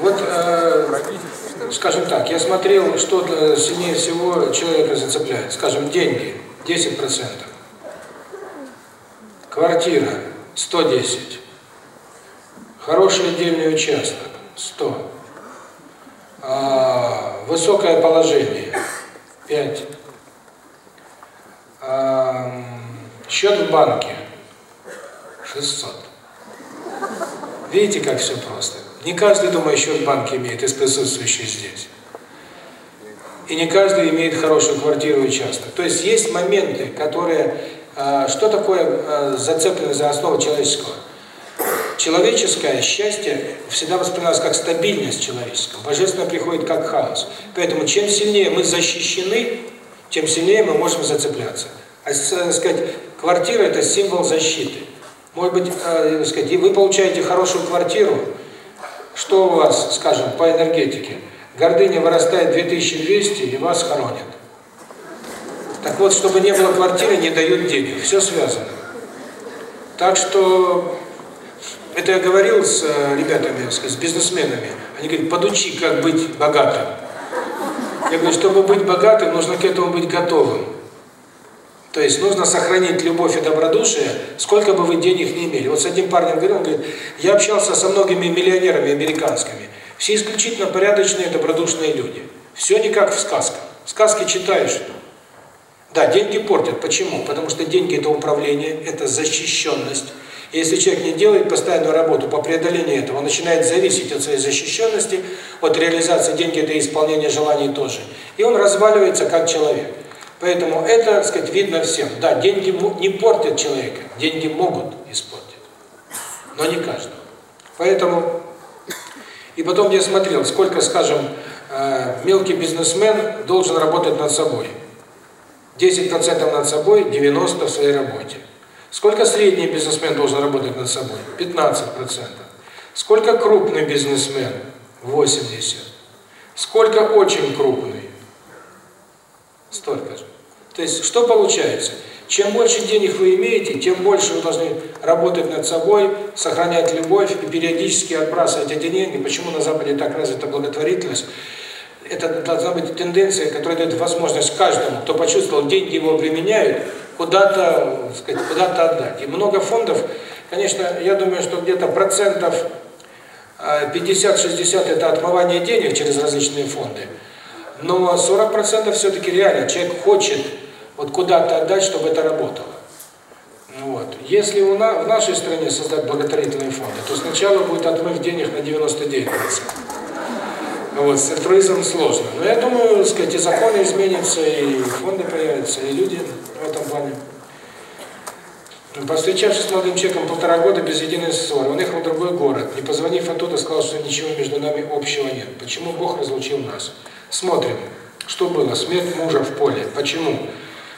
Вот, э, скажем так, я смотрел, что сильнее всего человека зацепляет. Скажем, деньги – 10%. Квартира – 110. Хороший отдельный участок – 100. А, высокое положение – 5. А, счет в банке – 600. Видите, как все просто? Не каждый, думаю, счет в банке имеет из присутствующих здесь. И не каждый имеет хорошую квартиру и участок. То есть есть моменты, которые что такое а, зацепленность за основу человеческого? Человеческое счастье всегда воспринимается как стабильность человеческого. Божественное приходит как хаос. Поэтому чем сильнее мы защищены, тем сильнее мы можем зацепляться. А сказать, квартира – это символ защиты. Может быть, э, сказать, вы получаете хорошую квартиру, что у вас, скажем, по энергетике? Гордыня вырастает 2200 и вас хоронят. Так вот, чтобы не было квартиры, не дают денег. Все связано. Так что, это я говорил с э, ребятами, с бизнесменами. Они говорят, подучи, как быть богатым. Я говорю, чтобы быть богатым, нужно к этому быть готовым. То есть нужно сохранить любовь и добродушие, сколько бы вы денег не имели. Вот с одним парнем говорил, он говорит, я общался со многими миллионерами американскими. Все исключительно порядочные, добродушные люди. Все не как в сказках. Сказки читаешь, да, деньги портят. Почему? Потому что деньги – это управление, это защищенность. И если человек не делает постоянную работу по преодолению этого, он начинает зависеть от своей защищенности, от реализации деньги – это исполнение желаний тоже. И он разваливается как человек. Поэтому это, так сказать, видно всем. Да, деньги не портят человека, деньги могут испортить, но не каждого. Поэтому, и потом я смотрел, сколько, скажем, э, мелкий бизнесмен должен работать над собой. 10% над собой, 90% в своей работе. Сколько средний бизнесмен должен работать над собой? 15%. Сколько крупный бизнесмен? 80%. Сколько очень крупный? Столько же. То есть, что получается? Чем больше денег вы имеете, тем больше вы должны работать над собой, сохранять любовь и периодически отбрасывать эти деньги. Почему на Западе так развита благотворительность? Это должна быть тенденция, которая дает возможность каждому, кто почувствовал, деньги его применяют, куда-то, сказать, куда-то отдать. И много фондов, конечно, я думаю, что где-то процентов 50-60 это отмывание денег через различные фонды, но 40% все-таки реально человек хочет вот куда-то отдать, чтобы это работало. Вот. Если у на, в нашей стране создать благотворительные фонды, то сначала будет отмыв денег на 99%. Вот, с альтруизмом сложно. Но я думаю, так сказать, и законы изменятся, и фонды появятся, и люди в этом плане. Повстречавшись с молодым человеком полтора года без единой ссоры, он ехал в другой город, не позвонив оттуда, сказал, что ничего между нами общего нет. Почему Бог разлучил нас? Смотрим, что было. Смерть мужа в поле. Почему?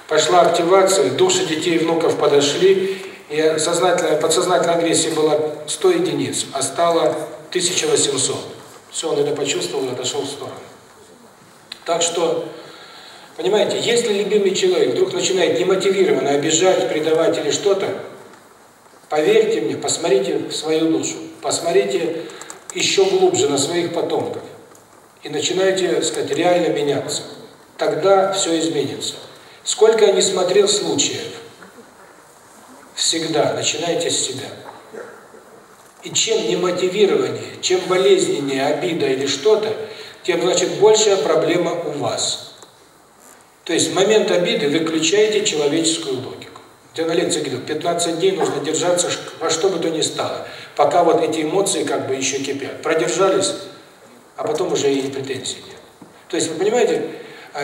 Пошла активация, души детей и внуков подошли, и сознательная, подсознательная агрессия была 100 единиц, а стало 1800. Все, он это почувствовал и отошел в сторону. Так что, понимаете, если любимый человек вдруг начинает немотивированно обижать, предавать или что-то, Поверьте мне, посмотрите в свою душу, посмотрите еще глубже на своих потомков и начинайте, так сказать, реально меняться. Тогда все изменится. Сколько я не смотрел случаев, всегда начинайте с себя. И чем немотивированнее, чем болезненнее обида или что-то, тем, значит, большая проблема у вас. То есть в момент обиды выключаете человеческую логику. Я на лекции говорил, 15 дней нужно держаться во что бы то ни стало, пока вот эти эмоции как бы еще кипят. Продержались, а потом уже и претензий нет. То есть, вы понимаете,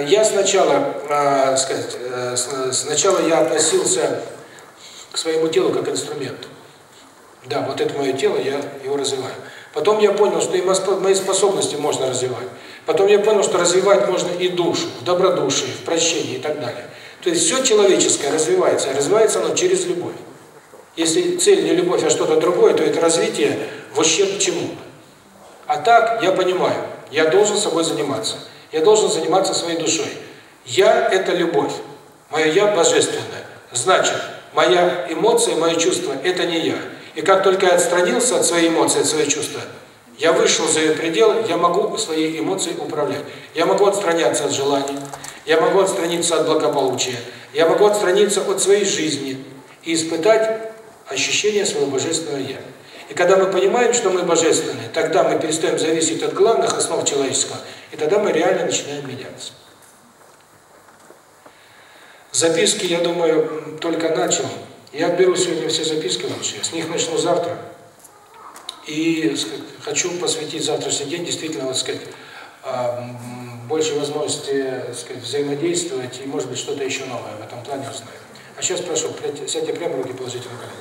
я сначала, э, сказать, э, сначала я относился к своему телу как инструменту. Да, вот это мое тело, я его развиваю. Потом я понял, что и мои способности можно развивать. Потом я понял, что развивать можно и душу, в добродушии, в прощении и так далее. То есть все человеческое развивается, развивается оно через любовь. Если цель не любовь, а что-то другое, то это развитие в ущерб чему-то. А так, я понимаю, я должен собой заниматься. Я должен заниматься своей душой. Я – это любовь. Мое «я» божественное. Значит, моя эмоция, мое чувство – это не я. И как только я отстранился от своей эмоции, от своих чувства, я вышел за ее пределы, я могу своей эмоцией управлять. Я могу отстраняться от желаний, я могу отстраниться от благополучия, я могу отстраниться от своей жизни и испытать ощущение своего божественного «я». И когда мы понимаем, что мы божественные, тогда мы перестаем зависеть от главных основ человеческого, и тогда мы реально начинаем меняться. Записки, я думаю, только начал. Я отберу сегодня все записки лучшие, с них начну завтра. И сказать, хочу посвятить завтрашний день действительно, вот сказать, больше возможности сказать, взаимодействовать и, может быть, что-то еще новое в этом плане узнать. А сейчас прошу, сядьте прямо, руки положите на колени.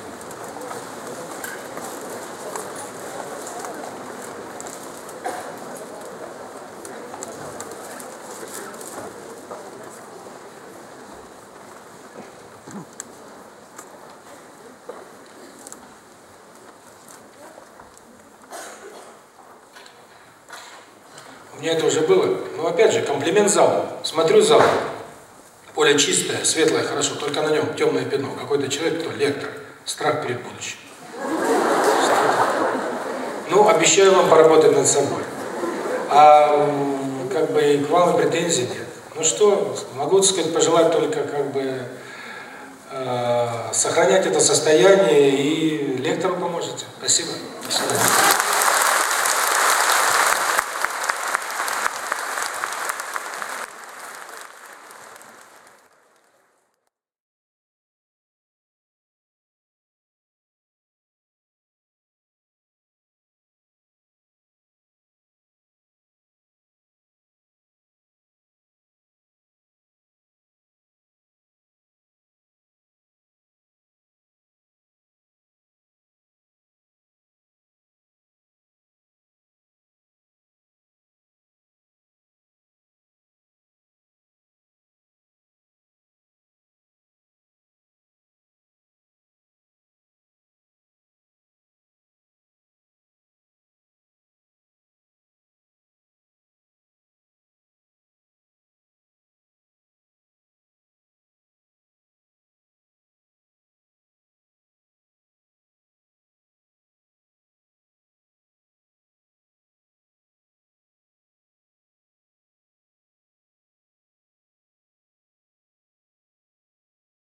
У меня это уже было. Но комплимент залу. Смотрю зал. Поле чистое, светлое, хорошо, только на нем темное пятно. Какой-то человек, кто лектор. Страх перед будущим. Ну, обещаю вам поработать над собой. А как бы к вам и претензий нет. Ну что, могу сказать, пожелать только как бы э, сохранять это состояние и лектору поможете. Спасибо. До свидания.